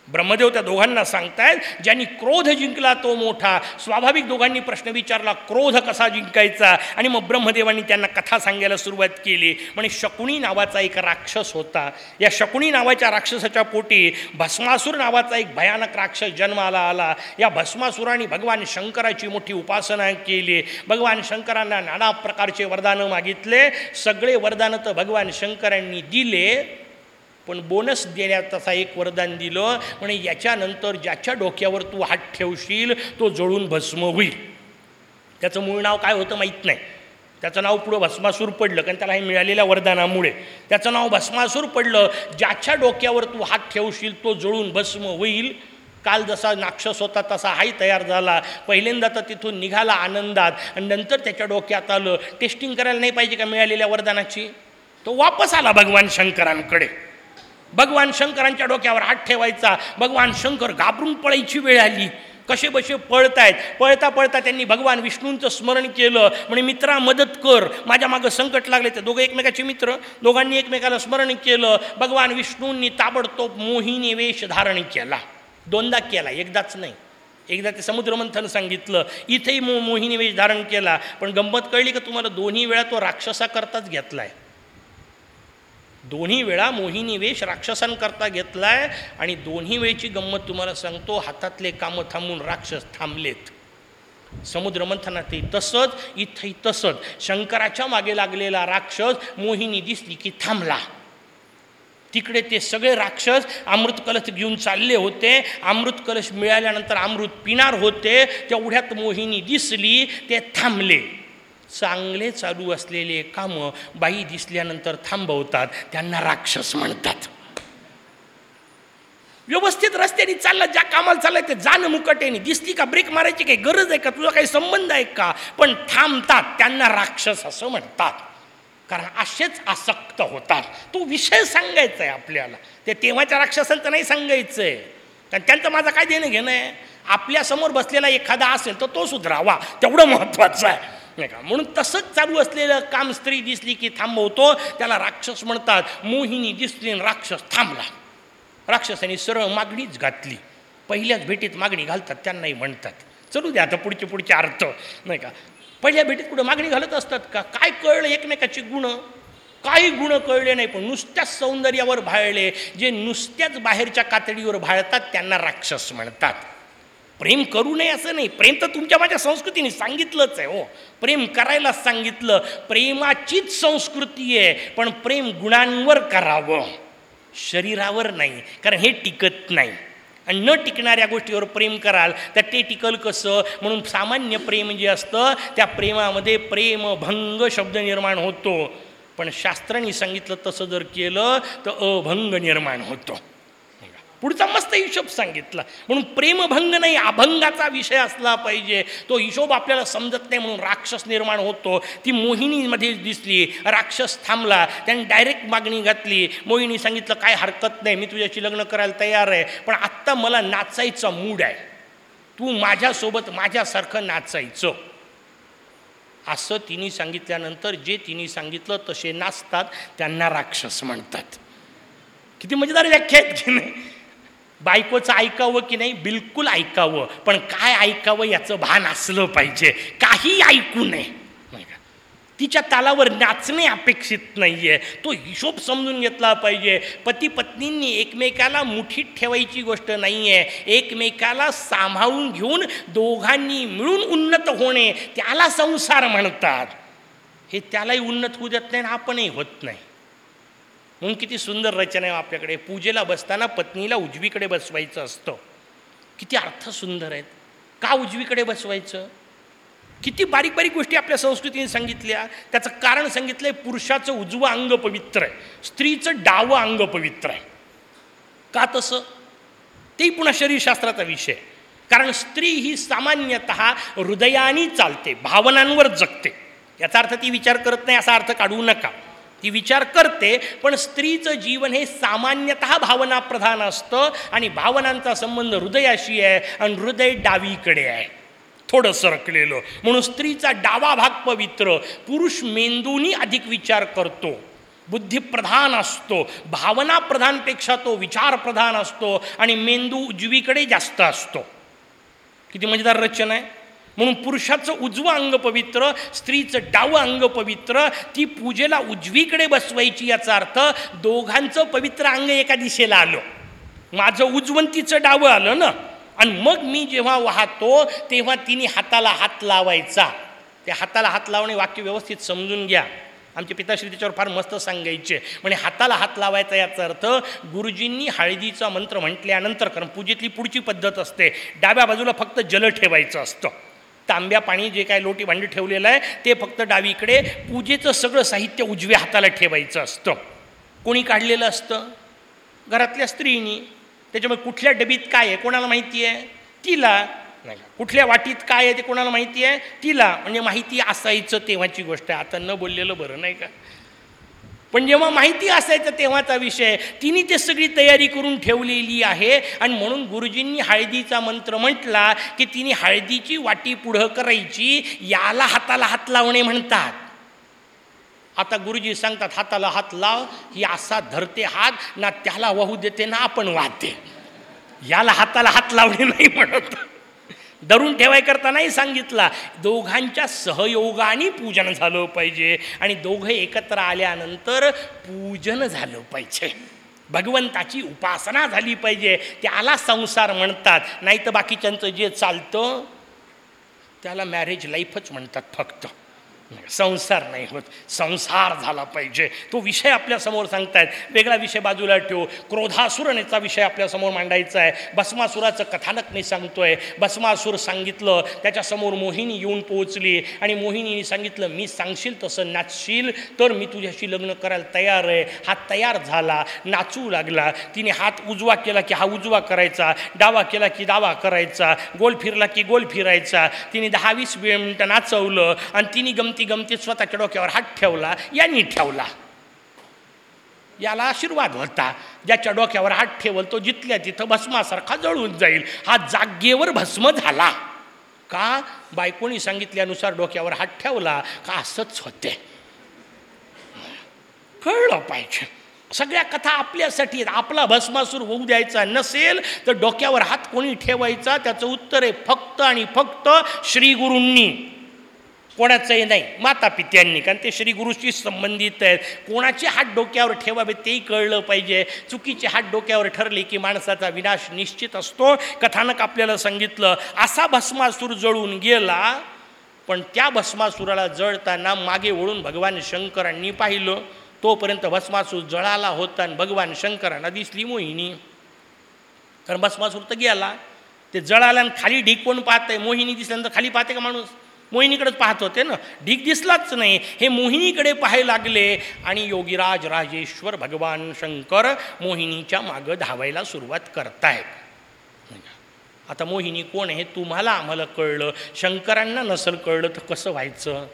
ब्रह्मदेव त्या दोघांना सांगतायत ज्यांनी क्रोध जिंकला तो मोठा. स्वाभाविक दोघांनी प्रश्न विचारला क्रोध कसा जिंकायचा? आणि मग ब्रह्मदेवांनी त्यांना कथा सांगायला सुरुवात केली. म्हणजे शकुणी नावाचा एक राक्षस होता. या शकुणी नावाच्या राक्षसाच्या पोटी भस्मासूर नावाचा एक भयानक राक्षस जन्माला आला. या भस्मासुराने भगवान शंकराची मोठी उपासना केली. भगवान शंकरांना नाना प्रकारचे वरदानं मागितले. सगळे वरदानं तर भगवान शंकरांनी दिले. पण बोनस देण्याचा तसा एक वरदान दिलं. म्हणे याच्यानंतर ज्याच्या डोक्यावर तू हात ठेवशील तो जळून भस्म होईल. त्याचं मूळ नाव काय होतं माहीत नाही. त्याचं नाव पुढं भस्मासूर पडलं कारण त्याला हे मिळालेल्या वरदानामुळे. त्याचं नाव भस्मासूर पडलं ज्याच्या डोक्यावर तू हात ठेवशील तो जळून भस्म होईल. काल जसा नाक्षस होता तसा हाही तयार झाला. पहिल्यांदा तर तिथून निघाला आनंदात आणि नंतर त्याच्या डोक्यात आलं. टेस्टिंग करायला नाही पाहिजे का मिळालेल्या वरदानाची? तो वापस आला भगवान शंकरांकडे. भगवान शंकरांच्या डोक्यावर हात ठेवायचा. भगवान शंकर घाबरून पळायची वेळ आली. कसे बसे पळतायत? पळता पळता त्यांनी भगवान विष्णूंचं स्मरण केलं. म्हणे मित्रा मदत कर. माझ्या मागं संकट लागले ते दोघं एकमेकाचे मित्र. दोघांनी एकमेकाला स्मरण केलं. भगवान विष्णूंनी ताबडतोब मोहिनी वेश धारण केला. दोनदा केला एकदाच नाही. एकदा ते समुद्रमंथन सांगितलं. इथेही मो मोहिनी वेश धारण केला. पण गंमत कळली का तुम्हाला? दोन्ही वेळा तो राक्षसाकरताच आहे दोन्ही वेळा मोहिनी वेश राक्षसांकरता घेतलाय आणि दोन्ही वेळची गंमत तुम्हाला सांगतो हातातले कामं थांबून राक्षस थांबलेत. समुद्रमंथनातही तसंच इथंही तसंच. शंकराच्या मागे लागलेला राक्षस मोहिनी दिसली की थांबला. तिकडे ते सगळे राक्षस अमृत कलश घेऊन चालले होते. अमृत कलश मिळाल्यानंतर अमृत पिणार होते. तेवढ्यात मोहिनी दिसली ते थांबले. चांगले चालू असलेले कामं बाई दिसल्यानंतर थांबवतात. त्यांना राक्षस म्हणतात. व्यवस्थित रस्त्याने चाललं ज्या कामाला चाललंय ते जाणं मुकटेने. दिसली का ब्रेक मारायची काही गरज आहे का? तुझा काही संबंध आहे का? पण थांबतात. त्यांना राक्षस असं म्हणतात. कारण असेच आसक्त होतात. तो विषय सांगायचा आहे आपल्याला. ते तेव्हाच्या राक्षसांचं नाही सांगायचं आहे कारण त्यांचं माझं काय देणं घेणं आहे आपल्यासमोर बसलेला एखादा असेल तर तो सुधरावा. तेवढं महत्त्वाचं आहे. नाही का? म्हणून तसंच चालू असलेलं काम स्त्री दिसली की थांबवतो त्याला राक्षस म्हणतात. मोहिनी दिसली आणि राक्षस थांबला. राक्षसाने सरळ मागणीच घातली. पहिल्याच भेटीत मागणी घालतात त्यांनाही म्हणतात. चलू द्या आता पुढचे पुढचे अर्थ. नाही का? पहिल्या भेटीत कुठं मागणी घालत असतात का? काय कळलं एकमेकाचे गुण? काही गुण कळले नाही पण नुसत्याच सौंदर्यावर भाळले. जे नुसत्याच बाहेरच्या कातडीवर भाळतात त्यांना राक्षस म्हणतात. प्रेम करू नये असं नाही. प्रेम तर तुमच्या माझ्या संस्कृतीने सांगितलंच आहे हो. प्रेम करायलाच सांगितलं प्रेमाचीच संस्कृती आहे पण प्रेम गुणांवर करावं. शरीरावर नाही कारण हे टिकत नाही. आणि न टिकणाऱ्या गोष्टीवर प्रेम कराल तर ते टिकल कसं? म्हणून सामान्य प्रेम जे असतं त्या प्रेमामध्ये प्रेमभंग शब्द निर्माण होतो. पण शास्त्रांनी सांगितलं तसं जर केलं तर अभंग निर्माण होतो. पुढचा मस्त हिशोब सांगितला. म्हणून प्रेमभंग नाही अभंगाचा विषय असला पाहिजे. तो हिशोब आपल्याला समजत नाही म्हणून राक्षस निर्माण होतो. ती मोहिनीमध्ये दिसली राक्षस थांबला त्याने डायरेक्ट मागणी घातली. मोहिनी सांगितलं काय हरकत नाही मी तुझ्याशी लग्न करायला तयार आहे. पण आत्ता मला नाचायचा मूड आहे. तू माझ्यासोबत माझ्यासारखं नाचायचं. असं तिने सांगितल्यानंतर जे तिने सांगितलं तसे नाचतात. त्यांना राक्षस म्हणतात. किती मजेदार व्याख्या आहेत की नाही बायकोचं ऐकावं की नाही बिलकुल ऐकावं. पण काय ऐकावं याचं भान असलं पाहिजे. काही ऐकू नये. का? तिच्या तालावर नाचणे अपेक्षित नाही आहे तो हिशोब समजून घेतला पाहिजे. पती पत्नींनी एकमेकाला मुठीत ठेवायची गोष्ट नाही आहे एकमेकाला सांभाळून घेऊन दोघांनी मिळून उन्नत होणे त्याला संसार म्हणतात. हे त्यालाही उन्नत होऊ देत नाही आणि आपणही होत नाही. म्हणून किती सुंदर रचना आहे आपल्याकडे. पूजेला बसताना पत्नीला उजवीकडे बसवायचं असतं. किती अर्थ सुंदर आहेत. का उजवीकडे बसवायचं? किती बारीक बारीक गोष्टी आपल्या संस्कृतीने सांगितल्या. त्याचं कारण सांगितलं आहे पुरुषाचं उजवं अंग पवित्र आहे. स्त्रीचं डावं अंग पवित्र आहे. का तसं? तेही पुन्हा शरीरशास्त्राचा विषय कारण स्त्री ही सामान्यतः हृदयाने चालते भावनांवर जगते. याचा अर्थ ती विचार करत नाही असा अर्थ काढू नका. ती विचार करते पण स्त्रीचं जीवन हे सामान्यतः भावनाप्रधान असतं आणि भावनांचा संबंध हृदयाशी आहे आणि हृदय डावीकडे आहे. थोडं सरकलेलं म्हणून स्त्रीचा डावा भाग पवित्र पुरुष मेंदूनी अधिक विचार करतो. बुद्धिप्रधान असतो. भावनाप्रधानपेक्षा तो विचारप्रधान असतो आणि मेंदू उजवीकडे जास्त असतो. किती मजेदार रचना आहे. म्हणून पुरुषाचं उजवं अंग पवित्र स्त्रीचं डावं अंग पवित्र ती पूजेला उजवीकडे बसवायची याचा अर्थ दोघांचं पवित्र अंग एका दिशेला आलं. माझं उजवंतीचं डावं आलं ना? आणि मग मी जेव्हा वाहतो तेव्हा तिने हाताला हात लावायचा. त्या हाताला हात लावणे वाक्य व्यवस्थित समजून घ्या. आमचे पिताश्री त्याच्यावर फार मस्त सांगायचे. म्हणजे हाताला हात लावायचा याचा अर्थ गुरुजींनी हळदीचा मंत्र म्हटल्यानंतर कारण पूजेतली पुढची पद्धत असते डाव्या बाजूला फक्त जल ठेवायचं असतं. तांब्या पाणी जे काय लोटी भांडी ठेवलेलं आहे ते फक्त डावीकडे पूजेचं सगळं साहित्य उजव्या हाताला ठेवायचं असतं. कोणी काढलेलं असतं? घरातल्या स्त्रीनी. त्याच्यामुळे कुठल्या डबीत काय आहे कोणाला माहिती आहे? तिला नाही. कुठल्या वाटीत काय आहे ते कोणाला माहिती आहे? तिला. म्हणजे माहिती असायचं तेव्हाची गोष्ट आहे. आता न बोललेलं बरं नाही का? पण जेव्हा माहिती असायचं तेव्हाचा विषय तिने ते सगळी तयारी करून ठेवलेली आहे. आणि म्हणून गुरुजींनी हळदीचा मंत्र म्हटला की तिने हळदीची वाटी पुढं करायची याला हाताला हात लावणे म्हणतात. आता गुरुजी सांगतात हाताला हात लाव ही असा धरते हात ना त्याला वाहू देते ना आपण वाहते. याला हाताला हात लावणे नाही म्हणत. धरून ठेवायकरता नाही सांगितला. दोघांच्या सहयोगाने पूजन झालं पाहिजे. आणि दोघं एकत्र आल्यानंतर पूजन झालं पाहिजे. भगवंताची उपासना झाली पाहिजे. त्याला संसार म्हणतात. नाही तर बाकीच्यांचं जे चालतं त्याला मॅरेज लाईफच म्हणतात फक्त. संसार नाही होत. संसार झाला पाहिजे. तो विषय आपल्यासमोर सांगतायत. वेगळा विषय बाजूला ठेवू. क्रोधासुरणेचा विषय आपल्यासमोर मांडायचा आहे. भस्मासुराचं कथानक मी सांगतोय. भस्मासूर सांगितलं त्याच्यासमोर मोहिनी येऊन पोहोचली आणि मोहिनीने सांगितलं मी सांगशील तसं नाचशील तर मी तुझ्याशी लग्न करायला तयार आहे. हा तयार झाला नाचू लागला. तिने हात उजवा केला की हा उजवा करायचा. डावा केला की डावा करायचा. गोल फिरला की गोल फिरायचा. तिने दहा वीस मिनटं नाचवलं आणि तिने गमती गमतीत स्वतःच्या डोक्यावर हात ठेवला यांनी ठेवला. याला आशीर्वाद होता. ज्याच्या डोक्यावर हात ठेवल तो जिथल्या तिथं भस्मासारखा जळून जाईल. हा जागेवर भस्म झाला. का? बायकोनी सांगितल्यानुसार डोक्यावर हात ठेवला का असंच होते. कळलं पाहिजे. सगळ्या कथा आपल्यासाठी आपला भस्मासूर होऊ द्यायचा नसेल तर डोक्यावर हात कोणी ठेवायचा? त्याचं उत्तर आहे फक्त आणि फक्त श्रीगुरूंनी. कोणाचंही नाही. माता पित्यांनी कारण ते श्री गुरुशी संबंधित आहेत. कोणाचे हात डोक्यावर ठेवावे तेही कळलं पाहिजे. चुकीचे हात डोक्यावर ठरले की माणसाचा विनाश निश्चित असतो. कथानक आपल्याला सांगितलं असा भस्मासूर जळून गेला पण त्या भस्मासुराला जळताना मागे वळून भगवान शंकरांनी पाहिलं. तोपर्यंत भस्मासूर जळाला होता आणि भगवान शंकरांना दिसली मोहिनी. कारण भस्मासूर तर गेला. ते जळाला आणि खाली ढिकवून पाहत पाहतंय. मोहिनी दिसल्यानंतर खाली पाहते का माणूस? मोहिनीकडेच पाहत होते ना. ढीक दिसलाच नाही. हे मोहिनीकडे पाहायला लागले आणि योगीराज राजेश्वर भगवान शंकर मोहिनीच्या मागं धावायला सुरुवात करतायत. म्हणजे आता मोहिनी कोण आहे? तुम्हाला आम्हाला कळलं. शंकरांना नसल कळलं तर कसं व्हायचं?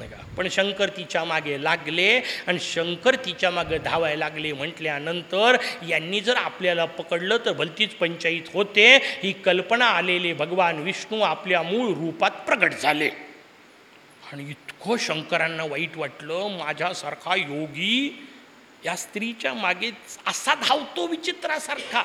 नाही का पण शंकर तिच्यामागे लागले आणि शंकर तिच्यामागे धावायला लागले म्हटल्यानंतर यांनी जर आपल्याला पकडलं तर भलतीच पंचायत होते. ही कल्पना आलेले भगवान विष्णू आपल्या मूळ रूपात प्रगट झाले. आणि इतकं शंकरांना वाईट वाटलं माझ्यासारखा योगी या स्त्रीच्या मागे असा धावतो विचित्रासारखा.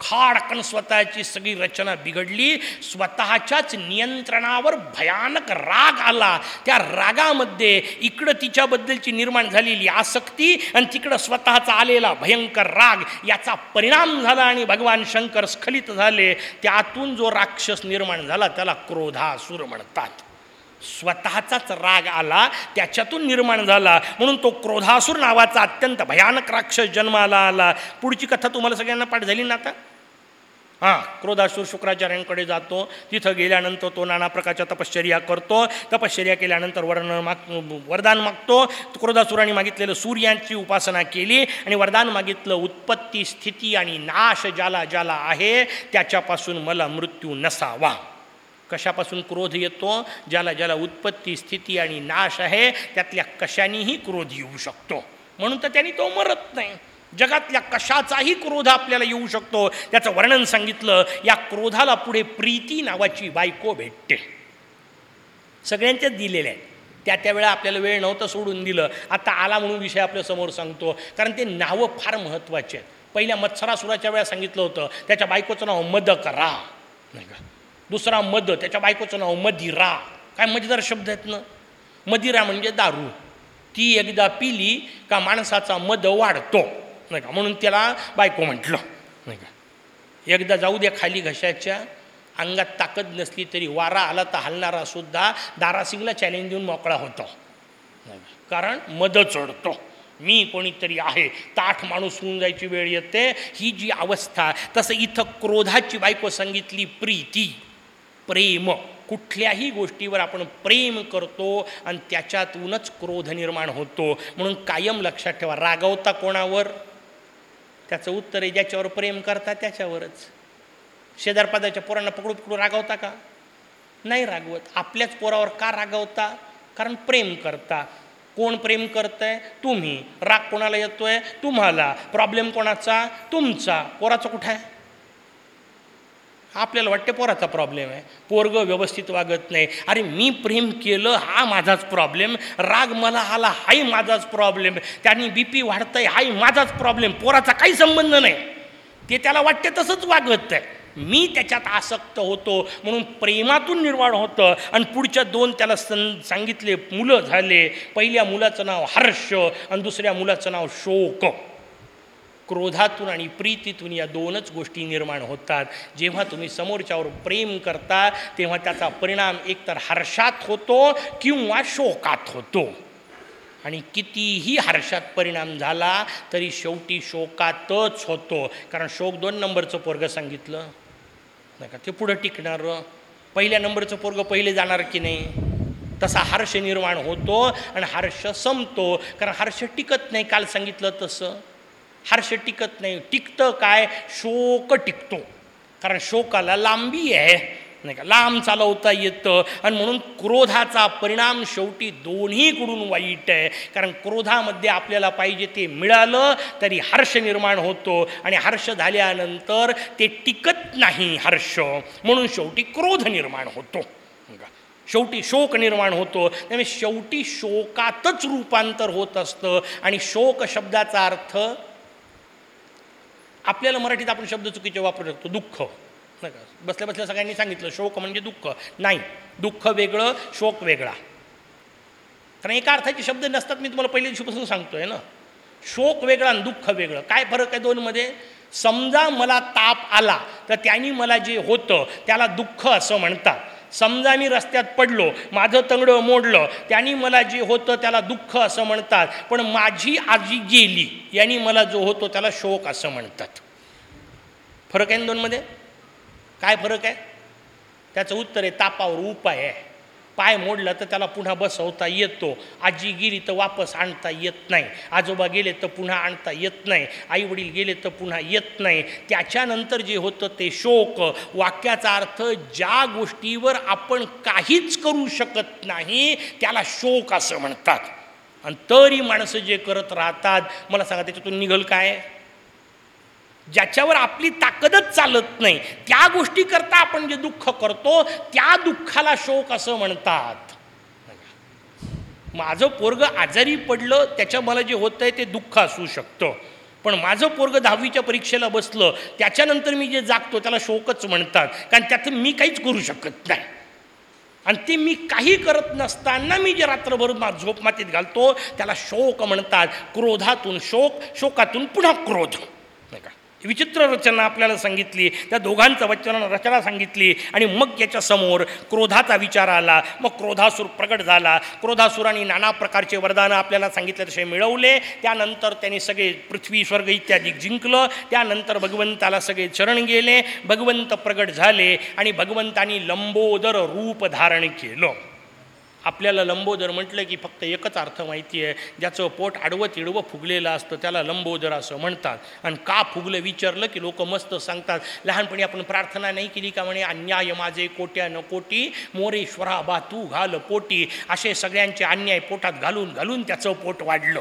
खाडकन स्वतःची सगळी रचना बिघडली. स्वतःच्याच नियंत्रणावर भयानक राग आला. त्या रागामध्ये इकडं तिच्याबद्दलची निर्माण झालेली आसक्ती आणि तिकडं स्वतःचा आलेला भयंकर राग याचा परिणाम झाला आणि भगवान शंकर स्खलित झाले. त्यातून जो राक्षस निर्माण झाला त्याला क्रोधासूर म्हणतात. स्वतःचाच राग आला त्याच्यातून निर्माण झाला. म्हणून तो क्रोधासूर नावाचा अत्यंत भयानक राक्षस जन्माला आला. पुढची कथा तुम्हाला सगळ्यांना पाठ झाली ना आता? हां क्रोधासूर शुक्राचार्यांकडे जातो. तिथं गेल्यानंतर तो नाना प्रकारच्या तपश्चर्या करतो. तपश्चर्या केल्यानंतर वर्ण माग वरदान मागतो. क्रोधासुराने मागितलेलं सूर्यांची उपासना केली आणि वरदान मागितलं उत्पत्ती स्थिती आणि नाश ज्याला ज्याला आहे त्याच्यापासून मला मृत्यू नसावा. कशापासून क्रोध येतो ज्याला ज्याला उत्पत्ती स्थिती आणि नाश आहे त्यातल्या कशानेही क्रोध येऊ शकतो. म्हणून तर त्यांनी तो मरत नाही. जगातल्या कशाचाही क्रोध आपल्याला येऊ शकतो. त्याचं वर्णन सांगितलं या क्रोधाला पुढे प्रीती नावाची बायको भेटते. सगळ्यांच्याच दिलेल्या आहेत. त्या त्यावेळा आपल्याला वेळ नव्हतं सोडून दिलं. आता आला म्हणून विषय आपल्यासमोर सांगतो. कारण ते नावं फार महत्त्वाचे आहेत. पहिल्या मत्सरासुराच्या वेळा सांगितलं होतं त्याच्या बायकोचं नाव मदकरा. नाही का? दुसरा मद त्याच्या बायकोचं नाव मदिरा. काय मजेदार शब्द आहेत ना? मदिरा म्हणजे दारू. ती एकदा पिली का माणसाचा मद वाढतो. नाही का? म्हणून त्याला बायको म्हटलं. नाही का? एकदा जाऊ द्या खाली घशाच्या अंगात ताकद नसली तरी वारा आला तर हलणारा सुद्धा दारासिंगला चॅलेंज देऊन मोकळा होतो. कारण मद चढतो. मी कोणीतरी आहे. ताठ माणूस होऊन जायची वेळ येते. ही जी अवस्था तसं इथं क्रोधाची बायको सांगितली प्रीती. प्रेम. कुठल्याही गोष्टीवर आपण प्रेम करतो आणि त्याच्यातूनच क्रोध निर्माण होतो. म्हणून कायम लक्षात ठेवा रागवता कोणावर? त्याचं उत्तर आहे ज्याच्यावर प्रेम करता त्याच्यावरच. शेजारपादाच्या पोरांना पकडू पकडू रागवता का? नाही रागवत. आपल्याच पोरावर का रागवता? कारण प्रेम करता. कोण प्रेम करतंय? तुम्ही. राग कोणाला येतोय? तुम्हाला. प्रॉब्लेम कोणाचा? तुमचा. पोराचा कुठं आहे? आपल्याला वाटते पोराचा प्रॉब्लेम आहे. पोरग व्यवस्थित वागत नाही. अरे मी प्रेम केलं हा माझाच प्रॉब्लेम राग मला आला हाही माझाच प्रॉब्लेम त्यांनी बी पी वाढतं आहे हाही माझाच प्रॉब्लेम पोराचा काही संबंध नाही. ते त्याला वाटते तसंच वागत आहे. मी त्याच्यात आसक्त होतो म्हणून प्रेमातून निर्माण होतं. आणि पुढच्या दोन त्याला सं सांगितले मुलं झाले. पहिल्या मुलाचं नाव हर्ष आणि दुसऱ्या मुलाचं नाव शोक. क्रोधातून आणि प्रीतीतून या दोनच गोष्टी निर्माण होतात. जेव्हा तुम्ही समोरच्यावर प्रेम करता तेव्हा त्याचा परिणाम एकतर हर्षात होतो किंवा शोकात होतो. आणि कितीही हर्षात परिणाम झाला तरी शेवटी शोकातच होतो. कारण शोक दोन नंबरचं पोरगं सांगितलं. नाही का? ते पुढं टिकणारं. पहिल्या नंबरचं पोरगं पहिले जाणार की नाही? तसा हर्ष निर्माण होतो आणि हर्ष संपतो. कारण हर्ष टिकत नाही काल सांगितलं तसं. हर्ष टिकत नाही. टिकतं काय? शोक टिकतो. कारण शोकाला लांबी आहे. नाही का? लांब चालवता येतं. आणि म्हणून क्रोधाचा परिणाम शेवटी दोन्हीकडून वाईट आहे. कारण क्रोधामध्ये आपल्याला पाहिजे ते मिळालं तरी हर्ष निर्माण होतो. आणि हर्ष झाल्यानंतर ते टिकत नाही हर्ष. म्हणून शेवटी क्रोध निर्माण होतो. शेवटी शोक निर्माण होतो. त्यामुळे शेवटी शोकातच रूपांतर होत असतं. आणि शोक शब्दाचा अर्थ आपल्याला मराठीत आपण शब्द चुकीचे वापरू शकतो दुःख. नाही का? बसल्या बसल्या सगळ्यांनी सांगितलं शोक म्हणजे दुःख. नाही दुःख वेगळं शोक वेगळा. कारण एका अर्थाचे शब्द नसतात मी तुम्हाला पहिल्या दिवशीपासून सांगतोय ना. शोक वेगळा आणि दुःख वेगळं. काय फरक आहे दोनमध्ये? समजा मला ताप आला तर त्यांनी मला जे होतं त्याला दुःख असं म्हणतात. समजा मी रस्त्यात पडलो माझं तंगडं मोडलं त्यांनी मला जे होतं त्याला दुःख असं म्हणतात पण माझी आजी गेली यांनी मला जो होतो त्याला शोक असं म्हणतात. फरक आहे ना दोनमध्ये? काय फरक आहे? त्याचं उत्तर आहे तापावर उपाय आहे. पाय मोडलं तर त्याला पुन्हा बसवता येतो. आजी गेली तर वापस आणता येत नाही. आजोबा गेले तर पुन्हा आणता येत नाही. आईवडील गेले तर पुन्हा येत नाही. त्याच्यानंतर जे होतं ते शोक. वाक्याचा अर्थ ज्या गोष्टीवर आपण काहीच करू शकत नाही त्याला शोक असं म्हणतात. आणि तरी माणसं जे करत राहतात मला सांगा त्याच्यातून निघल काय? ज्याच्यावर आपली ताकदच चालत नाही त्या गोष्टी करता आपण जे दुःख करतो त्या दुःखाला शोक असं म्हणतात. माझं पोरग आजारी पडलं त्याच्या मला जे होतं आहे ते दुःख असू शकतं. पण माझं पोरग दहावीच्या परीक्षेला बसलं त्याच्यानंतर मी जे जागतो त्याला शोकच म्हणतात. कारण त्यात मी काहीच करू शकत नाही. आणि ते मी काही करत नसताना मी जे रात्रभर मा झोप मातीत घालतो त्याला शोक म्हणतात. क्रोधातून शोक शोकातून पुन्हा क्रोध. विचित्र रचना आपल्याला सांगितली. त्या दोघांचं वचन रचना सांगितली. आणि मग याच्यासमोर क्रोधाचा विचार आला. मग क्रोधासूर प्रकट झाला. क्रोधासुराने नाना प्रकारचे वरदानं आपल्याला सांगितले तसे मिळवले. त्यानंतर त्यांनी सगळे पृथ्वी स्वर्ग इत्यादी जिंकलं. त्यानंतर भगवंताला सगळे चरण गेले. भगवंत प्रगट झाले आणि भगवंतानी लंबोदर रूप धारण केलं. आपल्याला लंबोदर म्हटलं की फक्त एकच अर्थ माहिती आहे. ज्याचं पोट आडवं तिडवं फुगलेलं असतं त्याला लंबोदर असं म्हणतात. आणि का फुगलं विचारलं की लोक मस्त सांगतात लहानपणी आपण प्रार्थना नाही केली का? म्हणे अन्याय माझे कोट्यानं कोटी मोरेश्वरा बा तू घाल पोटी. असे सगळ्यांचे अन्याय पोटात घालून घालून त्याचं पोट वाढलं.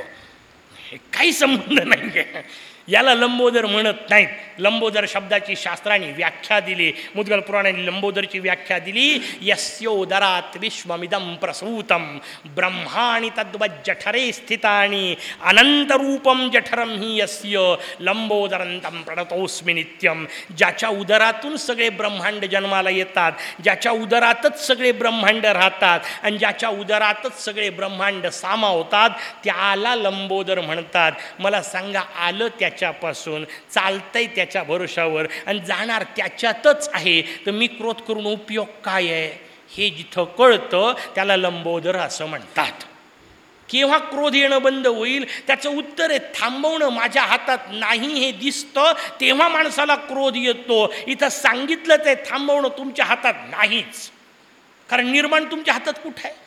हे काही संबंध नाही आहे याला लंबोदर म्हणत नाहीत. लंबोदर शब्दाची शास्त्राने व्याख्या दिली. मुद्गल पुराणाने लंबोदरची व्याख्या दिली. यस्योदरात विश्वमिदं प्रसूतम ब्रह्माणि तद्वत् जठरे स्थितानि. अनंतरूपम जठरम ही यस्य लंबोदरंतम प्रणतोस्मी नित्यम ज्याच्या उदरातून सगळे ब्रह्मांड जन्माला येतात. ज्याच्या उदरातच सगळे ब्रह्मांड राहतात आणि ज्याच्या उदरातच सगळे ब्रह्मांड सामावतात त्याला लंबोदर म्हणतात. मला सांगा आलं त्या त्याच्यापासून चालतंय त्याच्या भरोशावर आणि जाणार त्याच्यातच आहे. तर मी क्रोध करून उपयोग काय आहे? हे जिथं कळतं त्याला लंबोदर असं म्हणतात. केव्हा क्रोध येणं बंद होईल? त्याचं उत्तर आहे थांबवणं माझ्या हातात नाही हे दिसतं तेव्हा माणसाला क्रोध येतो. इथं सांगितलं ते थांबवणं तुमच्या हातात नाहीच. कारण निर्माण तुमच्या हातात कुठं आहे?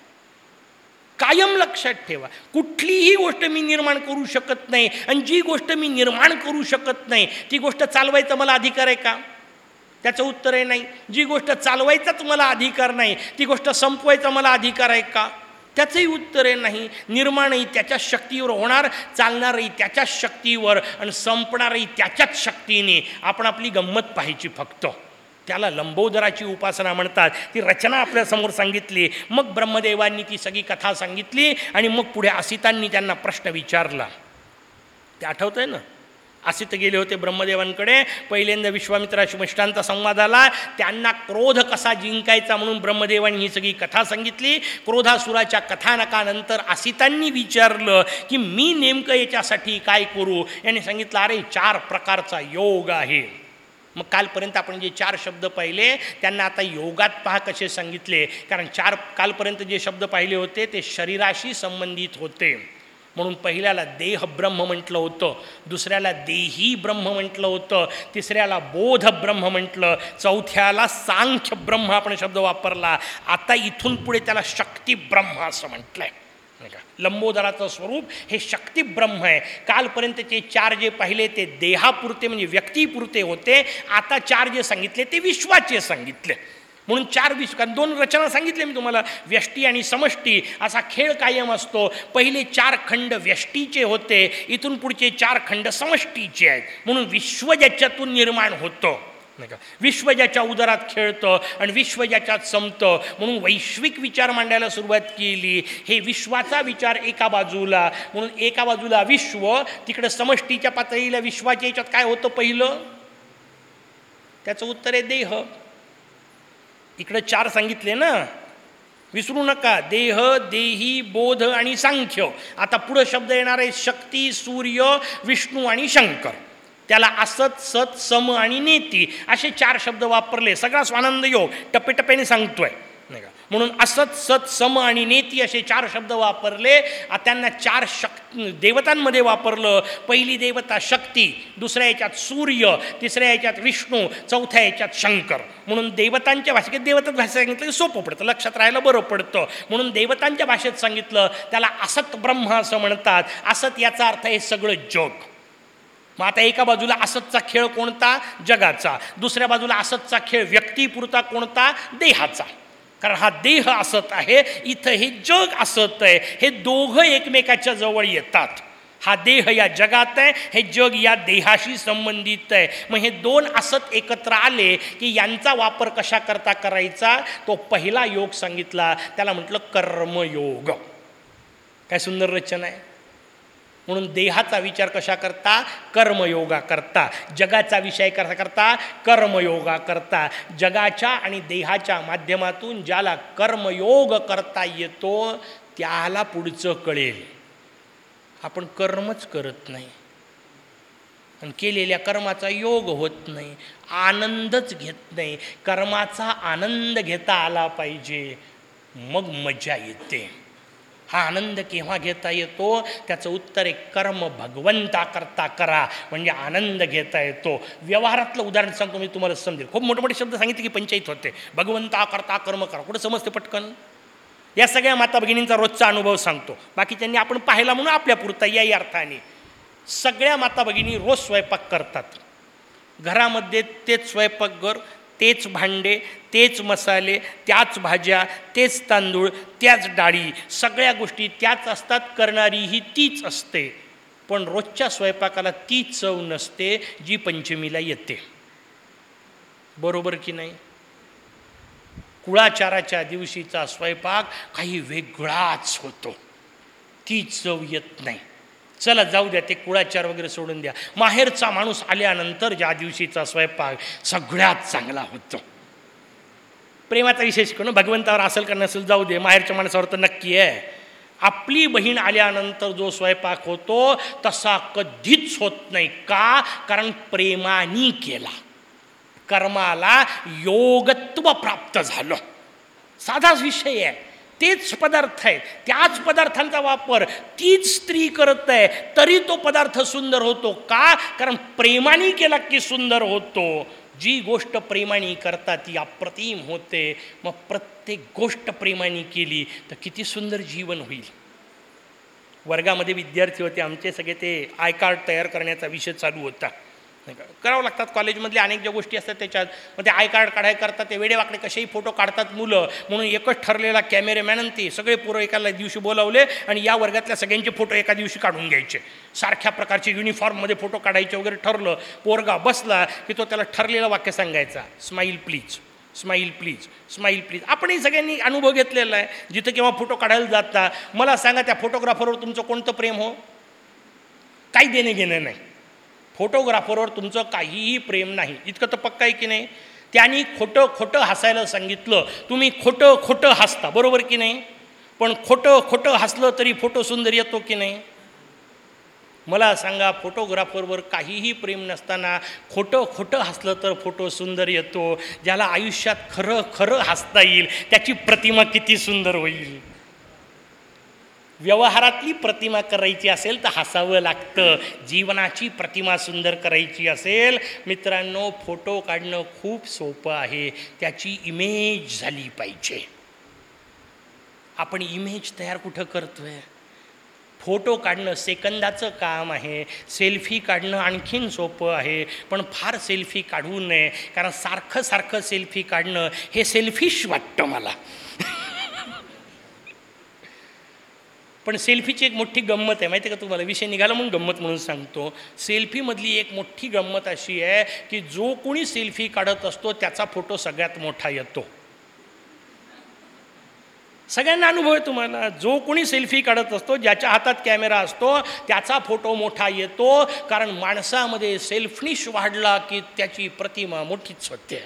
कायम लक्षात ठेवा. कुठलीही गोष्ट मी निर्माण करू शकत नाही आणि जी गोष्ट मी निर्माण करू शकत नाही ती गोष्ट चालवायचा मला अधिकार आहे का? त्याचं उत्तर आहे नाही. जी गोष्ट चालवायचाच मला अधिकार नाही ती गोष्ट संपवायचा मला अधिकार आहे का? त्याचंही उत्तर आहे नाही. निर्माणही त्याच्या शक्तीवर होणार चालणारही त्याच्याच शक्तीवर आणि संपणारही त्याच्याच शक्तीने आपण आपली गंमत पाहायची फक्त. त्याला लंबोदराची उपासना म्हणतात. ती रचना आपल्यासमोर सांगितली. मग ब्रह्मदेवांनी ती सगळी कथा सांगितली आणि मग पुढे आसितांनी त्यांना प्रश्न विचारला. ते आठवतंय ना? आसित गेले होते ब्रह्मदेवांकडे. पहिल्यांदा विश्वामित्राशी मिष्टांचा संवाद आला. त्यांना क्रोध कसा जिंकायचा म्हणून ब्रह्मदेवांनी ही सगळी कथा सांगितली. क्रोधासुराच्या कथानकानंतर आसितांनी विचारलं की मी नेमकं याच्यासाठी काय करू? यांनी सांगितलं अरे चार प्रकारचा योग आहे. मग कालपर्यंत आपण जे चार शब्द पाहिले त्यांना आता योगात पहा कसे सांगितले. कारण चार कालपर्यंत जे शब्द पाहिले होते ते शरीराशी संबंधित होते. म्हणून पहिल्याला देह ब्रह्म म्हटलं होतं दुसऱ्याला देही ब्रह्म म्हटलं होतं तिसऱ्याला बोध ब्रह्म म्हटलं चौथ्याला सांख्य ब्रह्म आपण शब्द वापरला. आता इथून पुढे त्याला शक्ती ब्रह्म असं म्हटलं आहे लंबोदराचं स्वरूप हे शक्ती ब्रह्म आहे. कालपर्यंतचे चार जे पाहिले ते देहापुरते म्हणजे व्यक्तीपुरते होते. आता चार जे सांगितले ते विश्वाचे सांगितले. म्हणून चार विश्व कारण दोन रचना सांगितले मी तुम्हाला. व्यष्टी आणि समष्टी असा खेळ कायम असतो. पहिले चार खंड व्यष्टीचे होते. इथून पुढचे चार खंड समष्टीचे आहेत. म्हणून विश्व ज्याच्यातून निर्माण होतं. नाही का विश्व ज्याच्या उदरात खेळतं आणि विश्व ज्याच्यात संपतं. म्हणून वैश्विक विचार मांडायला सुरुवात केली. हे विश्वाचा विचार एका बाजूला. म्हणून एका बाजूला विश्व तिकडे समष्टीच्या पातळीला विश्वाच्या याच्यात काय होतं पहिलं? त्याचं उत्तर आहे देह. इकडं चार सांगितले ना? विसरू नका. देह देही बोध आणि सांख्य. आता पुढं शब्द येणार आहे शक्ती सूर्य विष्णू आणि शंकर. त्याला असत सत सम आणि नेती असे चार शब्द वापरले. सगळा स्वानंद योग टप्प्याटप्प्याने सांगतोय. नाही का? म्हणून असत सत सम आणि नेती असे चार शब्द वापरले. त्यांना चार शक देवतांमध्ये वापरलं. पहिली देवता शक्ती दुसऱ्या याच्यात सूर्य तिसऱ्या याच्यात विष्णू चौथ्या याच्यात शंकर. म्हणून देवतांच्या भाषेत देवतात भाषेत सांगितलं की सोपं पडतं. लक्षात राहायला बरं पडतं. म्हणून देवतांच्या भाषेत सांगितलं त्याला असत ब्रह्म असं म्हणतात. असत याचा अर्थ आहे सगळं जग. मग आता एका बाजूला असतचा खेळ कोणता? जगाचा. दुसऱ्या बाजूला असतचा खेळ व्यक्तीपुरता कोणता? देहाचा. कारण हा देह असत आहे इथं हे जग असत आहे. हे दोघं एकमेकाच्या जवळ येतात. हा देह या जगात आहे हे जग या देहाशी संबंधित आहे. मग हे दोन असत एकत्र आले की यांचा वापर कशा करता करायचा? तो पहिला योग सांगितला. त्याला म्हटलं कर्मयोग. काय सुंदर रचना आहे. म्हणून देहाचा विचार कशा करता? कर्मयोगा करता. जगाचा विषय कसा करता? कर्मयोगा करता. जगाच्या आणि देहाच्या माध्यमातून ज्याला कर्मयोग करता येतो त्याला पुढचं कळेल. आपण कर्मच करत नाही. आणि केलेल्या कर्माचा योग होत नाही. आनंदच घेत नाही. कर्माचा आनंद घेता आला पाहिजे. मग मजा येते. हा आनंद केव्हा घेता येतो? त्याचं उत्तर एक कर्म भगवंता करता करा. म्हणजे आनंद घेता येतो. व्यवहारातलं उदाहरण सांगतो मी तुम्हाला समजेल. खूप मोठे मोठे शब्द सांगितले की पंचायत होते. भगवंता करता कर्म करा. कुठं समजते पटकन? या सगळ्या माता भगिनींचा रोजचा अनुभव सांगतो. बाकी त्यांनी आपण पाहिला म्हणून आपल्या पुरता याही अर्थाने. सगळ्या माता भगिनी रोज स्वयंपाक करतात. घरामध्ये तेच स्वयंपाकघर तेच भांडे तेच मसाले त्याच भाज्या तेच तांदूळ त्याच डाळी सगळ्या गोष्टी त्याच असतात करणारी ही तीच असते. पण रोजच्या स्वयंपाकाला ती चव नसते जी पंचमीला येते. बरोबर की नाही? कुळाचाराच्या दिवशीचा स्वयंपाक काही वेगळाच होतो. ती चव येत नाही. चला जाऊ द्या ते कुळाचार वगैरे सोडून द्या. माहेरचा माणूस आल्यानंतर ज्या दिवशीचा स्वयंपाक सगळ्यात चांगला होतो. प्रेमाचा विषय शिकवणं भगवंतावर असेल का नसेल जाऊ दे माहेरच्या माणसावर तर नक्की आहे. आपली बहीण आल्यानंतर जो स्वयंपाक होतो तसा कधीच होत नाही. का? कारण प्रेमानी केला. कर्माला योगत्व प्राप्त झालं. साधाच विषय आहे. तेच पदार्थ आहेत. त्याच पदार्थांचा वापर तीच स्त्री करत आहे तरी तो पदार्थ सुंदर होतो का? कारण प्रेमाने केला की सुंदर होतो. जी गोष्ट प्रेमाने करता ती अप्रतिम होते. मग प्रत्येक गोष्ट प्रेमाने केली तर किती सुंदर जीवन होईल. वर्गामध्ये विद्यार्थी होते आमचे सगळे ते आय कार्ड तयार करण्याचा विषय चालू होता. नाही का करावं लागतात. कॉलेजमधल्या अनेक ज्या गोष्टी असतात त्याच्यात मग ते आय कार्ड काढाय करतात ते वेडेवाकडे कसेही फोटो काढतात मुलं. म्हणून एकच ठरलेला कॅमेरेमॅन आणि ते सगळे पोरं एकाला दिवशी बोलावले आणि या वर्गातल्या सगळ्यांचे फोटो एका दिवशी काढून घ्यायचे. सारख्या प्रकारचे युनिफॉर्ममध्ये फोटो काढायचे वगैरे ठरलं. पोरगा बसला की तो त्याला ठरलेलं वाक्य सांगायचा. Smile please smile please smile please आपणही सगळ्यांनी अनुभव घेतलेला आहे. जिथं केव्हा फोटो काढायला जाता मला सांगा त्या फोटोग्राफरवर तुमचं कोणतं प्रेम हो? काही देणे घेणं नाही. फोटोग्राफरवर तुमचं काहीही प्रेम नाही. इतकं तर पक्का आहे की नाही? त्यांनी खोटं खोटं हसायला सांगितलं. तुम्ही खोटं खोटं हसता. बरोबर की नाही? पण खोटं खोटं हसलं तरी फोटो सुंदर येतो की नाही? मला सांगा फोटोग्राफरवर काहीही प्रेम नसताना खोटं खोटं हसलं तर फोटो सुंदर येतो. ज्याला आयुष्यात खरं खरं हसता येईल त्याची प्रतिमा किती सुंदर होईल? व्यवहारातली प्रतिमा करायची असेल तर हसावं लागतं. जीवनाची प्रतिमा सुंदर करायची असेल मित्रांनो फोटो काढणं खूप सोपं आहे. त्याची इमेज झाली पाहिजे. आपण इमेज तयार कुठं करतोय? फोटो काढणं सेकंदाचं काम आहे. सेल्फी काढणं आणखीन सोपं आहे. पण फार सेल्फी काढू नये. कारण सारखं सारखं सेल्फी काढणं हे सेल्फिश वाटतं मला. पण सेल्फीची एक मोठी गंमत आहे. माहिती आहे का तुम्हाला? विषय निघाला म्हणून गंमत म्हणून सांगतो. सेल्फीमधली एक मोठी गंमत अशी आहे की जो कोणी सेल्फी काढत असतो त्याचा फोटो सगळ्यात मोठा येतो. सगळ्यांना अनुभव आहे तुम्हाला. जो कोणी सेल्फी काढत असतो ज्याच्या हातात कॅमेरा असतो त्याचा फोटो मोठा येतो. कारण माणसामध्ये सेल्फनिश वाढला की त्याची प्रतिमा मोठीच होते.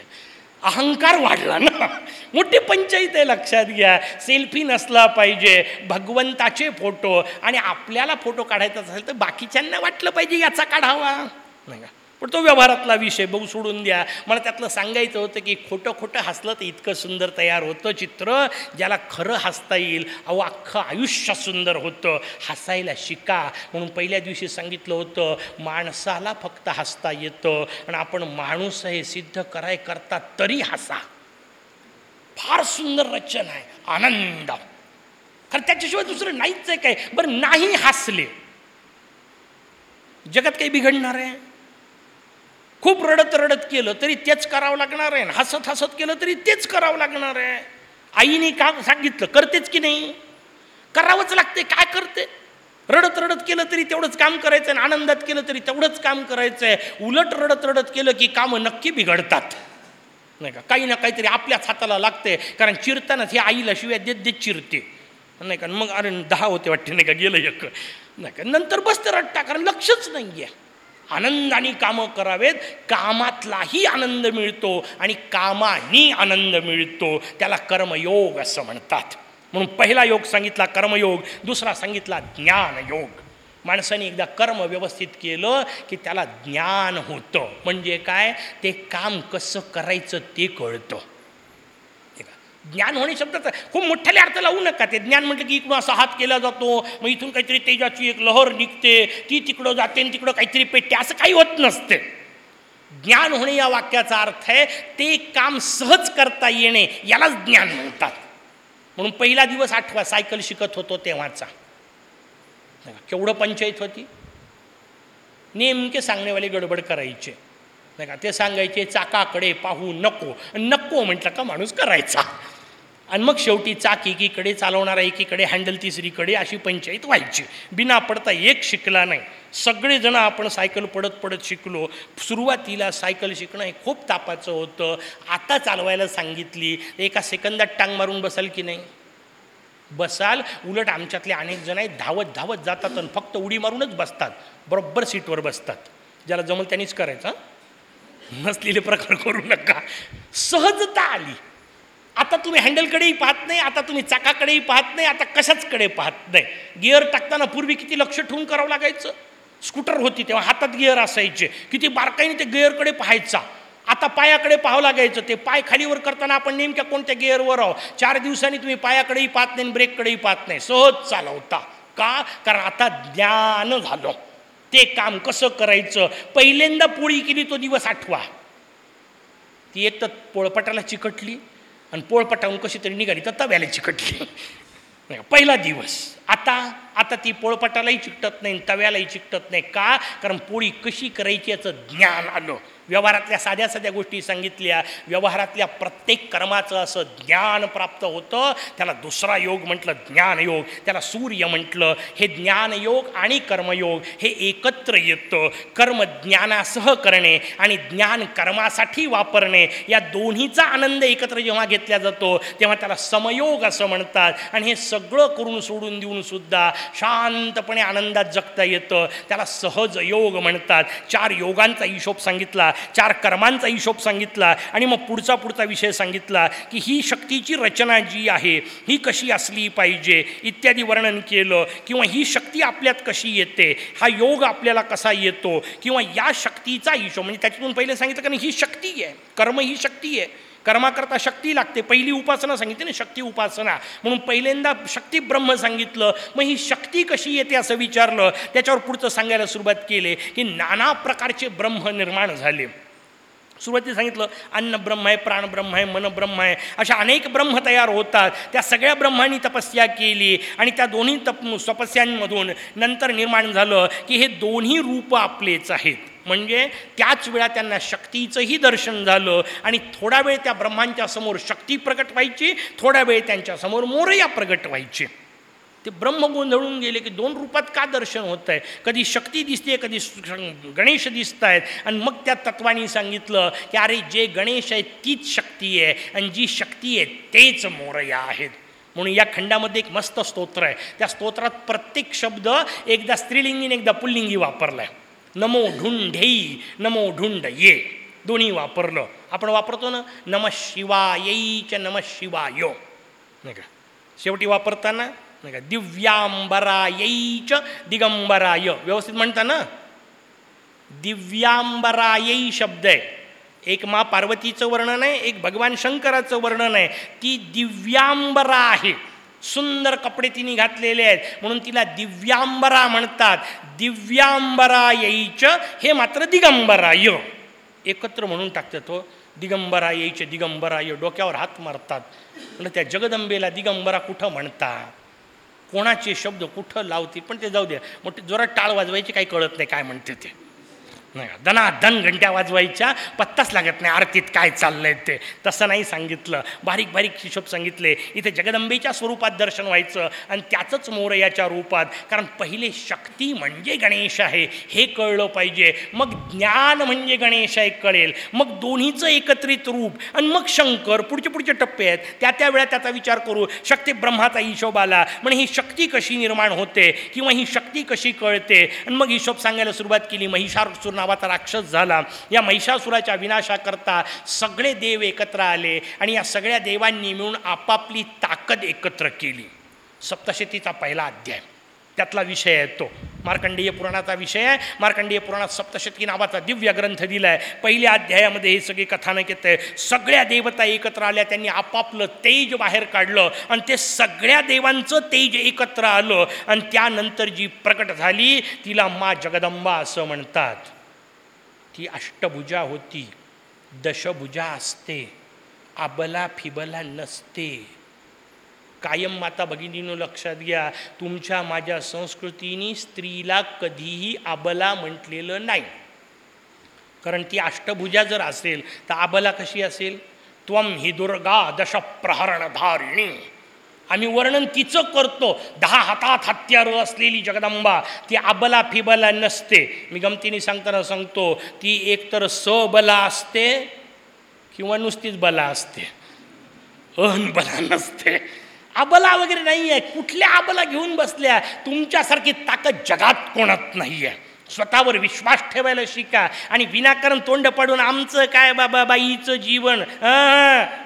अहंकार वाढला ना. मोठी पंचायत आहे लक्षात घ्या. सेल्फी नसला पाहिजे भगवंताचे फोटो आणि आपल्याला फोटो काढायचा असेल तर बाकीच्यांना वाटलं पाहिजे याचा काढावा. नाही का? पण तो व्यवहारातला विषय बघू सोडून द्या. मला त्यातलं सांगायचं होतं की खोटं खोटं हसलं तर इतकं सुंदर तयार होतं चित्र ज्याला खरं हसता येईल. अहो अख्खं आयुष्य सुंदर होतं. हसायला शिका. म्हणून पहिल्या दिवशी सांगितलं होतं माणसाला फक्त हसता येतं आणि आपण माणूस हे सिद्ध कराय करता तरी हसा. फार सुंदर रचना आहे. आनंद. कारण त्याच्याशिवाय दुसरं नाहीच आहे काय. बरं नाही हसले. जगात काही बिघडणार आहे? खूप रडत रडत केलं तरी तेच करावं लागणार आहे. हसत हसत केलं तरी तेच करावं लागणार आहे. आईने का सांगितलं? करतेच की नाही? करावंच लागते काय करते? रडत रडत केलं तरी तेवढंच काम करायचं आणि आनंदात केलं तरी तेवढंच काम करायचं आहे उलट रडत रडत केलं की कामं नक्की बिघडतात. नाही का? काही ना काहीतरी आपल्याच हाताला लागते कारण चिरतानाच हे आईला शिव्या देत देत चिरते. नाही का? मग अरे दहा होते वाटते. नाही का? गेलं एक. नाही का? नंतर बसते रट्टा. कारण लक्षच नाही आहे आनंदाने कामं करावेत कामातलाही आनंद मिळतो आणि कामानी आनंद मिळतो. त्याला कर्मयोग असं म्हणतात. म्हणून पहिला योग सांगितला कर्मयोग दुसरा सांगितला ज्ञानयोग. माणसाने एकदा कर्म व्यवस्थित केलं की त्याला ज्ञान होतं. म्हणजे काय? ते काम कसं करायचं ते कळतं. ज्ञान होणे शब्दाचा खूप मोठ्याले अर्थ लावू नका ते. ज्ञान म्हटलं की इकडून असा हात केला जातो मग इथून काहीतरी तेजाची एक लहर निघते ती तिकडं जाते आणि तिकडं काहीतरी पेटते असं काही होत नसते. ज्ञान होणे या वाक्याचा अर्थ आहे ते काम सहज करता येणे यालाच ज्ञान म्हणतात. म्हणून पहिला दिवस आठवा सायकल शिकत होतो तेव्हाचा. केवढं पंचायत होती? नेमके सांगणेवाले गडबड करायचे. नाही का ते सांगायचे चाकाकडे पाहू नको. नको म्हटलं का माणूस करायचा? आणि मग शेवटी चाक एकीकडे चालवणारा एकीकडे हँडल तिसरीकडे अशी पंचायत व्हायची. बिना पडता एक शिकला नाही. सगळेजण आपण सायकल पडत पडत शिकलो. सुरुवातीला सायकल शिकणं हे खूप तापाचं होतं. आता चालवायला सांगितली. एका सेकंदात टांग मारून बसाल की नाही? बसाल. उलट आमच्यातले अनेक जण आहेत धावत धावत जातात आणि फक्त उडी मारूनच बसतात. बरोबर सीटवर बसतात. ज्याला जमल त्यांनीच करायचं नसलेले प्रकार करू नका. सहजता आली. आता तुम्ही हँडलकडेही पाहत नाही आता तुम्ही चाकाकडेही पाहत नाही आता कशाचकडे पाहत नाही? गिअर टाकताना पूर्वी किती लक्ष ठेवून करावं लागायचं? स्कूटर होती तेव्हा हातात गिअर असायचे. किती बारकाईने ते गिअरकडे पाहायचा. आता पायाकडे पाहावं लागायचं. ते पाय खालीवर करताना आपण नेमक्या कोणत्या गिअरवर आहो चार दिवसांनी तुम्ही पायाकडेही पाहत नाही ब्रेककडेही पाहत नाही. सहज चालवता. का? कारण आता ज्ञान झालं. ते काम कसं करायचं? पहिल्यांदा पोळी केली तो दिवस आठवा. ती एक तर पोळपटाला चिकटली. आणि पोळपटाहून कशी तरी निघाली तर तव्याला चिकटली पहिला दिवस. आता आता ती पोळपटालाही चिकटत नाही तव्यालाही चिकटत नाही. का? कारण पोळी कशी करायची याचं ज्ञान आलं. व्यवहारातल्या साध्या साध्या गोष्टी सांगितल्या व्यवहारातल्या प्रत्येक कर्माचं असं ज्ञान प्राप्त होतं. त्याला दुसरा योग म्हटलं ज्ञानयोग त्याला सूर्य म्हटलं. हे ज्ञानयोग आणि कर्मयोग हे एकत्र येतं. कर्म ज्ञानासह करणे आणि ज्ञान कर्मासाठी वापरणे या दोन्हीचा आनंद एकत्र जेव्हा घेतला जातो तेव्हा त्याला समयोग असं म्हणतात. आणि हे सगळं करून सोडून देऊन सुद्धा शांतपणे आनंदात जगता येतं. त्याला सहज योग म्हणतात. चार योगांचा हिशोब सांगितला. चार कर्मांचा हिशोब सांगितला आणि मग पुढचा पुढचा विषय सांगितला की ही शक्तीची रचना जी आहे ही कशी असली पाहिजे इत्यादी वर्णन केलं. किंवा ही शक्ती आपल्यात कशी येते हा योग आपल्याला कसा येतो किंवा या शक्तीचा हिशोब म्हणजे त्याच्यातून पहिले सांगितलं कारण ही शक्ती आहे कर्म ही शक्ती आहे. कर्माकरता शक्ती लागते. पहिली उपासना सांगितली ना शक्ती उपासना. म्हणून पहिल्यांदा शक्ती ब्रह्म सांगितलं. मग ही शक्ती कशी येते असं विचारलं. त्याच्यावर पुढचं सांगायला सुरुवात केली की नाना प्रकारचे ब्रह्म निर्माण झाले. सुरुवातीला सांगितलं अन्न ब्रह्म आहे प्राण ब्रह्म आहे मन ब्रह्म आहे. अशा अनेक ब्रह्म तयार होतात. त्या सगळ्या ब्रह्मांनी तपस्या केली आणि त्या दोन्ही तप तपस्यांमधून नंतर निर्माण झालं की हे दोन्ही रूप आपलेच आहेत. म्हणजे त्याच वेळा त्यांना शक्तीचंही दर्शन झालं आणि थोडा वेळ त्या ब्रह्मांच्या समोर शक्ती प्रकट व्हायची थोडा वेळ त्यांच्यासमोर मोरया प्रगट व्हायची. ते ब्रह्म गोंधळून गेले की दोन रूपात का दर्शन होत आहे? कधी शक्ती दिसते कधी गणेश दिसत आहेत आणि मग त्या तत्वानी सांगितलं की अरे जे गणेश आहे तीच शक्ती आहे. आणि जी शक्ती आहे तेच मोरया आहेत. म्हणून या खंडामध्ये एक मस्त स्तोत्र आहे. त्या स्तोत्रात प्रत्येक शब्द एकदा स्त्रीलिंगीने एकदा पुल्लिंगी वापरला आहे नमो ढुंढई नमो ढुंड ये दोन्ही वापरलं. आपण वापरतो ना नम शिवायच नम शिवाय. नाही का? शेवटी वापरताना नाही का? दिव्यांबरायच दिगंबराय. व्यवस्थित म्हणता ना? दिव्यांबरायई शब्द आहे. एक मा पार्वतीचं वर्णन आहे एक भगवान शंकराचं वर्णन आहे. ती दिव्यांबरा आहे. सुंदर कपडे तिने घातलेले आहेत. म्हणून तिला दिव्यांबरा म्हणतात. दिव्यांबरायैच हे मात्र दिगंबराय. एकत्र म्हणून टाकतात तो. दिगंबरा यायचे दिगंबराय. डोक्यावर हात मारतात. पण त्या जगदंबेला दिगंबरा कुठं म्हणतात? कोणाचे शब्द कुठं लावतील? पण ते जाऊ द्या मग जोरात टाळ वाजवायची काही कळत नाही काय म्हणते ते. नाही दना दनादन घंट्या वाजवायच्या पत्ताच लागत नाही आरतीत काय चाललंय ते. तसं नाही सांगितलं. बारीक बारीक हिशोब सांगितले. इथे जगदंबेच्या स्वरूपात दर्शन व्हायचं आणि त्याचंच मोरयाच्या रूपात. कारण पहिले शक्ती म्हणजे गणेश आहे हे कळलं पाहिजे. मग ज्ञान म्हणजे गणेश आहे कळेल. मग दोन्हीचं एकत्रित रूप आणि मग शंकर पुढचे पुढचे टप्पे आहेत. त्या त्या वेळा त्याचा विचार करू. शक्ती ब्रह्माचा हिशोब आला. म्हणजे ही शक्ती कशी निर्माण होते? किंवा ही शक्ती कशी कळते? आणि मग हिशोब सांगायला सुरुवात केली. महिषासुर नावाचा राक्षस झाला. या महिषासुराच्या विनाशाकरता सगळे देव एकत्र आले आणि या सगळ्या देवांनी मिळून आपापली ताकद एकत्र केली. सप्तशतीचा पहिला अध्याय. त्यातला विषय आहे तो. मार्कंडेय पुराणाचा विषय आहे. मार्कंडेय पुराणात सप्तशतकी नावाचा दिव्य ग्रंथ दिला आहे पहिल्या अध्यायामध्ये हे सगळी कथानक येतं आहे. सगळ्या देवता एकत्र आल्या. त्यांनी आपापलं तेज बाहेर काढलं आणि ते सगळ्या देवांचं तेज एकत्र आलं. आणि त्यानंतर जी प्रकट झाली तिला मा जगदंबा असं म्हणतात. ती अष्टभुजा होती. दशभुजा असते. आबला फिबला नसते. कायम माता भगिनीनं लक्षात घ्या तुमच्या माझ्या संस्कृतीने स्त्रीला कधीही आबला म्हटलेलं नाही. कारण ती अष्टभुजा जर असेल तर आबला कशी असेल? त्वम ही दुर्गा दशप्रहरणधारिणी. आम्ही वर्णन तिचं करतो. दहा हातात हत्यार असलेली जगदंबा ती आबला फिबला नसते. मी गमतीने सांगताना सांगतो ती एकतर सबला असते किंवा नुसतीच बला असते. अनबला नसते. आबला वगैरे नाही आहे कुठल्या आबला घेऊन बसल्या? तुमच्यासारखी ताकद जगात कोणात नाही आहे स्वतःवर विश्वास ठेवायला शिका आणि विनाकारण तोंड पाडून आमचं काय बाबा बाईचं जीवन?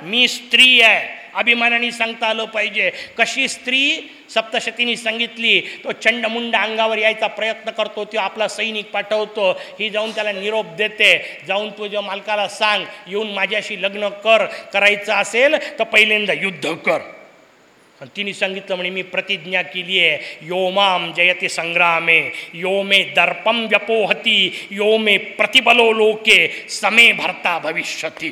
मी स्त्री आहे. अभिमानाने सांगता आलं पाहिजे. कशी स्त्री सप्तशतीने सांगितली तो चंडमुंड अंगावर यायचा प्रयत्न करतो तो आपला सैनिक पाठवतो. ही जाऊन त्याला निरोप देते. जाऊन तुझ्या मालकाला सांग येऊन माझ्याशी लग्न कर करायचं असेल तर पहिल्यांदा युद्ध कर. आणि तिने सांगितलं म्हणे मी प्रतिज्ञा केली आहे यो माम जयते संग्रामे यो मे दर्पम व्यपोहती यो मे प्रतिबलो लोके समे भरता भविष्यती.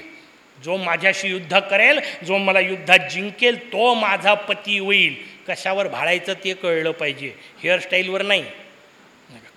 जो माझ्याशी युद्ध करेल जो मला युद्धात जिंकेल तो माझा पती होईल. कशावर भाळायचं ते कळलं पाहिजे. हेअरस्टाईलवर नाही.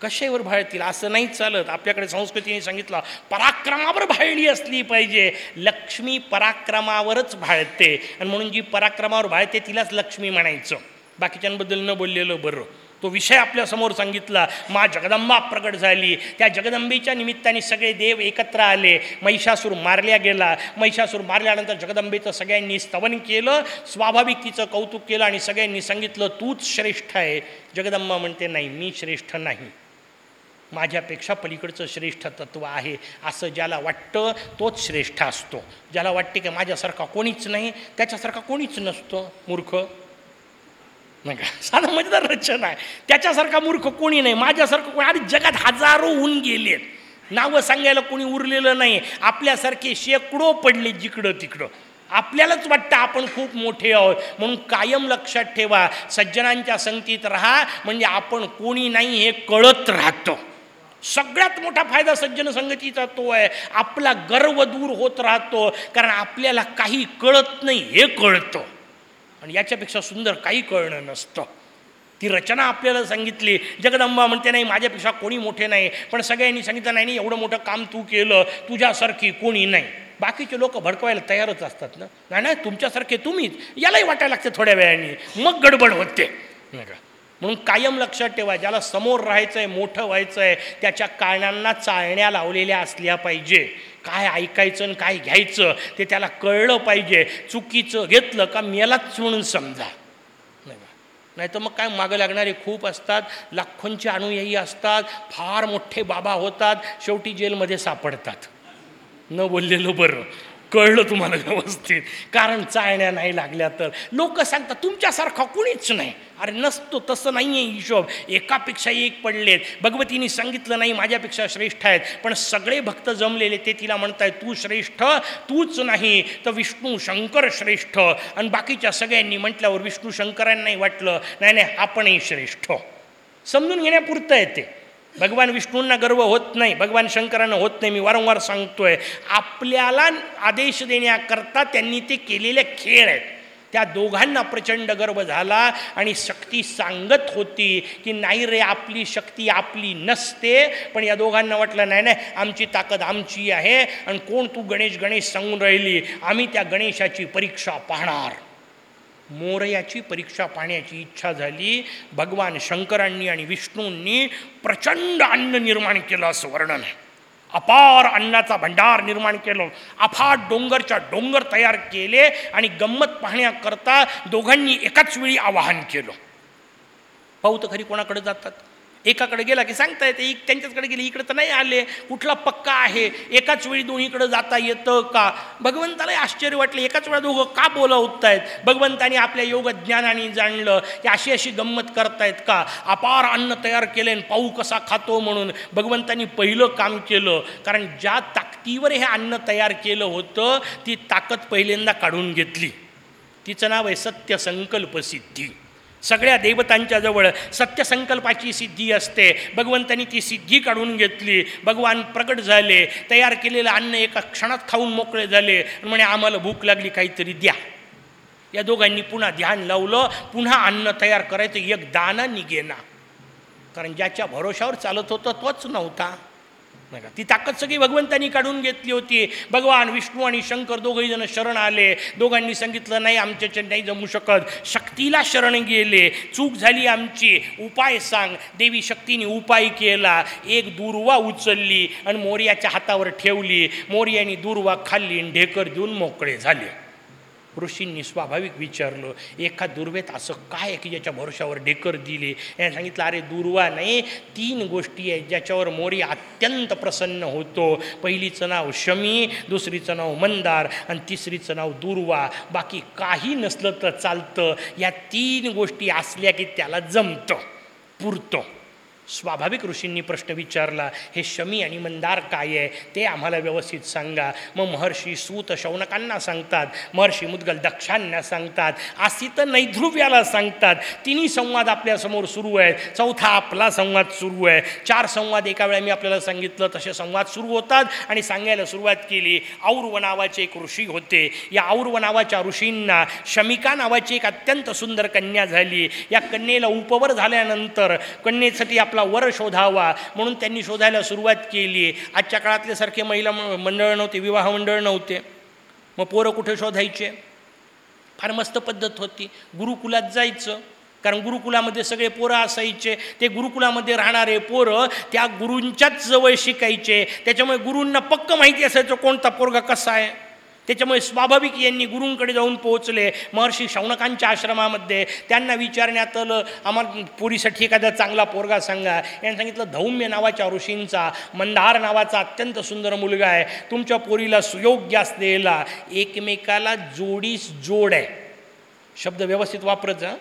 कशावर भाळतील? असं नाही चालत. आपल्याकडे संस्कृतीने सांगितलं पराक्रमावर भाळली असली पाहिजे. लक्ष्मी पराक्रमावरच भाळते. आणि म्हणून जी पराक्रमावर भाळते तिलाच लक्ष्मी म्हणायचं. बाकीच्यांबद्दल न बोललेलं बरं. तो विषय आपल्यासमोर सांगितला. मा जगदंबा प्रकट झाली. त्या जगदंबेच्या निमित्ताने सगळे देव एकत्र आले. महिषासूर मारल्या गेला. महिषासूर मारल्यानंतर जगदंबेचं सगळ्यांनी स्तवन केलं. स्वाभाविक तिचं कौतुक केलं आणि सगळ्यांनी सांगितलं तूच श्रेष्ठ आहे. जगदंबा म्हणते नाही मी श्रेष्ठ नाही. माझ्यापेक्षा पलीकडचं श्रेष्ठ तत्व आहे. असं ज्याला वाटतं तोच श्रेष्ठ असतो. ज्याला वाटते की माझ्यासारखा कोणीच नाही त्याच्यासारखा कोणीच नसतो मूर्ख. नाही का? साधा मजेदार रचना आहे. त्याच्यासारखा मूर्ख कोणी नाही. माझ्यासारखं कोणी. आणि जगात हजारो होऊन गेलेत. नावं सांगायला कोणी उरलेलं नाही आपल्यासारखे शेकडो पडले जिकडं तिकडं. आपल्यालाच वाटतं आपण खूप मोठे आहोत. म्हणून कायम लक्षात ठेवा. सज्जनांच्या संगतीत राहा. म्हणजे आपण कोणी नाही हे कळत राहतं. सगळ्यात मोठा फायदा सज्जन संगतीचा तो आहे. आपला गर्व दूर होत राहतो. कारण आपल्याला काही कळत नाही हे कळतं. आणि याच्यापेक्षा सुंदर काही कळणं नसतं. ती रचना आपल्याला सांगितली. जगदंबा म्हणते नाही माझ्यापेक्षा कोणी मोठे नाही. पण सगळ्यांनी सांगितलं नाही नाही एवढं मोठं काम तू केलं तुझ्यासारखी कोणी नाही. बाकीचे लोक भडकवायला तयारच असतात ना. नाही नाही तुमच्यासारखे तुम्हीच. यालाही वाटायला लागते थोड्या वेळाने. मग गडबड होते. नाही का म्हणून कायम लक्षात ठेवा ज्याला समोर राहायचं आहे मोठं व्हायचं आहे त्याच्या कानांना चाळण्या लावलेल्या असल्या पाहिजे. काय ऐकायचं आणि काय घ्यायचं ते त्याला कळलं पाहिजे. चुकीचं घेतलं का मेलाच म्हणून समजा. नाही तर मग काय मागं लागणारे खूप असतात लाखोंचे अनुयायी असतात फार मोठे बाबा होतात शेवटी जेलमध्ये सापडतात. न बोललेलं बरं. कळलं तुम्हाला व्यवस्थित? कारण चाळण्या नाही लागल्या तर. लोक सांगतात तुमच्यासारखा कुणीच नाही. अरे नसतो तसं नाही आहे हिशोब. एकापेक्षा एक पडलेत. भगवतीने सांगितलं नाही माझ्यापेक्षा श्रेष्ठ आहेत. पण सगळे भक्त जमलेले ते तिला म्हणताय तू श्रेष्ठ तूच नाही तर विष्णू शंकर श्रेष्ठ. आणि बाकीच्या सगळ्यांनी म्हटल्यावर विष्णू शंकरांनाही वाटलं नाही नाही आपणही श्रेष्ठ. समजून घेण्यापुरतं आहे ते. भगवान विष्णूंना गर्व होत नाही भगवान शंकरांना होत नाही. मी वारंवार सांगतोय आपल्याला आदेश देण्याकरता त्यांनी ते केलेले खेळ आहेत. त्या दोघांना प्रचंड गर्व झाला आणि शक्ती सांगत होती की नाही रे आपली शक्ती आपली नसते. पण या दोघांना वाटलं नाही नाही आमची ताकद आमची आहे आणि कोण तू गणेश गणेश सांगून राहिली? आम्ही त्या गणेशाची परीक्षा पाहणार. मोरयाची परीक्षा पाहण्याची इच्छा झाली. भगवान शंकरांनी आणि विष्णूंनी प्रचंड अन्न निर्माण केलं असं वर्णन आहे. अपार अन्नाचा भंडार निर्माण केलं. अफाट डोंगरच्या डोंगर तयार केले आणि गंमत पाहण्याकरता दोघांनी एकाच वेळी आवाहन केलं. पाहू तर खरी कोणाकडे जातात? एकाकडे गेला की सांगता येते एक त्यांच्याचकडे गेले इकडे तर नाही आले. कुठला पक्का आहे? एकाच वेळी दोन्हीकडे जाता येतं का? भगवंताला आश्चर्य वाटले. एकाच वेळा दोघं का बोलवतायत? भगवंताने आपल्या योग ज्ञानाने जाणलं की अशी अशी गंमत करतायत का? अपार अन्न तयार केले आणि पाऊ कसा खातो म्हणून भगवंतांनी पहिलं काम केलं. कारण ज्या ताकदीवर हे अन्न तयार केलं होतं ती ताकद पहिल्यांदा काढून घेतली. तिचं नाव आहे सत्य संकल्प सिद्धी सगळ्या देवतांच्या जवळ सत्यसंकल्पाची सिद्धी असते. भगवंतांनी ती सिद्धी काढून घेतली. भगवान प्रकट झाले. तयार केलेलं अन्न एका क्षणात खाऊन मोकळे झाले. म्हणे आम्हाला भूक लागली काहीतरी द्या. या दोघांनी पुन्हा ध्यान लावलं. पुन्हा अन्न तयार करायचं. एक दाना निघेना कारण ज्याच्या भरोशावर चालत होतं तोच नव्हता. नाही का? ती ताकद सगळी भगवंतांनी काढून घेतली होती. भगवान विष्णू आणि शंकर दोघही जण शरण आले. दोघांनी सांगितलं नाही आमच्याच्या नाही जमू शकत. शक्तीला शरण गेले. चूक झाली आमची. उपाय सांग. देवी शक्तीने उपाय केला. एक दुर्वा उचलली आणि मोर्याच्या हातावर ठेवली. मोर्याने दुर्वा खाल्ली आणि ढेकर देऊन मोकळे झाले. ऋषींनी स्वाभाविक विचारलं एका दुर्वेत असं काय की ज्याच्या भरोशावर डेकर दिले? याने सांगितलं अरे दुर्वा नाही तीन गोष्टी आहेत ज्याच्यावर मोरी अत्यंत प्रसन्न होतो. पहिलीचं नाव शमी दुसरीचं नाव मंदार आणि तिसरीचं नाव दुर्वा. बाकी काही नसलं तर चालतं. या तीन गोष्टी असल्या की त्याला जमतं पुरतं. स्वाभाविक ऋषींनी प्रश्न विचारला हे शमी आणि मंदार काय आहे? ते आम्हाला व्यवस्थित सांगा. मग महर्षी सूत शौनकांना सांगतात महर्षी मुद्गल दक्षांना सांगतात आसित नैध्रुव्याला सांगतात तिन्ही संवाद आपल्यासमोर सुरू आहेत. चौथा आपला संवाद सुरू आहे. चार संवाद एका वेळा मी आपल्याला सांगितलं तसे संवाद सुरू होतात आणि सांगायला सुरुवात केली. और्व नावाचे एक ऋषी होते. या और्व नावाच्या ऋषींना शमिका नावाची एक अत्यंत सुंदर कन्या झाली. या कन्येला उपवर झाल्यानंतर कन्येसाठी आपला वर शोधावा म्हणून त्यांनी शोधायला सुरुवात केली. आजच्या काळातले सारखे महिला मंडळ नव्हते विवाह मंडळ नव्हते. मग पोरं कुठे शोधायचे? फार मस्त पद्धत होती. गुरुकुलात जायचं. कारण गुरुकुलामध्ये सगळे पोरं असायचे. ते गुरुकुलामध्ये राहणारे पोरं त्या गुरूंच्याच जवळ शिकायचे. त्याच्यामुळे गुरूंना पक्क माहिती असायचं कोणता पोरगा कसा आहे. त्याच्यामुळे स्वाभाविक यांनी गुरूंकडे जाऊन पोहोचले. महर्षी शौनकांच्या आश्रमामध्ये त्यांना विचारण्यात आलं आम्हाला पोरीसाठी एखादा चांगला पोरगा सांगा. यांनी सांगितलं धौम्य नावाच्या ऋषींचा मंदार नावाचा अत्यंत सुंदर मुलगा आहे. तुमच्या पोरीला सुयोग्य असलेला एकमेकाला जोडीस जोड आहे. शब्द व्यवस्थित वापरत जा.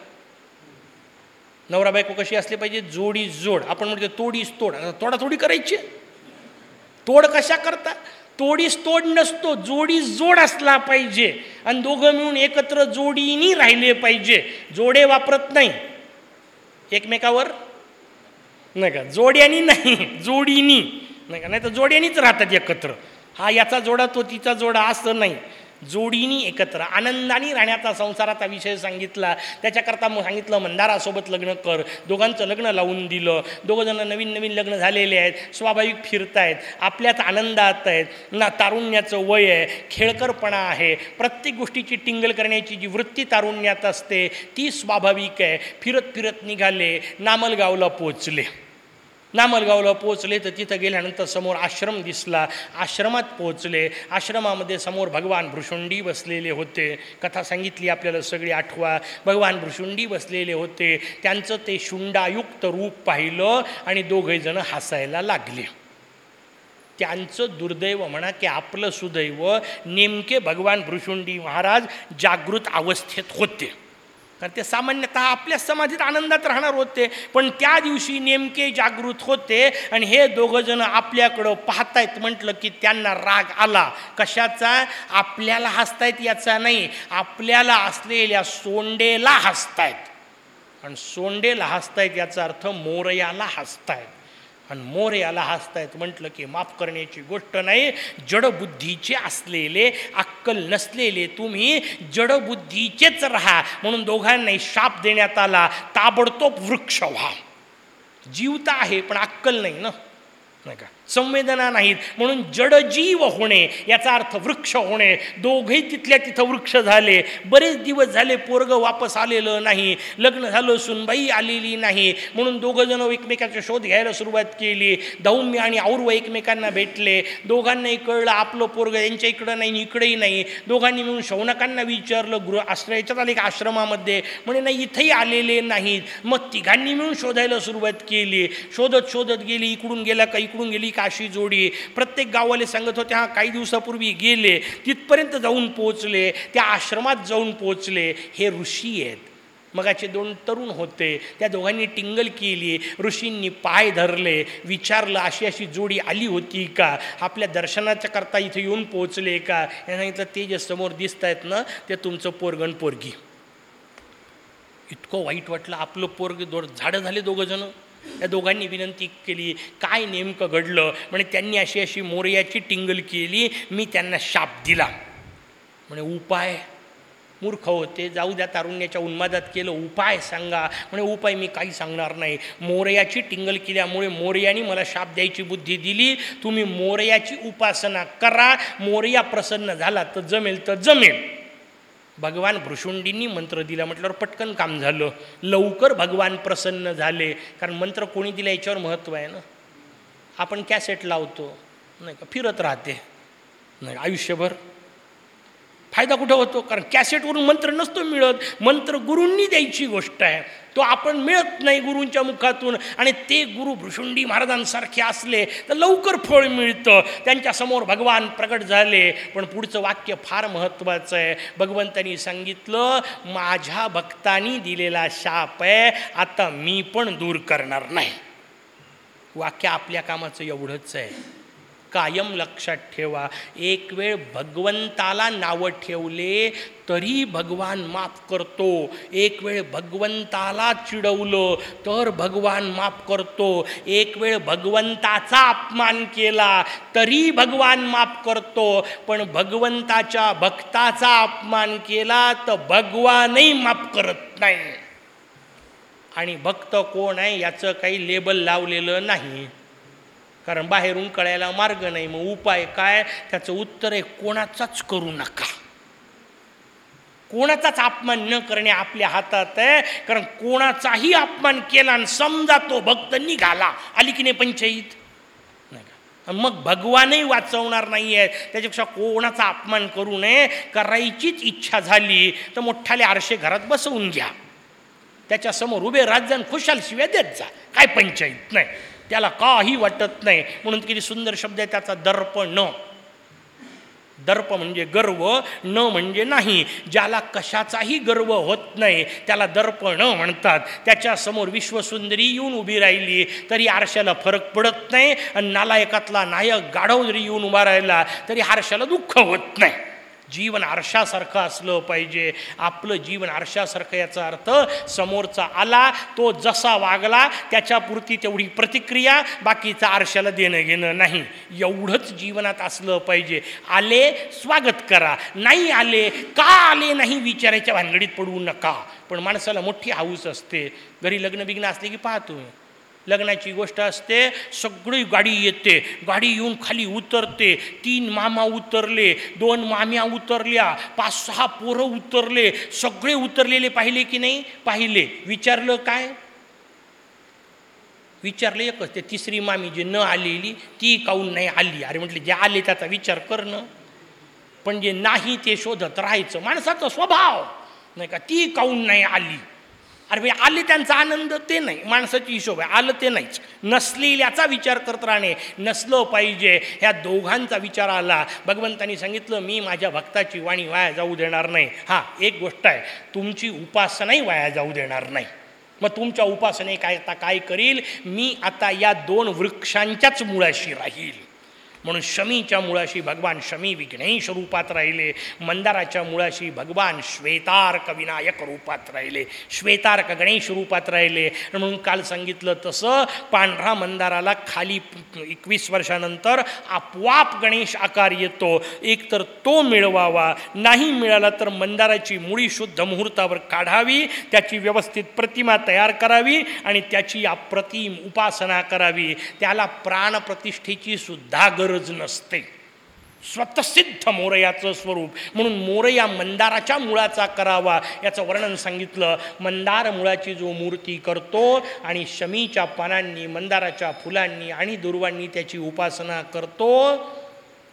नवरा बायको कशी असली पाहिजे? जोडी जोड. आपण म्हणतो तोडीस तोड. तोडाथोडी करायची? तोड कशा करता? तोडीस तोड नसतो जोडी जोड असला पाहिजे. आणि दोघं मिळून एकत्र जोडीनी राहिले पाहिजे. जोडे वापरत नाही. एकमेकावर नाही का? जोड्यानी नाही जोडीनी. नाही का? नाही तर जोड्यानीच राहतात एकत्र. हा याचा जोडा तो तिचा जोडा असं नाही. जोडीनी एकत्र आनंदाने राहण्याचा संसाराचा विषय सांगितला. त्याच्याकरता मग सांगितलं मंदारासोबत लग्न कर. दोघांचं लग्न लावून दिलं. दोघंजणं नवीन नवीन लग्न झालेले आहेत. स्वाभाविक फिरतायत. आपल्याच आनंदात आहेत ना तारुण्याचं वय आहे. खेळकरपणा आहे. प्रत्येक गोष्टीची टिंगल करण्याची जी वृत्ती तारुण्यात असते ती स्वाभाविक आहे. फिरत फिरत निघाले. नामलगावला पोचले. नामलगावला पोचले तर तिथं गेल्यानंतर समोर आश्रम दिसला. आश्रमात पोचले आश्रमामध्ये समोर भगवान भृशुंडी बसलेले होते. कथा सांगितली आपल्याला सगळी आठवा. भगवान भृशुंडी बसलेले होते. त्यांचं ते शुंडायुक्त रूप पाहिलं आणि दोघेजणं हसायला लागले. त्यांचं दुर्दैव म्हणा की आपलं सुदैव नेमके भगवान भृशुंडी महाराज जागृत अवस्थेत होते. कारण ते सामान्यतः आपल्या समाधीत आनंदात राहणार होते पण त्या दिवशी नेमके जागृत होते आणि हे दोघंजणं आपल्याकडं पाहतायत म्हटलं की त्यांना राग आला. कशाचा? आपल्याला हसतायत याचा नाही आपल्याला असलेल्या सोंडेला हसतायत. आणि सोंडेला हसतायत याचा अर्थ मोरयाला हसतायत. आणि मोर याला हसतायत म्हटलं की माफ करण्याची गोष्ट नाही जडबुद्धीचे असलेले अक्कल नसलेले तुम्ही जडबुद्धीचेच राहा. म्हणून दोघांनाही शाप देण्यात आला. ताबडतोब वृक्ष व्हा. जीव तर आहे पण अक्कल नाही ना? नाही का? संवेदना नाहीत. म्हणून जडजीव होणे याचा अर्थ वृक्ष होणे. दोघेही तिथल्या तिथं वृक्ष झाले. बरेच दिवस झाले पोरग वापस आलेलं नाही. लग्न झालं सुनबाई आलेली नाही. म्हणून दोघंजणं एकमेकाचा शोध घ्यायला सुरुवात केली. दौम्य आणि और्व एकमेकांना भेटले. दोघांनाही कळलं आपलं पोरग यांच्या इकडं नाही इकडेही नाही. दोघांनी मिळून शौनकांना विचारलं गृह आश्रयाच्यात आले का आश्रमामध्ये. म्हणे नाही इथंही आलेले नाहीत. मग तिघांनी मिळून शोधायला सुरुवात केली. शोधत शोधत गेली इकडून गेला का इकडून गेली काशी जोडी प्रत्येक गाववाले सांगत होते हां काही दिवसापूर्वी गेले तिथपर्यंत जाऊन पोचले त्या आश्रमात जाऊन पोचले हे ऋषी आहेत. मगाचे दोन तरुण होते त्या दोघांनी टिंगल केली ऋषींनी पाय धरले विचारलं अशी अशी जोडी आली होती का? आपल्या दर्शनाच्या करता इथे येऊन पोहोचले का? या सांगितलं ते जे समोर दिसत आहेत ना ते तुमचं पोरगण पोरगी. इतकं वाईट वाटलं आपलं पोरग दो झाडं झाले दोघंजणं या दोघांनी विनंती केली काय नेमकं घडलं? म्हणे त्यांनी अशी अशी मोरयाची टिंगल केली मी त्यांना शाप दिला. म्हणे उपाय? मूर्ख होते जाऊ द्या तारुण्याच्या उन्मादात केलं उपाय सांगा. म्हणजे उपाय मी काही सांगणार नाही. मोरयाची टिंगल केल्यामुळे मोरयाने मला शाप द्यायची बुद्धी दिली. तुम्ही मोरयाची उपासना करा. मोरया प्रसन्न झाला तर जमेल तर जमेल. भगवान भृशुंडींनी मंत्र दिला. म्हटल्यावर पटकन काम झालं. लवकर भगवान प्रसन्न झाले. कारण मंत्र कोणी दिला याच्यावर महत्त्व आहे ना? आपण कॅसेट लावतो. नाही का? फिरत राहते. नाही आयुष्यभर फायदा कुठं होतो? कारण कॅसेटवरून मंत्र नसतो मिळत. मंत्र गुरूंनी द्यायची गोष्ट आहे. तो आपण मिळत नाही गुरूंच्या मुखातून. आणि ते गुरु भृशुंडी महाराजांसारखे असले तर लवकर फळ मिळतं. त्यांच्यासमोर भगवान प्रकट झाले. पण पुढचं वाक्य फार महत्त्वाचं आहे. भगवंतांनी सांगितलं माझ्या भक्तांनी दिलेला शाप आहे. आता मी पण दूर करणार नाही. वाक्य आपल्या कामाचं एवढंच आहे. कायम लक्षात ठेवा. एक वेळ भगवंताला नावं ठेवले तरी भगवान माफ करतो. एक वेळ भगवंताला चिडवलं तर भगवान माफ करतो. एक वेळ भगवंताचा अपमान केला तरी भगवान माफ करतो. पण भगवंताच्या भक्ताचा अपमान केला तर भगवानही माफ करत नाही. आणि भक्त कोण आहे याचं काही लेबल लावलेलं नाही. कारण बाहेरून कळायला मार्ग नाही मग उपाय काय? त्याचं उत्तर आहे कोणाचाच करू नका. कोणाचाच अपमान न करणे आपल्या हातात आहे कारण कोणाचाही अपमान केला आणि समजा तो भक्त निघाला आली की नाही पंचईत नाही का? मग भगवानही वाचवणार नाही आहे त्याच्यापेक्षा कोणाचा अपमान करू नये? करायचीच इच्छा झाली तर मोठ्याले आरशे घरात बसवून घ्या. त्याच्यासमोर उभे राज्यान खुशाल शिव्या देत जा. काय पंचायत? नाही. त्याला काही वाटत नाही. म्हणून किती सुंदर शब्द आहे त्याचा दर्प न. दर्प म्हणजे गर्व न म्हणजे नाही. ज्याला कशाचाही गर्व होत नाही त्याला दर्प न म्हणतात. त्याच्यासमोर विश्वसुंदरी येऊन उभी राहिली तरी आरशाला फरक पडत नाही आणि नालायकातला नायक गाढव जरी येऊन उभा राहिला तरी आरशाला दुःख होत नाही. जीवन आरशासारखं असलं पाहिजे. आपलं जीवन आरशासारखं याचा अर्थ समोरचा आला तो जसा वागला त्याच्यापुरती तेवढी प्रतिक्रिया बाकीचा आरशाला देणं घेणं नाही. एवढंच जीवनात असलं पाहिजे. आले स्वागत करा. नाही आले का आले नाही विचारायच्या भानगडीत पडवू नका. पण माणसाला मोठी हाऊस असते. घरी लग्न बिग्न असले की पाहतो लग्नाची गोष्ट असते सगळी गाडी येते. गाडी येऊन खाली उतरते. तीन मामा उतरले दोन माम्या उतरल्या पाच सहा पोरं उतरले. सगळे उतरलेले पाहिले की नाही? पाहिले. विचारलं काय? विचारलं एकच ते तिसरी मामी जी न आलेली ती काऊन नाही आली? अरे म्हटले जे आले त्याचा विचार करणं पण जे नाही ते शोधत राहायचं माणसाचा स्वभाव. नाही का ती काऊन नाही आली? अरे भाई आले त्यांचा आनंद ते नाही माणसाची हिशोब आहे आलं ते नाहीच. नसलेल्याचा विचार करत राहणे नसलं पाहिजे ह्या दोघांचा विचार आला. भगवंतांनी सांगितलं मी माझ्या भक्ताची वाणी वाया जाऊ देणार नाही. हां एक गोष्ट आहे तुमची उपासनाही वाया जाऊ देणार नाही. मग तुमच्या उपासने काय आता काय करील? मी आता या दोन वृक्षांच्याच मुळाशी राहील. म्हणून शमीच्या मुळाशी भगवान शमी विघ्नेश रूपात राहिले. मंदाराच्या मुळाशी भगवान श्वेतार्क विनायक रूपात राहिले. श्वेतार्क गणेश रूपात राहिले. म्हणून काल सांगितलं तसं पांढरा मंदाराला खाली एकवीस वर्षानंतर आपोआप गणेश आकार येतो. एकतर तो मिळवावा. नाही मिळाला तर मंदाराची मुळी शुद्ध मुहूर्तावर काढावी. त्याची व्यवस्थित प्रतिमा तयार करावी आणि त्याची अप्रतिम उपासना करावी. त्याला प्राणप्रतिष्ठेची सुद्धा गरज गरज नसते. स्वतसिद्ध मोरयाचं स्वरूप. म्हणून मोरया मंदाराच्या मुळाचा करावा. याचं वर्णन सांगितलं. मंदार मुळाची जो मूर्ती करतो आणि शमीच्या पानांनी मंदाराच्या फुलांनी आणि दुर्वांनी त्याची उपासना करतो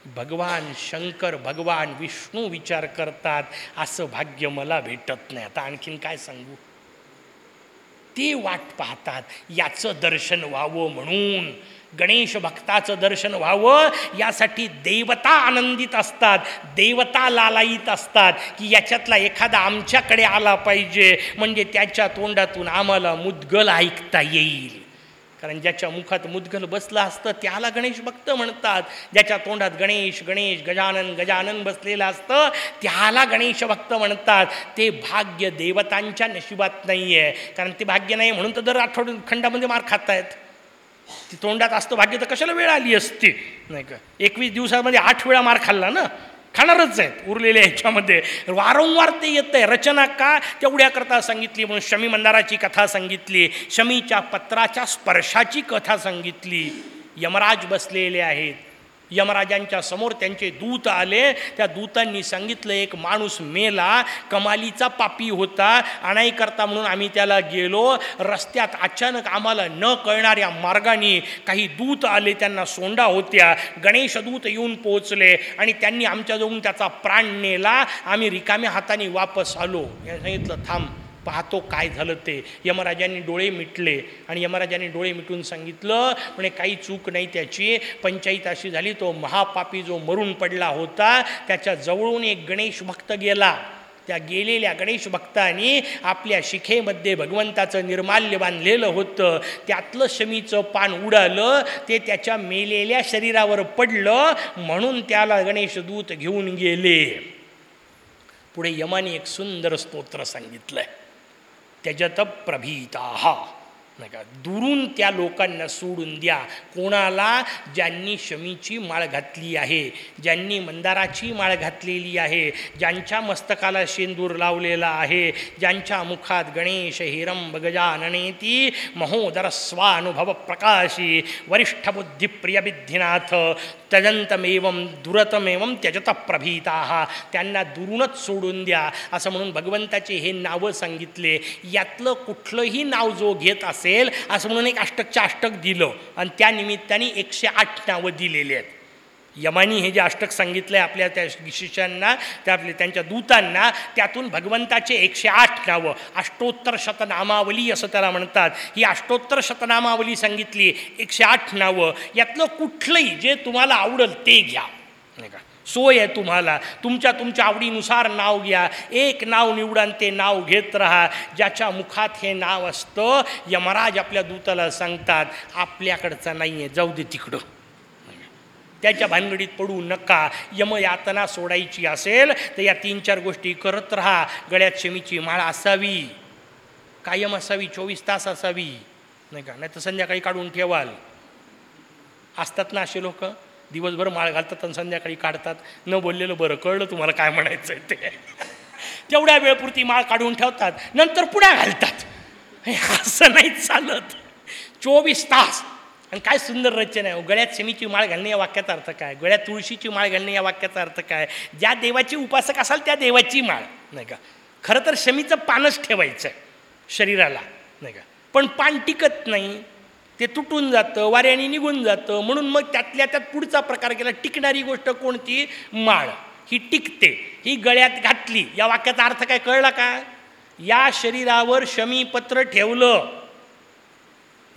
भगवान शंकर भगवान विष्णू विचार करतात. असं भाग्य मला भेटत नाही. आता आणखीन काय सांगू? ते वाट पाहतात. याचं दर्शन व्हावं म्हणून. गणेश भक्ताचं दर्शन व्हावं. यासाठी देवता आनंदित असतात देवता लालायित असतात की याच्यातला एखादा आमच्याकडे आला पाहिजे. म्हणजे त्याच्या तोंडातून आम्हाला मुद्गल ऐकता येईल. कारण ज्याच्या मुखात मुद्गल बसलं असतं त्याला गणेश भक्त म्हणतात. ज्याच्या तोंडात गणेश गणेश गजानन गजानन बसलेलं असतं त्याला गणेश भक्त म्हणतात. ते भाग्य देवतांच्या नशिबात नाही आहे कारण ते भाग्य नाही म्हणून तर दर आठवड खंडामध्ये मार खातायत. ती तोंडात असतं भाग्य तर कशाला वेळ आली असती? नाही का? एकवीस दिवसामध्ये आठ वेळा मार खाल्ला ना? खाणारच आहेत उरलेल्या ह्याच्यामध्ये वारंवार ते येतं आहे रचना का तेवढ्याकरता सांगितली म्हणून शमी मंदाराची कथा सांगितली शमीच्या पत्राच्या स्पर्शाची कथा सांगितली. यमराज बसलेले आहेत. यमराजांच्या समोर त्यांचे दूत आले. त्या दूतांनी सांगितलं एक माणूस मेला कमालीचा पापी होता आणाईकरता म्हणून आम्ही त्याला गेलो. रस्त्यात अचानक आम्हाला न कळणाऱ्या मार्गाने काही दूत आले त्यांना सोंडा होत्या. गणेश दूत येऊन पोहोचले आणि त्यांनी आमच्याजवळून त्याचा प्राण नेला. आम्ही रिकाम्या हाताने वापस आलो. हे सांगितलं थांब पाहतो काय झालं ते. यमराजांनी डोळे मिटले आणि यमराजांनी डोळे मिटून सांगितलं म्हणे काही चूक नाही त्याची. पंचायत अशी झाली तो महापापी जो मरून पडला होता त्याच्या जवळून एक गणेश भक्त गेला. त्या गेलेल्या गणेश भक्तानी आपल्या शिखेमध्ये भगवंताचं निर्माल्य बांधलेलं होतं. त्यातलं शमीचं पान उडालं ते त्याच्या मेलेल्या शरीरावर पडलं म्हणून त्याला गणेश दूत घेऊन गेले. पुढे यमाने एक सुंदर स्तोत्र सांगितलं आहे त्यजत प्रभीता। नका. दुरून त्या लोकांना सोडून द्या. कोणाला? ज्यांनी शमीची माळ घातली आहे. ज्यांनी मंदाराची माळ घातलेली आहे. ज्यांच्या मस्तकाला शेंदूर लावलेला आहे. ज्यांच्या मुखात गणेश हिरम भगजाननेती महोदर स्वानुभव प्रकाशी. वरिष्ठ बुद्धिप्रिय विद्धिनाथ त्यजंतमेवम दुरतमेव त्यजत प्रभीता. त्यांना दुरूनच सोडून द्या. असं म्हणून भगवंताचे हे नावं सांगितले. यातलं कुठलंही नाव जो घेत असेल असेल असं म्हणून एक अष्टकच्या अष्टक दिलं. आणि त्या निमित्ताने एकशे आठ नावं दिलेली आहेत. यमानी हे जे अष्टक सांगितलं आहे आपल्या त्या शिष्यांना त्या आपल्या त्यांच्या दूतांना त्यातून भगवंताचे एकशे आठ नावं. अष्टोत्तर शतनामावली असं त्याला म्हणतात. ही अष्टोत्तर शतनामावली सांगितली एकशे आठ नावं. यातलं कुठलंही जे तुम्हाला आवडेल ते घ्या. नाही का? सोय आहे तुम्हाला. तुमच्या तुमच्या आवडीनुसार नाव घ्या. एक नाव निवडा ते नाव घेत राहा. ज्याच्या मुखात हे नाव असतं यमराज आपल्या दूताला सांगतात आपल्याकडचं नाही आहे जाऊ दे तिकडं. त्याच्या भानगडीत पडू नका. यमयातना सोडायची असेल तर या तीन चार गोष्टी करत राहा. गळ्यात शमीची माळ असावी. कायम असावी चोवीस तास असावी. नाही का? नाही तर संध्याकाळी काढून ठेवाल. असतात ना असे लोक? दिवसभर माळ घालतात आणि संध्याकाळी काढतात. न बोललेलं बरं कळलं तुम्हाला काय म्हणायचं आहे ते. तेवढ्या वेळपुरती माळ काढून ठेवतात नंतर पुन्हा घालतात. असं नाही चालत. चोवीस तास. आणि काय सुंदर रचना आहे हो. गळ्यात शमीची माळ घालणे या वाक्याचा अर्थ काय? गळ्यात तुळशीची माळ घालणे या वाक्याचा अर्थ काय? ज्या देवाची उपासक असाल त्या देवाची माळ. नाही का? खरं तर शमीचं पानच ठेवायचं शरीराला. नाही का? पण पान टिकत नाही. ते तुटून जातं वाऱ्याने निघून जातं. म्हणून मग त्यातल्या त्यात पुढचा प्रकार केला. टिकणारी गोष्ट कोणती? माळ. ही टिकते. ही गळ्यात घातली. या वाक्याचा अर्थ काय कळला का? या शरीरावर शमीपत्र ठेवलं.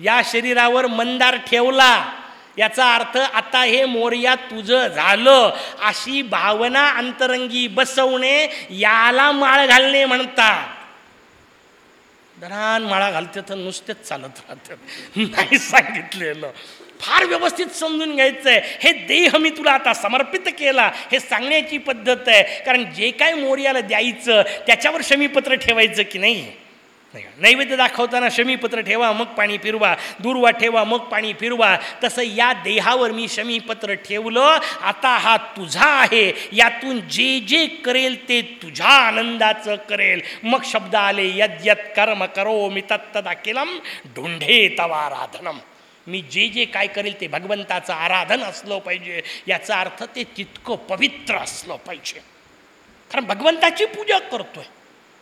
या शरीरावर मंदार ठेवला. याचा अर्थ आता हे मोर्या तुझं झालं. अशी भावना अंतरंगी बसवणे याला माळ घालणे म्हणतात. दरान माळा घालते तर नुसतेच चालत राहतात नाही सांगितलेलं. फार व्यवस्थित समजून घ्यायचं आहे हे देह मी तुला आता समर्पित केला. हे सांगण्याची पद्धत आहे. कारण जे काय मोर्याला द्यायचं त्याच्यावर शमीपत्र ठेवायचं की नाही? नाही का? नैवेद्य दाखवताना शमीपत्र ठेवा मग पाणी फिरवा दुर्वा ठेवा मग पाणी फिरवा तसं या देहावर मी शमीपत्र ठेवलं आता हा तुझा आहे. यातून जे जे करेल ते तुझ्या आनंदाचं करेल. मग शब्द आले यद यत कर्म करो मी तत्तदा केलम ढोंढे तवाराधनम मी जे जे काय करेल ते भगवंताचं आराधन असलं पाहिजे. याचा अर्थ ते तितकं पवित्र असलं पाहिजे. कारण भगवंताची पूजा करतोय.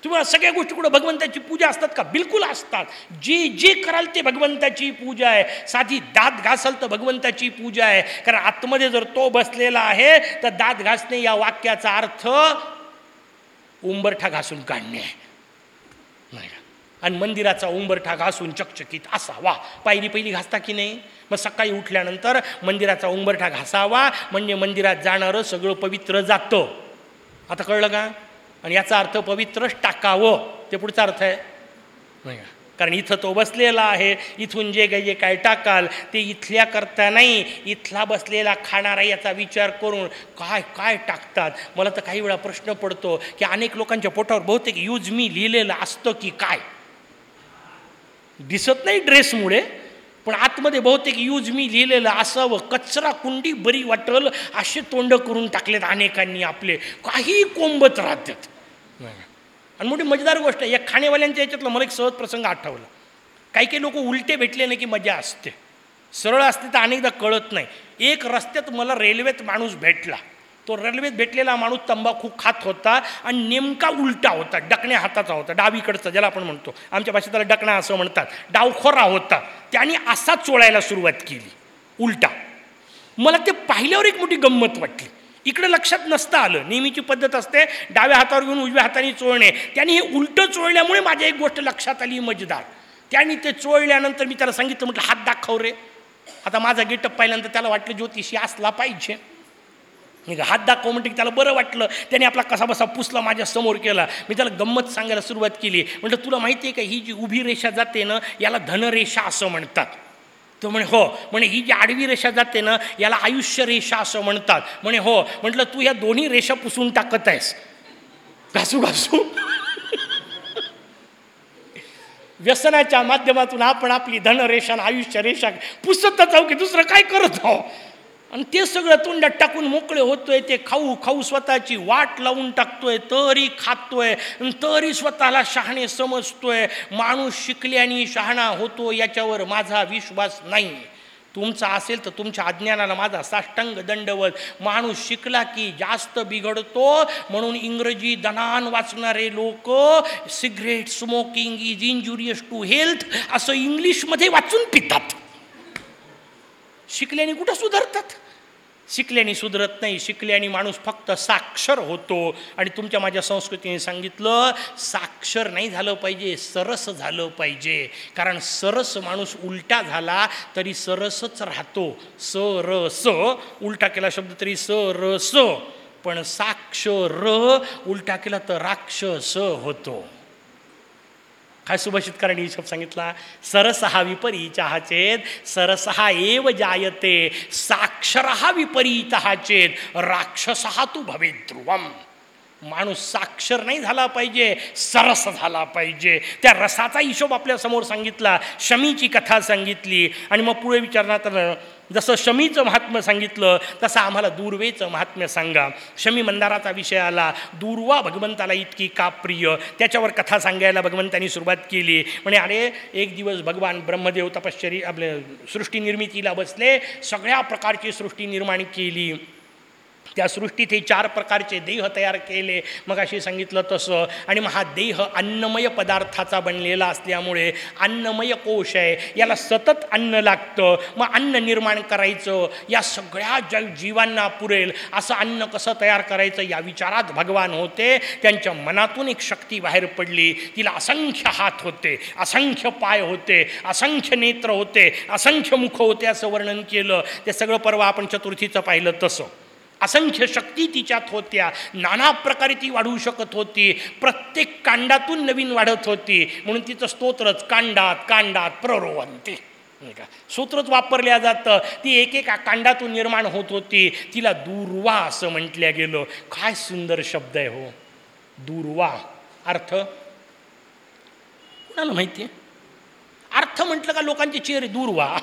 तुम्हाला सगळ्या गोष्टी कुठं भगवंताची पूजा असतात का? बिलकुल असतात. जे जे कराल ते भगवंताची पूजा आहे. साधी दात घासाल तर भगवंताची पूजा आहे. कारण आतमध्ये जर तो बसलेला आहे तर दात घासणे या वाक्याचा अर्थ उंबरठा घासून काढणे. आहे आणि मंदिराचा उंबरठा घासून चकचकीत असावा. पायरी पहिली घासता की नाही? मग सकाळी उठल्यानंतर मंदिराचा उंबरठा घासावा. म्हणजे मंदिरात जाणारं सगळं पवित्र जातं. आता कळलं का? आणि याचा अर्थ पवित्रच टाकावं. ते पुढचा अर्थ आहे. नाही का? कारण इथं तो बसलेला आहे. इथून जे काही जे काय टाकाल ते इथल्या करता नाही. इथला बसलेला खाणारा याचा विचार करून काय काय टाकतात? मला तर काही वेळा प्रश्न पडतो की अनेक लोकांच्या पोटावर बहुतेक यूज मी लिहिलेलं असतं की काय? दिसत नाही ड्रेसमुळे पण आतमध्ये बहुतेक यूज मी लिहिलेलं असावं. कचरा कुंडी बरी वाटल असे तोंड करून टाकलेत अनेकांनी आपले. काही कोंबत राहतात. आणि मोठी मजेदार गोष्ट आहे या खाणेवाल्यांच्या याच्यातलं मला एक सहज प्रसंग आठवला. काही काही लोक उलटे भेटले नाही की मजा असते. सरळ असते तर अनेकदा कळत नाही. एक रस्त्यात मला रेल्वेत माणूस भेटला. तो रेल्वेत भेटलेला माणूस तंबाखू खात होता आणि नेमका उलटा होता डकण्या हाताचा होता डावीकडचा ज्याला आपण म्हणतो. आमच्या भाषेत त्याला डकणा असं म्हणतात. डावखोरा होता. त्याने असा चोळायला सुरुवात केली. उलटा. मला ते पाहिल्यावर एक मोठी गंमत वाटली. इकडे लक्षात नसतं आलं. नेहमीची पद्धत असते डाव्या हातावर घेऊन उजव्या हाताने चोळणे. त्याने हे उलटं चोळल्यामुळे माझ्या एक गोष्ट लक्षात आली मजेदार. त्याने ते चोळल्यानंतर मी त्याला सांगितलं म्हटलं हात दाखव रे. आता माझा गेटअप पाहिल्यानंतर त्याला वाटलं ज्योतिषी असला पाहिजे. मी हात दाखव म्हणते की त्याला बरं वाटलं. त्याने आपला कसा बसा पुसला माझ्यासमोर केला. मी त्याला गंमत सांगायला सुरुवात केली. म्हटलं तुला माहिती आहे का ही जी उभी रेषा जाते ना याला धनरेषा असं म्हणतात. तो म्हणे हो. म्हणे ही जी आडवी रेषा जाते ना याला आयुष्य रेषा असं म्हणतात. म्हणे हो. म्हटलं तू या दोन्ही रेषा पुसून टाकत आहेस. घासू घासू. व्यसनाच्या माध्यमातून आपण आपली धनरेषा आणि आयुष्य रेषा पुसत जाऊ की दुसरं काय करत आहो आणि ते सगळं तोंडात टाकून मोकळे होतोय ते खाऊ खाऊ स्वतःची वाट लावून टाकतोय तरी खातोय तरी स्वतःला शहाणे समजतोय. माणूस शिकल्याने शहाणा होतो याच्यावर माझा विश्वास नाही. तुमचा असेल तर तुमच्या अज्ञानाला माझा साष्टांग दंडवत. माणूस शिकला की जास्त बिघडतो म्हणून इंग्रजी दनान वाचणारे लोक cigarette smoking is injurious to health असं इंग्लिशमध्ये वाचून पितात. शिकल्याने कुठं सुधारतात? शिकल्याने सुधरत नाही. शिकल्याने माणूस फक्त साक्षर होतो. आणि तुमच्या माझ्या संस्कृतीने सांगितलं साक्षर नाही झालं पाहिजे सरस झालं पाहिजे. कारण सरस माणूस उलटा झाला तरी सरसच राहतो. स र स उलटा केला शब्द तरी स र स पण साक्ष र उलटा केला तर राक्षस होतो. काय सुभाषितकारांनी हिशोब सांगितला? सरसहा विपरीचा चहाचेत सरसहा एव जायते साक्षरहा विपरीत चेत राक्षसहा तू भवे ध्रुवम. माणूस साक्षर नाही झाला पाहिजे सरस झाला पाहिजे. त्या रसाचा हिशोब आपल्यासमोर सांगितला शमीची कथा सांगितली. आणि मग पुढे विचारणार जसं शमीचं महात्म्य सांगितलं तसं आम्हाला दुर्वेचं महात्म्य सांगा. शमी मंदाराचा विषय आला दुर्वा भगवंताला इतकी का प्रिय? त्याच्यावर कथा सांगायला भगवंतांनी सुरुवात केली. म्हणे अरे एक दिवस भगवान ब्रह्मदेव तपश्चरी आपल्या सृष्टीनिर्मितीला बसले सगळ्या प्रकारची सृष्टी निर्माण केली. त्या सृष्टीत हे चार प्रकारचे देह तयार केले. मग अशी सांगितलं तसं. आणि मग हा देह अन्नमय पदार्थाचा बनलेला असल्यामुळे अन्नमय कोश आहे. याला सतत अन्न लागतं. मग अन्न निर्माण करायचं. या सगळ्या ज जीवांना पुरेल. असं अन्न कसं तयार करायचं या विचारात भगवान होते. त्यांच्या मनातून एक शक्ती बाहेर पडली. तिला असंख्य हात होते. असंख्य पाय होते. असंख्य नेत्र होते. असंख्य मुख होते असं वर्णन केलं. ते सगळं परवा आपण चतुर्थीचं पाहिलं तसं. असंख्य शक्ती तिच्यात होत्या. नाना प्रकारे ती वाढवू शकत होती. प्रत्येक कांडातून नवीन वाढत होती. म्हणून तिचं स्तोत्रच कांडात कांडात प्ररोवंती. का? सूत्रच वापरल्या जातं. ती एकेका कांडातून निर्माण होत होती. तिला दूर्वा असं म्हटल्या गेलं. काय सुंदर शब्द आहे हो. दूर्वा. अर्थ? कुणाला माहिती आहे? अर्थ म्हटलं का लोकांचे चेहरे दुर्वा?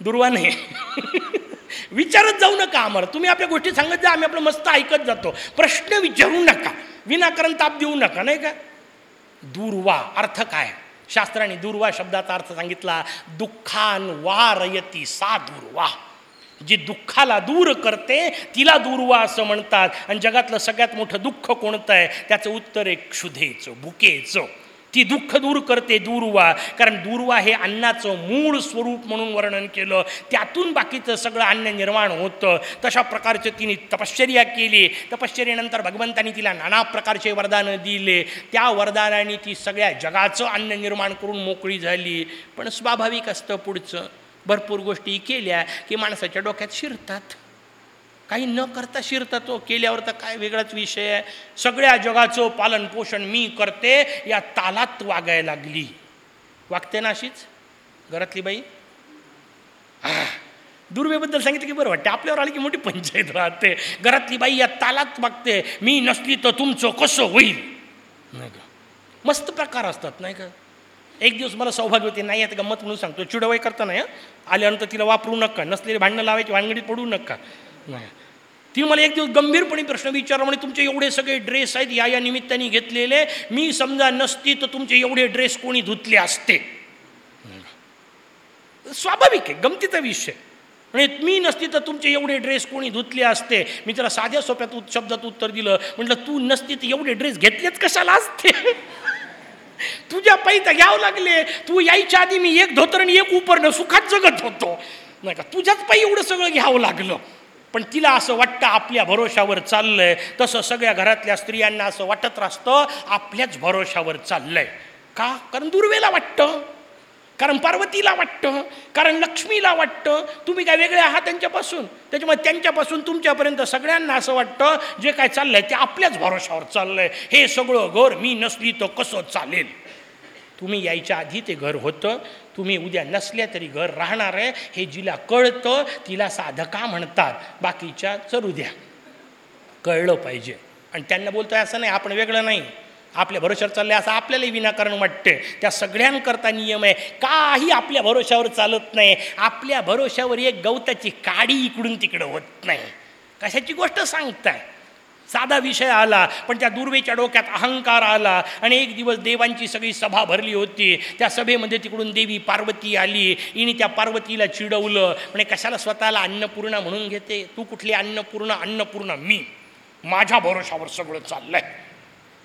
दुर्वा नाही. विचारत जाऊ नका आम्हाला. तुम्ही आपल्या गोष्टी सांगत जा आम्ही आपलं मस्त ऐकत जातो. प्रश्न विचारू नका. विनाकारण ताप देऊ नका नाही का? दूर्वा अर्थ काय? शास्त्राने दुर्वा शब्दाचा अर्थ सांगितला दुःखान वारयती सा दुर्वा. जी दुःखाला दूर करते तिला दुर्वा असं म्हणतात. आणि जगातलं सगळ्यात मोठं दुःख कोणतं आहे? त्याचं उत्तर आहे क्षुधेचं भुकेचं. ती दुःख दूर करते दूरवा. कारण दूरवा हे अन्नाचं मूळ स्वरूप म्हणून वर्णन केलं. त्यातून बाकीचं सगळं अन्न निर्माण होतं. तशा प्रकारचं तिने तपश्चर्या केली. तपश्चर्यानंतर भगवंतानी तिला नाना प्रकारचे वरदानं दिले. त्या वरदानाने ती सगळ्या जगाचं अन्न निर्माण करून मोकळी झाली. पण स्वाभाविक असतं पुढचं. भरपूर गोष्टी केल्या की माणसाच्या डोक्यात शिरतात. काही न करता शिरता तो केल्यावर तर काय वेगळाच विषय आहे. सगळ्या जगाचं पालन पोषण मी करते या तालात वागायला लागली. वागते ना अशीच? घरातली बाई? दुर्वेबद्दल सांगितलं की बरं वाटते. आपल्यावर आली की मोठी पंचायत राहते. घरातली बाई या तालात वागते. मी नसली तर तुमचं कसं होईल? नाही का? मस्त प्रकार असतात नाही का? एक दिवस मला सौभाग्य होते. नाही आता गंमत म्हणून सांगतो. चिडवाई करता नाही आल्यानंतर तिला वापरू नका. नसलेली भांडणं लावायची भानगडीत पडू नका. नाही. ती मला एक दिवस गंभीरपणे प्रश्न विचारला म्हणे तुमचे एवढे सगळे ड्रेस आहेत या या निमित्ताने घेतलेले. मी समजा नसती तर तुमचे एवढे ड्रेस कोणी धुतले असते. स्वाभाविक आहे गमतीचा विषय. म्हणजे मी नसती तर तुमचे एवढे ड्रेस कोणी धुतले असते. मी त्याला साध्या सोप्यात शब्दात उत्तर दिलं. म्हटलं तू नसती तर एवढे ड्रेस घेतलेच कशाला असते? तुझ्या पैता घ्यावं लागले. तू यायच्या आधी मी एक धोतर आणि एक उपरणं सुखात जगत होतो. नाही का तुझ्याच पायी एवढं सगळं घ्यावं लागलं. पण तिला असं वाटतं आपल्या भरोशावर चाललंय. तसं सगळ्या घरातल्या स्त्रियांना असं वाटत असतं आपल्याच भरोशावर चाललंय. का? कारण दुर्वेला वाटतं. कारण पार्वतीला वाटतं. कारण लक्ष्मीला वाटतं. तुम्ही काय वेगळे आहात त्यांच्यापासून? त्याच्यामुळे त्यांच्यापासून तुमच्यापर्यंत सगळ्यांना असं वाटतं जे काय चाललंय ते आपल्याच भरोशावर चाललंय. हे सगळं घर मी नसली तर कसं चालेल? तुम्ही यायच्या आधी ते घर होतं. तुम्ही उद्या नसल्या तरी घर राहणार आहे. हे जिला कळतं. तिला साधका म्हणतात? बाकीच्या चरू द्या. कळलं पाहिजे. आणि त्यांना बोलतोय असं नाही आपण वेगळं नाही. आपल्या भरोशावर चाललंय असं आपल्यालाही विनाकारण वाटते त्या सगळ्यांकरता नियम आहे. काही आपल्या भरोश्यावर चालत नाही. आपल्या भरोश्यावर एक गवताची काडी इकडून तिकडं होत नाही. कशाची गोष्ट सांगताय? साधा विषय आला पण त्या दुर्वेच्या डोक्यात अहंकार आला. आणि एक दिवस देवांची सगळी सभा भरली होती. त्या सभेमध्ये तिकडून देवी पार्वती आली. इनी त्या पार्वतीला चिडवलं. म्हणजे कशाला स्वतःला अन्नपूर्णा म्हणून घेते? तू कुठली अन्नपूर्ण? अन्नपूर्ण मी. माझ्या भरोशावर सगळं चाललंय.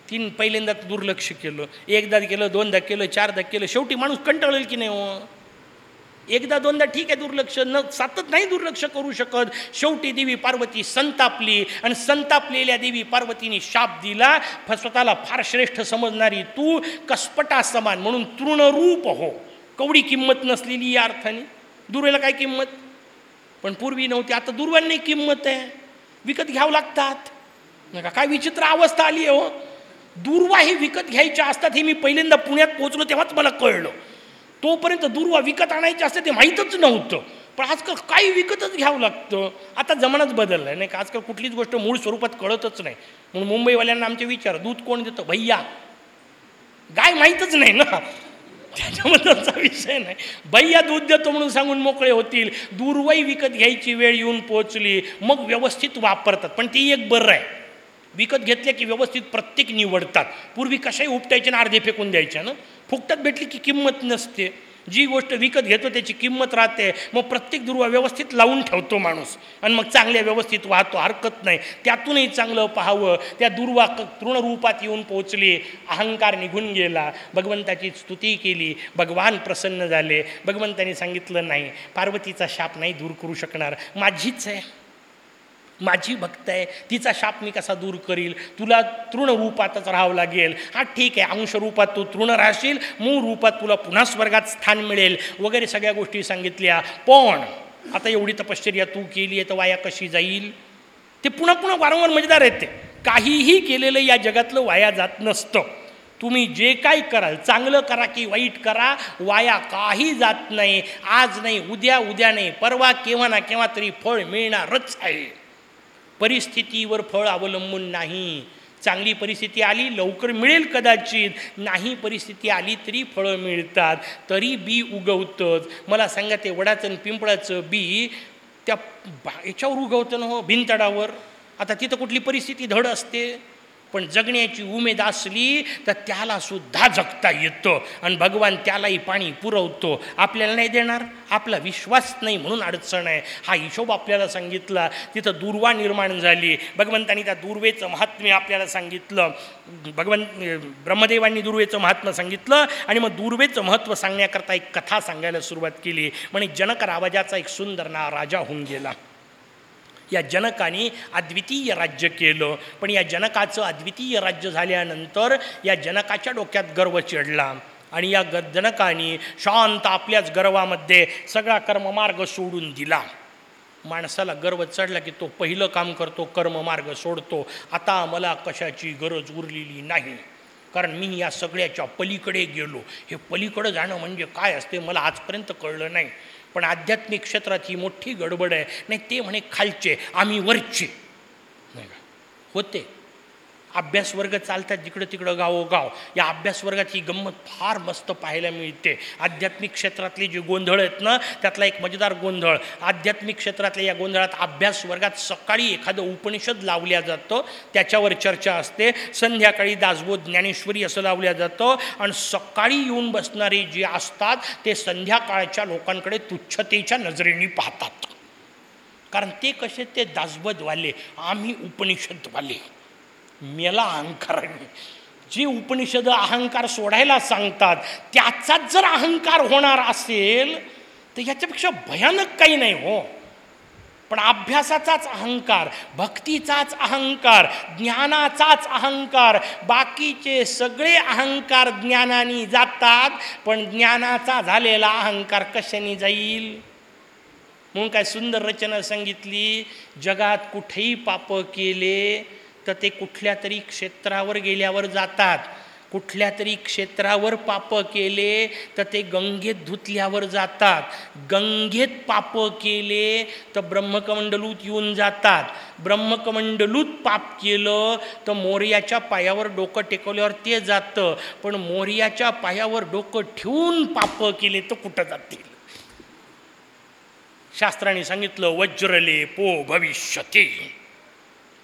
तीन पहिल्यांदा दुर्लक्ष केलं. एकदा केलं दोनदा केलं चारदा केलं. शेवटी माणूस कंटाळेल की नाही हो? एकदा दोनदा ठीक आहे दुर्लक्ष न सातत नाही दुर्लक्ष करू शकत. शेवटी देवी पार्वती संतापली आणि संतापलेल्या देवी पार्वतीने शाप दिला. स्वतःला फार श्रेष्ठ समजणारी तू कसपटा समान म्हणून तृणरूप हो. कवडी किंमत नसलेली या अर्थाने. दुर्वेला काय किंमत? पण पूर्वी नव्हती. आता दुर्वांनी किंमत आहे. विकत घ्यावं लागतात. नका काय विचित्र अवस्था आली आहे हो. दुर्वा हे विकत घ्यायच्या असतात हे मी पहिल्यांदा पुण्यात पोहोचलो तेव्हाच मला कळलं. तोपर्यंत दुर्वा विकत आणायचे असते ते माहीतच नव्हतं. पण आजकाल काही विकतच घ्यावं लागतं. आता जमानाच बदलला आहे नाही का? आजकाल कुठलीच गोष्ट मूळ स्वरूपात कळतच नाही. म्हणून मुंबईवाल्यांना आमचे विचार दूध कोण देतं? भैया. गाय माहीतच नाही ना. त्याच्याबद्दलचा विषय नाही. भैया दूध देतो म्हणून सांगून मोकळे होतील. दुर्वाई विकत घ्यायची वेळ येऊन पोचली मग व्यवस्थित वापरतात. पण ती एक बरं आहे. विकत घेतल्या की व्यवस्थित प्रत्येक निवडतात. पूर्वी कशाही उपटायचे ना अर्धे फेकून द्यायच्या ना फुकटात भेटली की किंमत नसते. जी गोष्ट विकत घेतो त्याची किंमत राहते. मग प्रत्येक दुर्वा व्यवस्थित लावून ठेवतो माणूस. आणि मग चांगल्या व्यवस्थित वाहतो हरकत नाही. त्यातूनही चांगलं पाहावं. त्या दुर्वा क तृणरूपात येऊन पोहोचली. अहंकार निघून गेला. भगवंताची स्तुती केली. भगवान प्रसन्न झाले. भगवंतानी सांगितलं नाही पार्वतीचा शाप नाही दूर करू शकणार. माझीच आहे. माझी भक्त आहे तिचा शाप मी कसा दूर करील? तुला तृण रूपातच राहावं लागेल. हा ठीक आहे अंश रूपात तू तृण राहशील मूळ रूपात तुला पुन्हा स्वर्गात स्थान मिळेल वगैरे सगळ्या गोष्टी सांगितल्या. पण आता एवढी तपश्चर्या तू केली आहे तर वाया कशी जाईल? ते पुन्हा पुन्हा वारंवार मजेदार आहेत ते. काहीही केलेलं या जगातलं वाया जात नसतं. तुम्ही जे काय कराल चांगलं करा की वाईट करा वाया काही जात नाही. आज नाही उद्या उद्या नाही परवा केव्हा ना केव्हा तरी फळ मिळणारच आहे. परिस्थितीवर फळ अवलंबून नाही. चांगली परिस्थिती आली लवकर मिळेल कदाचित. नाही परिस्थिती आली तरी फळं मिळतात. तरी बी उगवतंच. मला सांगा ते वडाचं आणि पिंपळाचं बी त्या बा- याच्यावर उगवतं ना हो भिंतडावर? आता तिथं कुठली परिस्थिती धड असते? पण जगण्याची उमेद असली तर त्याला सुद्धा जगता येतं. आणि भगवान त्यालाही पाणी पुरवतो. आपल्याला नाही देणार? आपला विश्वास नाही म्हणून अडचण आहे. हा हिशोब आपल्याला सांगितला. तिथं दुर्वा निर्माण झाली. भगवंतांनी त्या दुर्वेचं महात्म्य आपल्याला सांगितलं. भगवंत ब्रह्मदेवांनी दुर्वेचं महात्म्य सांगितलं. आणि मग दुर्वेचं महत्त्व सांगण्याकरता एक कथा सांगायला सुरुवात केली. म्हणजे जनक रावजाचा एक सुंदर ना राजा होऊन गेला. या जनकाने अद्वितीय राज्य केलं. पण या जनकाचं अद्वितीय राज्य झाल्यानंतर या जनकाच्या डोक्यात गर्व चढला आणि या ग जनकाने शांत आपल्याच गर्वामध्ये सगळा कर्ममार्ग सोडून दिला. माणसाला गर्व चढला की तो पहिलं काम करतो कर्ममार्ग सोडतो. आता मला कशाची गरज उरलेली नाही. कारण मी या सगळ्याच्या पलीकडे गेलो. हे पलीकडं जाणं म्हणजे काय असते मला आजपर्यंत कळलं नाही. पण आध्यात्मिक क्षेत्रात ही मोठी गडबड आहे. नाही ते म्हणे खालचे आम्ही वरचे. नाही होते. अभ्यास वर्ग चालतात जिकडं तिकडं गावोगाव. या अभ्यास वर्गात ही गंमत फार मस्त पाहायला मिळते. आध्यात्मिक क्षेत्रातले जे गोंधळ आहेत ना त्यातला एक मजेदार गोंधळ. आध्यात्मिक क्षेत्रातल्या या गोंधळात अभ्यास वर्गात सकाळी एखादं उपनिषद लावल्या जातं त्याच्यावर चर्चा असते. संध्याकाळी दासबोध ज्ञानेश्वरी असं लावल्या जातं आणि सकाळी येऊन बसणारे जे असतात ते संध्याकाळच्या लोकांकडे तुच्छतेच्या नजरेने पाहतात. कारण ते कसे ते दासबोधवाले आम्ही उपनिषदवाले. मेला अहंकाराने जे उपनिषद अहंकार सोडायला सांगतात त्याचाच जर अहंकार होणार असेल तर याच्यापेक्षा भयानक काही नाही हो. पण अभ्यासाचाच अहंकार भक्तीचाच अहंकार ज्ञानाचाच अहंकार बाकीचे सगळे अहंकार ज्ञानाने जातात पण ज्ञानाचा झालेला अहंकार कशाने जाईल? म्हणून काय सुंदर रचना सांगितली जगात कुठेही पाप केले तर ते कुठल्या तरी क्षेत्रावर गेल्यावर जातात. कुठल्या तरी क्षेत्रावर पाप केले तर ते गंगेत धुतल्यावर जातात. गंगेत पाप केले तर ब्रह्मकमंडलूत येऊन जातात. ब्रह्मकमंडलूत पाप केलं तर मोर्याच्या पायावर डोकं टेकवल्यावर ते जातं. पण मोर्याच्या पायावर डोकं ठेवून पाप केले तर कुठं जातील? शास्त्राने सांगितलं वज्रले पो भविष्यते.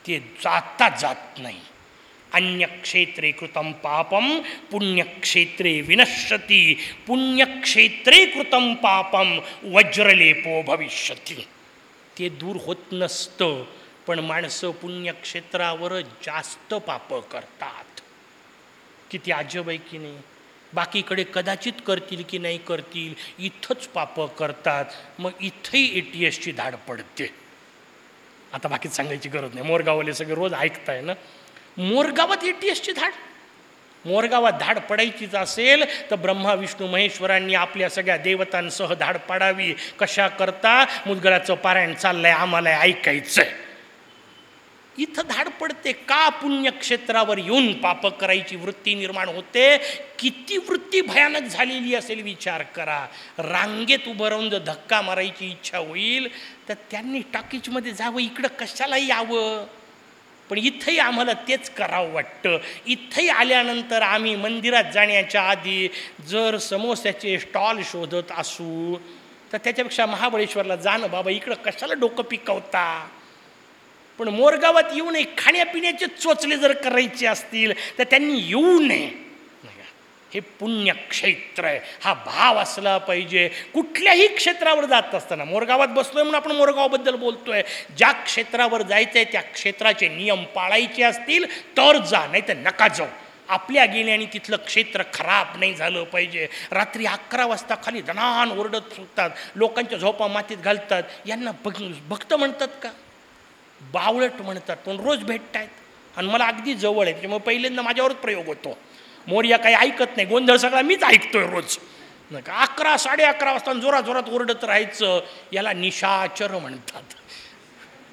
ते जाता जात नाही. अन्यक्षेत्रे कृतं पापम पुण्यक्षेत्रे विनश्यती पुण्यक्षेत्रे कृतं पापम वज्रलेपो भविष्यती. ते दूर होत नसतं पण माणसं पुण्यक्षेत्रावर जास्त पापं करतात. किती अजब आहे की नाही? बाकीकडे कदाचित करतील की नाही करतील इथंच पापं करतात मग इथंही ए टी एसची धाड पडते. आता बाकीच सांगायची गरज नाही. मोरगावले सगळे रोज ऐकताय ना? मोरगावात ए टी एसची धाड. मोरगावात धाड पडायचीच असेल तर ब्रह्मा विष्णू महेश्वरांनी आपल्या सगळ्या देवतांसह धाड पाडावी. कशा करता? मुदगळाचं पारायण चाललंय आम्हाला ऐकायचंय. इथं धाड पडते. का पुण्यक्षेत्रावर येऊन पाप करायची वृत्ती निर्माण होते? किती वृत्ती भयानक झालेली असेल विचार करा. रांगेत उभं राहून जर धक्का मारायची इच्छा होईल तर त्यांनी टाकीजमध्ये जावं इकडं कशाला यावं. पण इथंही आम्हाला तेच करावं वाटतं. इथंही आल्यानंतर आम्ही मंदिरात जाण्याच्या आधी जर समोस्याचे स्टॉल शोधत असू तर त्याच्यापेक्षा महाबळेश्वरला जाणं बाबा इकडं कशाला डोकं पिकवता? पण मोरगावात येऊ नये खाण्यापिण्याचे चोचले जर करायचे असतील तर त्यांनी येऊ नये. हे पुण्यक्षेत्र आहे. हा भाव असला पाहिजे. कुठल्याही क्षेत्रावर जात असताना मोरगावात बसलोय म्हणून आपण मोरगावबद्दल बोलतोय. ज्या क्षेत्रावर जायचं आहे त्या क्षेत्राचे नियम पाळायचे असतील तर जा नाही तर नका जाऊ. आपल्या गेल्याने तिथलं क्षेत्र खराब नाही झालं पाहिजे. रात्री अकरा वाजता खाली दणान ओरडत सुटतात. लोकांच्या झोपा मातीत घालतात. यांना बघ भक्त म्हणतात का? बावळट म्हणतात पण रोज भेटतायत. आणि मला अगदी जवळ आहे त्याच्यामुळे पहिल्यांदा माझ्यावरच प्रयोग होतो. मोर्या काही ऐकत नाही गोंधळ सगळा मीच ऐकतोय रोज. नाही का? अकरा साडे अकरा वाजता जोरात जोरात ओरडत राहायचं याला निशाचर म्हणतात.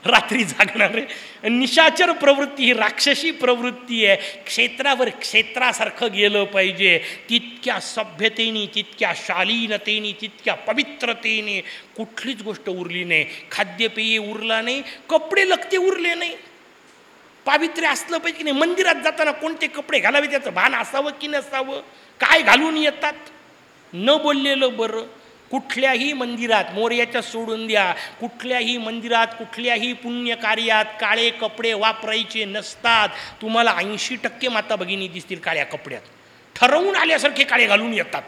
रात्री जागणारे निशाचर प्रवृत्ती ही राक्षसी प्रवृत्ती आहे. क्षेत्रावर क्षेत्रासारखं गेलं पाहिजे. तितक्या सभ्यतेने तितक्या शालीनतेने तितक्या पवित्रतेने कुठलीच गोष्ट उरली नाही. खाद्यपेय उरला नाही कपडे लगते उरले नाही. पावित्र्य असलं पाहिजे की नाही? मंदिरात जाताना कोणते कपडे घालावे? त्याचं भान असावं की नसावं? काय घालून येतात? न बोललेलं बरं. कुठल्याही मंदिरात मोर्याच्या सोडून द्या. कुठल्याही मंदिरात कुठल्याही पुण्यकार्यात काळे कपडे वापरायचे नसतात. तुम्हाला ऐंशी टक्के माता भगिनी दिसतील काळ्या कपड्यात. ठरवून आल्यासारखे काळे घालून येतात.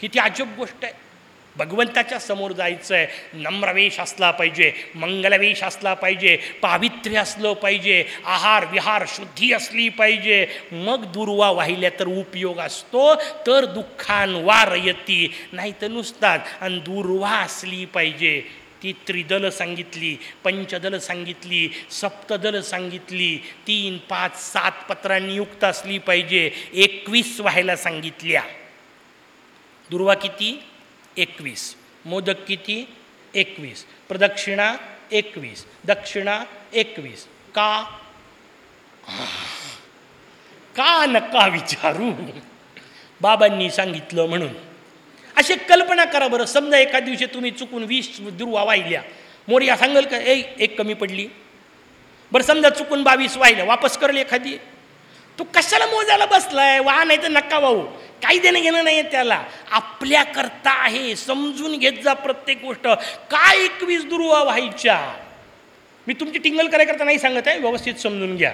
किती अजब गोष्ट आहे. भगवंताच्या समोर जायचं आहे नम्रवेश असला पाहिजे मंगलवेश असला पाहिजे पावित्र्य असलं पाहिजे आहार विहार शुद्धी असली पाहिजे. मग दुर्वा वाहिल्या तर उपयोग असतो तर दुःखांवार येती. नाही तर नुसतात आणि दुर्वा असली पाहिजे. ती त्रिदल सांगितली पंचदल सांगितली सप्तदल सांगितली तीन पाच सात पत्रांनी युक्त असली पाहिजे. एकवीस व्हायला सांगितल्या. दुर्वा किती? एकवीस. मोदक किती? एकवीस. प्रदक्षिणा एकवीस. दक्षिणा एकवीस. का? का नका विचारू? बाबांनी सांगितलं म्हणून. अशी कल्पना करा बरं. समजा एका दिवशी तुम्ही चुकून वीस दुर्वा वाहिल्या. मोर्या सांगाल का ए एक कमी पडली. बरं समजा चुकून बावीस वाहिल्या. वापस करले एखादी. तू कशाला मोजायला बसलाय? वा नाही तर नका वाहू. काही देणं घेणं नाही त्याला. आपल्याकरता आहे समजून घेत जा प्रत्येक गोष्ट. काय एकवीस दुर्वा व्हायच्या? मी तुमची टिंगल करायकरता नाही सांगत आहे व्यवस्थित समजून घ्या.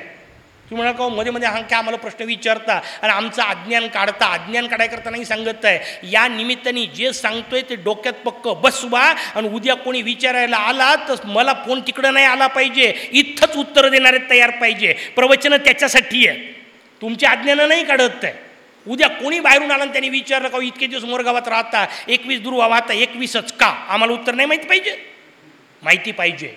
तुम्ही म्हणा का मध्ये मध्ये हा काय आम्हाला प्रश्न विचारता आणि आमचं अज्ञान काढता. अज्ञान काढायकरता नाही सांगत आहे. या निमित्ताने जे सांगतोय ते डोक्यात पक्क बसवा आणि उद्या कोणी विचारायला आला तर मला फोन तिकडं नाही आला पाहिजे. इथंच उत्तरं देणारे तयार पाहिजे. प्रवचनं त्याच्यासाठी आहे तुमच्या आज्ञानं नाही काढत आहे उद्या कोणी बाहेरून आला आणि त्यांनी विचारलं का हो, इतके दिवस मोरगावात राहता एकवीस दुर्वा वाहता एकवीसच का? आम्हाला उत्तर नाही माहिती पाहिजे. माहिती पाहिजे.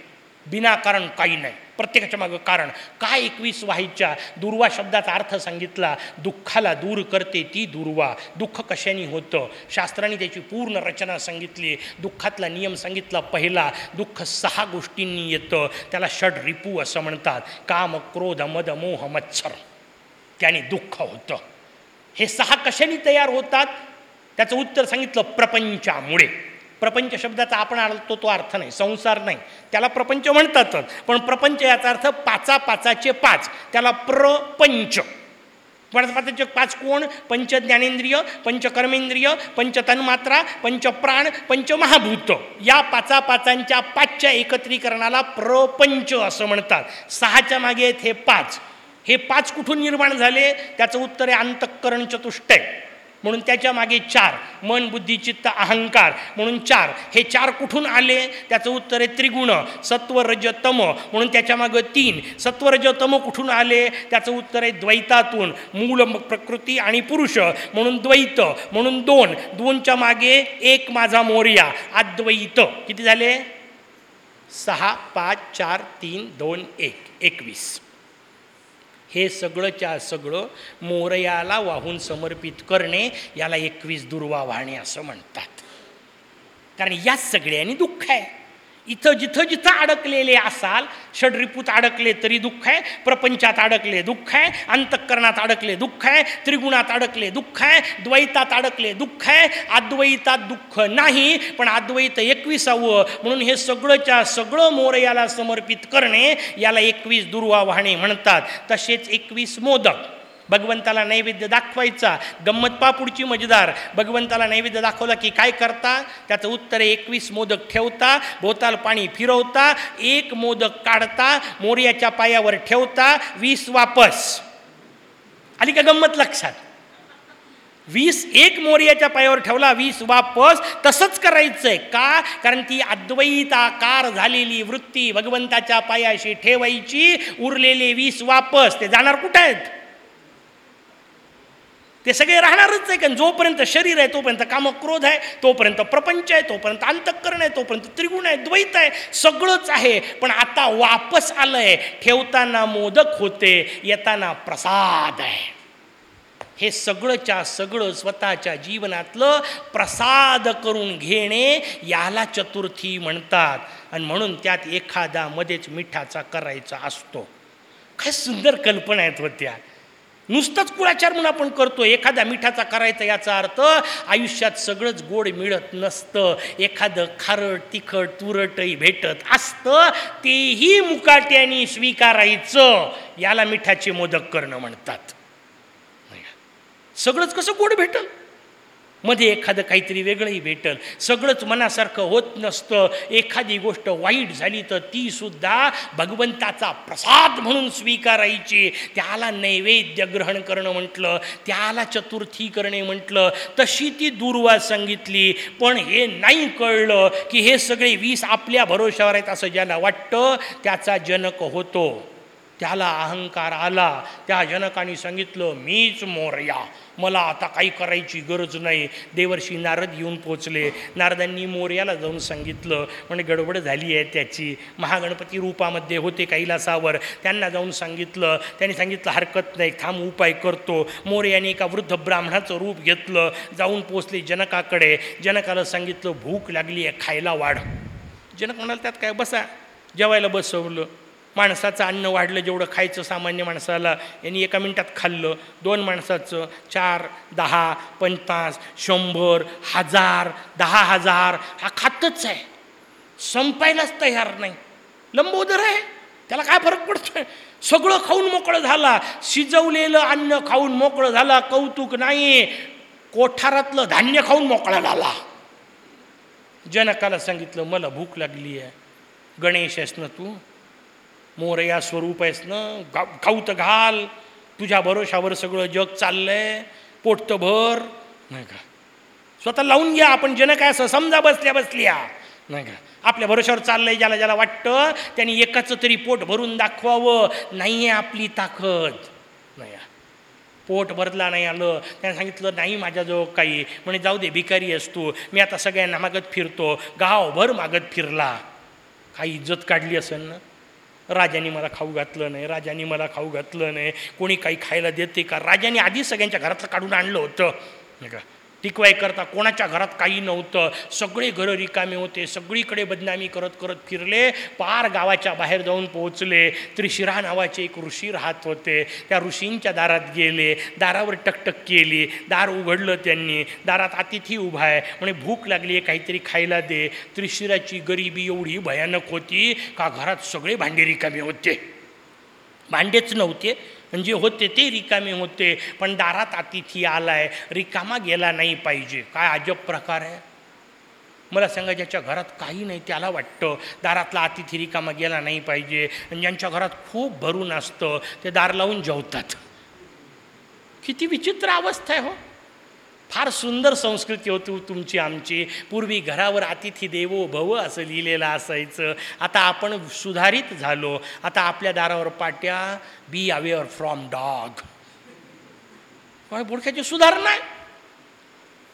बिनाकारण काही नाही. प्रत्येकाच्या मागं कारण. काय एकवीस व्हायच्या? दुर्वा शब्दाचा अर्थ सांगितला दुःखाला दूर करते ती दुर्वा. दुःख कशाने होतं? शास्त्राने त्याची पूर्ण रचना सांगितली. दुःखातला नियम सांगितला पहिला. दुःख सहा गोष्टींनी येतं. त्याला षड रिपू असं म्हणतात. काम क्रोध मद मोह मत्सर. त्याने दुःख होतं. हे सहा कशाने तयार होतात? त्याचं उत्तर सांगितलं प्रपंचामुळे. प्रपंच शब्दाचा आपण आणतो तो अर्थ नाही संसार नाही. त्याला प्रपंच म्हणतातच पण प्रपंच याचा अर्थ पाचा पाचाचे पाच. त्याला प्रपंच. पाचाचे पाच कोण? पंच ज्ञानेंद्रिय पंचकर्मेंद्रिय पंचतन्मात्रा पंच तन्मात्रा पंच या पाचा पाचांच्या पाचच्या एकत्रीकरणाला प्रपंच असं म्हणतात. सहाच्या मागे आहेत हे पाच. हे पाच कुठून निर्माण झाले? त्याचं उत्तर आहे अंतःकरण चतुष्टय म्हणून त्याच्यामागे चार मन बुद्धी चित्त अहंकार. म्हणून चार. हे चार कुठून आले? त्याचं उत्तर आहे त्रिगुण. सत्व रज तम. म्हणून त्याच्या मागं तीन. सत्व रज तम कुठून आले? त्याचं उत्तर आहे द्वैतातून. मूल प्रकृती आणि पुरुष. म्हणून द्वैत. म्हणून दोन. दोनच्या मागे एक माझा मोर्या. अद्वैत. किती झाले? सहा पाच चार तीन दोन एक. एकवीस. हे सगळंच्या सगळं मोरयाला वाहून समर्पित करणे याला एकवीस दुर्वा वाहणे असं म्हणतात. कारण याच सगळ्यांनी दुःख आहे. इथं जिथं जिथं अडकलेले असाल षडरिपूत अडकले तरी दुःख आहे प्रपंचात अडकले दुःख आहे अंतःकरणात अडकले दुःख आहे त्रिगुणात अडकले दुःख आहे द्वैतात अडकले दुःख आहे अद्वैतात दुःख नाही पण अद्वैत एकविसावं. म्हणून हे सगळंच्या सगळं मोर याला समर्पित करणे याला एकवीस दुर्वा वाहणे म्हणतात. तसेच एकवीस मोदक. भगवंताला नैवेद्य दाखवायचा. गंमत पुढची मजेदार. भगवंताला नैवेद्य दाखवला की काय करता? त्याचं उत्तर आहे एकवीस मोदक ठेवता भोताल पाणी फिरवता एक मोदक काढता मोर्याच्या पायावर ठेवता वीस वापस. आली का गंमत लक्षात? वीस एक मोर्याच्या पायावर ठेवला वीस वापस. तसंच करायचंय. का? कारण ती अद्वैताकार झालेली वृत्ती भगवंताच्या पायाशी ठेवायची. उरलेले वीस वापस. ते जाणार कुठं आहेत? ते सगळे राहणारच आहे कारण जोपर्यंत शरीर आहे तोपर्यंत कामक्रोध आहे तोपर्यंत प्रपंच आहे तोपर्यंत अंतःकरण आहे तोपर्यंत त्रिगुण आहे द्वैत आहे सगळंच आहे. पण आता वापस आलंय ठेवताना मोदक होते येताना प्रसाद आहे. हे सगळंच्या सगळं स्वतःच्या जीवनातलं प्रसाद करून घेणे याला चतुर्थी म्हणतात. आणि म्हणून त्यात एखादा मध्येच मिठाचा करायचा असतो. काय सुंदर कल्पना आहेत होत्या नुसतंच कुळाचार म्हणून आपण करतो एखादा मिठाचा करायचा याचा अर्थ आयुष्यात सगळंच गोड मिळत नसतं. एखादं खारट तिखट तुरटही भेटत असतं. तेही मुकाट्याने स्वीकारायचं. याला मिठाचे मोदक करणं म्हणतात. सगळंच कसं गोड भेटल? मध्ये एखादं काहीतरी वेगळंही भेटल. सगळंच मनासारखं होत नसतं. एखादी गोष्ट वाईट झाली तर ती सुद्धा भगवंताचा प्रसाद म्हणून स्वीकारायची. त्याला नैवेद्य ग्रहण करणं म्हटलं त्याला चतुर्थी करणे म्हटलं तशी ती दुर्वा सांगितली. पण हे नाही कळलं की हे सगळे वीस आपल्या भरोशावर आहेत असं ज्याला वाटतं त्याचा जनक होतो. त्याला अहंकार आला. त्या जनकाने सांगितलं मीच मोरया. मला आता काही करायची गरज नाही. देवर्षी नारद येऊन पोचले नारदांनी मोर्याला जाऊन सांगितलं म्हणजे गडबड झाली आहे त्याची. महागणपती रूपामध्ये होते कैलासावर. त्यांना जाऊन सांगितलं. त्यांनी सांगितलं हरकत नाही थांब उपाय करतो. मोर्याने एका वृद्ध ब्राह्मणाचं रूप घेतलं. जाऊन पोचले जनकाकडे. जनकाला सांगितलं भूक लागली आहे खायला वाढ. जनक म्हणाल त्यात काय बसा. जेवायला बसवलं. माणसाचं अन्न वाढलं जेवढं खायचं सामान्य माणसाला यांनी एका मिनटात खाल्लं. दोन माणसाचं चार दहा पन्नास शंभर हजार दहा हजार हा खातच आहे. संपायलाच तयार नाही. लंबोदर आहे. त्याला काय फरक पडतो सगळं खाऊन मोकळं झाला. शिजवलेलं अन्न खाऊन मोकळं झाला. कौतुक नाही. कोठारातलं धान्य खाऊन मोकळा झाला. जनकाला सांगितलं मला भूक लागली आहे गणेश आहेस ना तू? मोरया स्वरूप आहेस ना? गा खाऊ तर घाल. तुझ्या भरोशावर सगळं जग चाललंय. पोटतं भर. नाही का? स्वतः लावून घ्या आपण. जन काय असं समजा बसल्या बसल्या. नाही का? आपल्या भरोशावर चाललंय ज्याला ज्याला वाटतं त्यांनी एकाचं तरी पोट भरून दाखवावं. नाही आहे आपली ताकद. नाही. पोट भरला नाही आलं. त्याने सांगितलं नाही माझ्याजवळ काही. म्हणे जाऊ दे भिकारी असतो मी आता सगळ्यांना मागत फिरतो. गावभर मागत फिरला. काही इज्जत काढली असेल ना? राजाने मला खाऊ घातलं नाही राजाने मला खाऊ घातलं नाही. कोणी काही खायला देते का? राजाने आधीच सगळ्यांच्या घरातलं काढून आणलं होतं. नाही का टिकवाय करता कोणाच्या घरात काही नव्हतं. सगळे घरं रिकामे होते. सगळीकडे बदनामी करत करत फिरले. पार गावाच्या बाहेर जाऊन पोहोचले. त्रिशिरा नावाचे एक ऋषी राहत होते. त्या ऋषींच्या दारात गेले. दारावर टकटक केली. दार उघडलं त्यांनी. दारात अतिथी उभा आहे. म्हणे भूक लागली आहे काहीतरी खायला दे. त्रिशिराची गरिबी एवढी भयानक होती का घरात सगळे भांडे रिकामे होते. भांडेच नव्हते. म्हणजे होते ते रिकामे होते पण दारात अतिथी आलाय रिकामा गेला नाही पाहिजे. काय अजब प्रकार आहे? मला सांगा ज्याच्या घरात काही नाही त्याला वाटतं दारातला अतिथी रिकामा गेला नाही पाहिजे. आणि ज्यांच्या घरात खूप भरून असतं ते दार लावून जेवतात. किती विचित्र अवस्था आहे हो. फार सुंदर संस्कृती होती तुमची आमची. पूर्वी घरावर अतिथी देवो भव असं लिहिलेलं असायचं. आता आपण सुधारित झालो. आता आपल्या दारावर पाट्या बी अवेअर फ्रॉम डॉग काय बुडख्याची सुधारणा आहे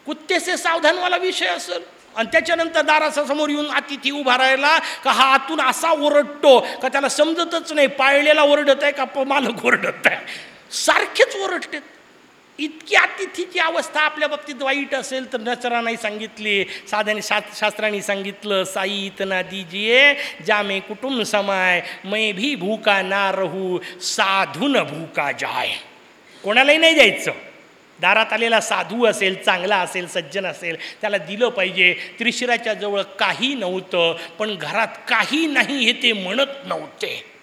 कुत्तेसे सावधानवाला विषय असेल. आणि त्याच्यानंतर दाराचा समोर येऊन अतिथी उभा राहिला का हा आतून असा ओरडतो का त्याला समजतच नाही. पाळलेला ओरडत आहे का मालक ओरडत आहे सारखेच ओरडते इतकी तिथीची अवस्था आपल्या बाबतीत वाईट असेल तर नचरा नाही सांगितली. साध्याने शा शास्त्रांनी सांगितलं साई इतना दिजिये जामे कुटुंब समाय मै भी भूका ना रहू साधून भूका जाय. कोणालाही नाही द्यायचं. दारात आलेला साधू असेल चांगला असेल सज्जन असेल त्याला दिलं पाहिजे. त्रिशिराच्या जवळ काही नव्हतं पण घरात काही नाही हे ते म्हणत नव्हते.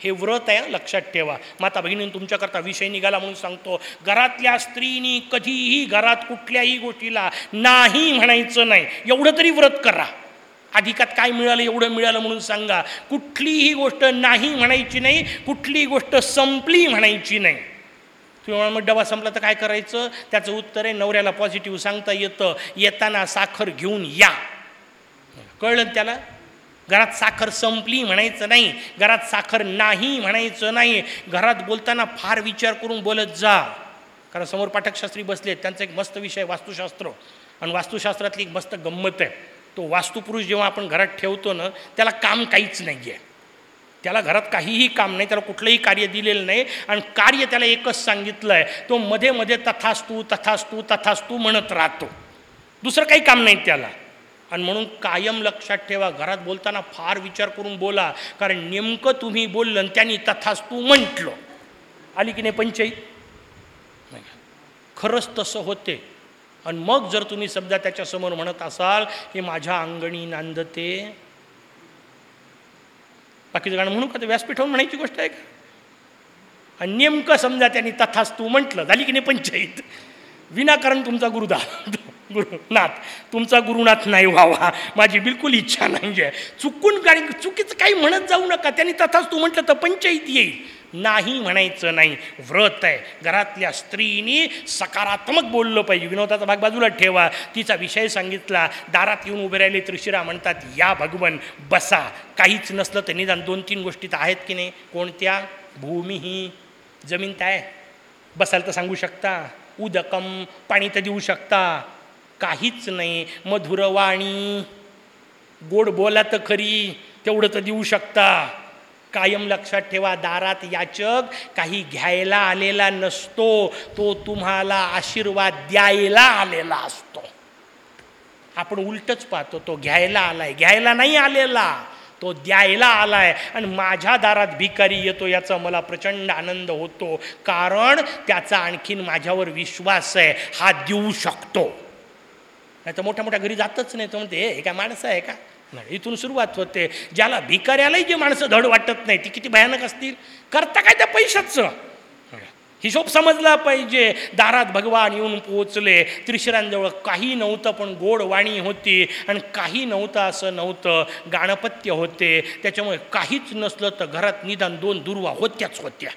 हे व्रत आहे लक्षात ठेवा. माता भगिनींनी तुमच्याकरता विषय निघाला म्हणून सांगतो घरातल्या स्त्रीनी कधीही घरात कुठल्याही गोष्टीला नाही म्हणायचं नाही. एवढं तरी व्रत करा. अधिकात काय मिळालं एवढं मिळालं म्हणून सांगा. कुठलीही गोष्ट नाही म्हणायची नाही कुठलीही गोष्ट संपली म्हणायची नाही. तुम्ही मग डबा संपला तर काय करायचं? त्याचं उत्तर आहे नवऱ्याला पॉझिटिव्ह सांगता येतं. येताना साखर घेऊन या. कळलं त्याला? घरात साखर संपली म्हणायचं नाही घरात साखर नाही म्हणायचं नाही घरात बोलताना फार विचार करून बोलत जा. कारण समोर पाठकशास्त्री बसले त्यांचा एक मस्त विषय वास्तुशास्त्र. आणि वास्तुशास्त्रातली एक मस्त गंमत आहे. तो वास्तुपुरुष जेव्हा आपण घरात ठेवतो ना त्याला काम काहीच नाही आहे त्याला घरात काहीही काम नाही त्याला कुठलंही कार्य दिलेलं नाही आणि कार्य त्याला एकच सांगितलं आहे तो मध्ये मध्ये तथास्तू तथास्तू तथास्तू म्हणत राहतो. दुसरं काही काम नाही त्याला. आणि म्हणून कायम लक्षात ठेवा घरात बोलताना फार विचार करून बोला कारण नेमकं तुम्ही बोललं आणि त्यांनी तथास्तू म्हटलं. आली की नाही पंचायत नाही. खरंच तसं होते. आणि मग जर तुम्ही समजा त्याच्यासमोर म्हणत असाल की माझ्या अंगणी नांदते. बाकीचं गाणं म्हणू का ते? व्यासपीठावर म्हणायची गोष्ट आहे का? आणि नेमकं समजा त्यांनी तथास्तू म्हटलं झाली की नाही पंचायत विनाकारण तुमचा गुरुदा. गुरुनाथ तुमचा गुरुनाथ नाही व्हावा. माझी बिलकुल इच्छा नाही आहे चुकून काही चुकीचं काही म्हणत जाऊ नका. त्यांनी तथाच तू म्हटलं तर पंचायत येईल. नाही म्हणायचं नाही. व्रत आहे. घरातल्या स्त्रीनी सकारात्मक बोललं पाहिजे. विनोदाचा भाग बाजूला ठेवा. तिचा विषय सांगितला. दारात येऊन उभे राहिले त्रिशिरा म्हणतात या भगवन बसा. काहीच नसलं तर निदान दोन तीन गोष्टी तर आहेत की नाही? कोणत्या? भूमी ही. जमीन काय? बसायला तर सांगू शकता. उदकम पाणी तर देऊ शकता. काहीच नाही. मधुरवाणी. गोड बोला तर खरी तेवढं तर देऊ शकता. कायम लक्षात ठेवा दारात याचक काही घ्यायला आलेला नसतो. तो तुम्हाला आशीर्वाद द्यायला आलेला असतो. आपण उलटच पाहतो तो घ्यायला आलाय. घ्यायला नाही आलेला तो द्यायला आलाय. आणि माझ्या दारात भिकारी येतो याचा मला प्रचंड आनंद होतो. कारण त्याचा आणखीन माझ्यावर विश्वास आहे हा देऊ शकतो. नाही तर मोठ्या मोठ्या घरी जातच नाही. तो म्हणते हे काय माणसं आहे का? नाही इथून सुरुवात होते. ज्याला भिकाऱ्यालाही जी माणसं धड वाटत नाही ती किती भयानक असतील? करता काय त्या पैशाचं? हिशोब समजला पाहिजे. दारात भगवान येऊन पोहोचले. त्रिशिरांजवळ काही नव्हतं पण गोड वाणी होती. आणि काही नव्हतं असं नव्हतं. गाणपत्य होते. त्याच्यामुळे काहीच नसलं तर घरात निदान दोन दुर्वा होत्याच होत्या.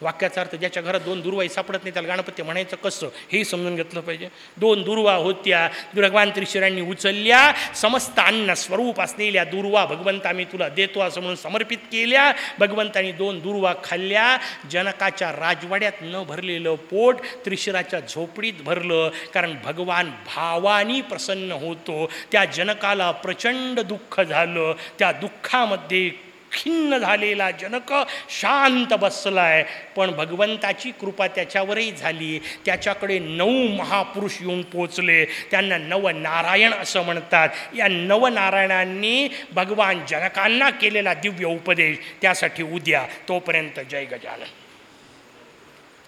वाक्याचा अर्थ ज्याच्या घरात दोन दुर्वाही सापडत नाही त्याला गणपती म्हणायचं कसं? हेही समजून घेतलं पाहिजे. दोन दुर्वा होत्या भगवान त्रिशिरांनी उचलल्या समस्त अन्न स्वरूप असलेल्या दुर्वा भगवंता मी तुला देतो असं म्हणून समर्पित केल्या. भगवंतानी दोन दुर्वा खाल्ल्या. जनकाच्या राजवाड्यात न भरलेलं पोट त्रिशिराच्या झोपडीत भरलं. कारण भगवान भावानी प्रसन्न होतो. त्या जनकाला प्रचंड दुःख झालं. त्या दुःखामध्ये खिन्न झालेला जनक शांत बसलाय. पण भगवंताची कृपा त्याच्यावरही झाली. त्याच्याकडे नऊ महापुरुष येऊन पोचले त्यांना नवनारायण असं म्हणतात. या नवनारायणांनी भगवान जनकांना केलेला दिव्य उपदेश. त्यासाठी उद्या तोपर्यंत जय गजानन.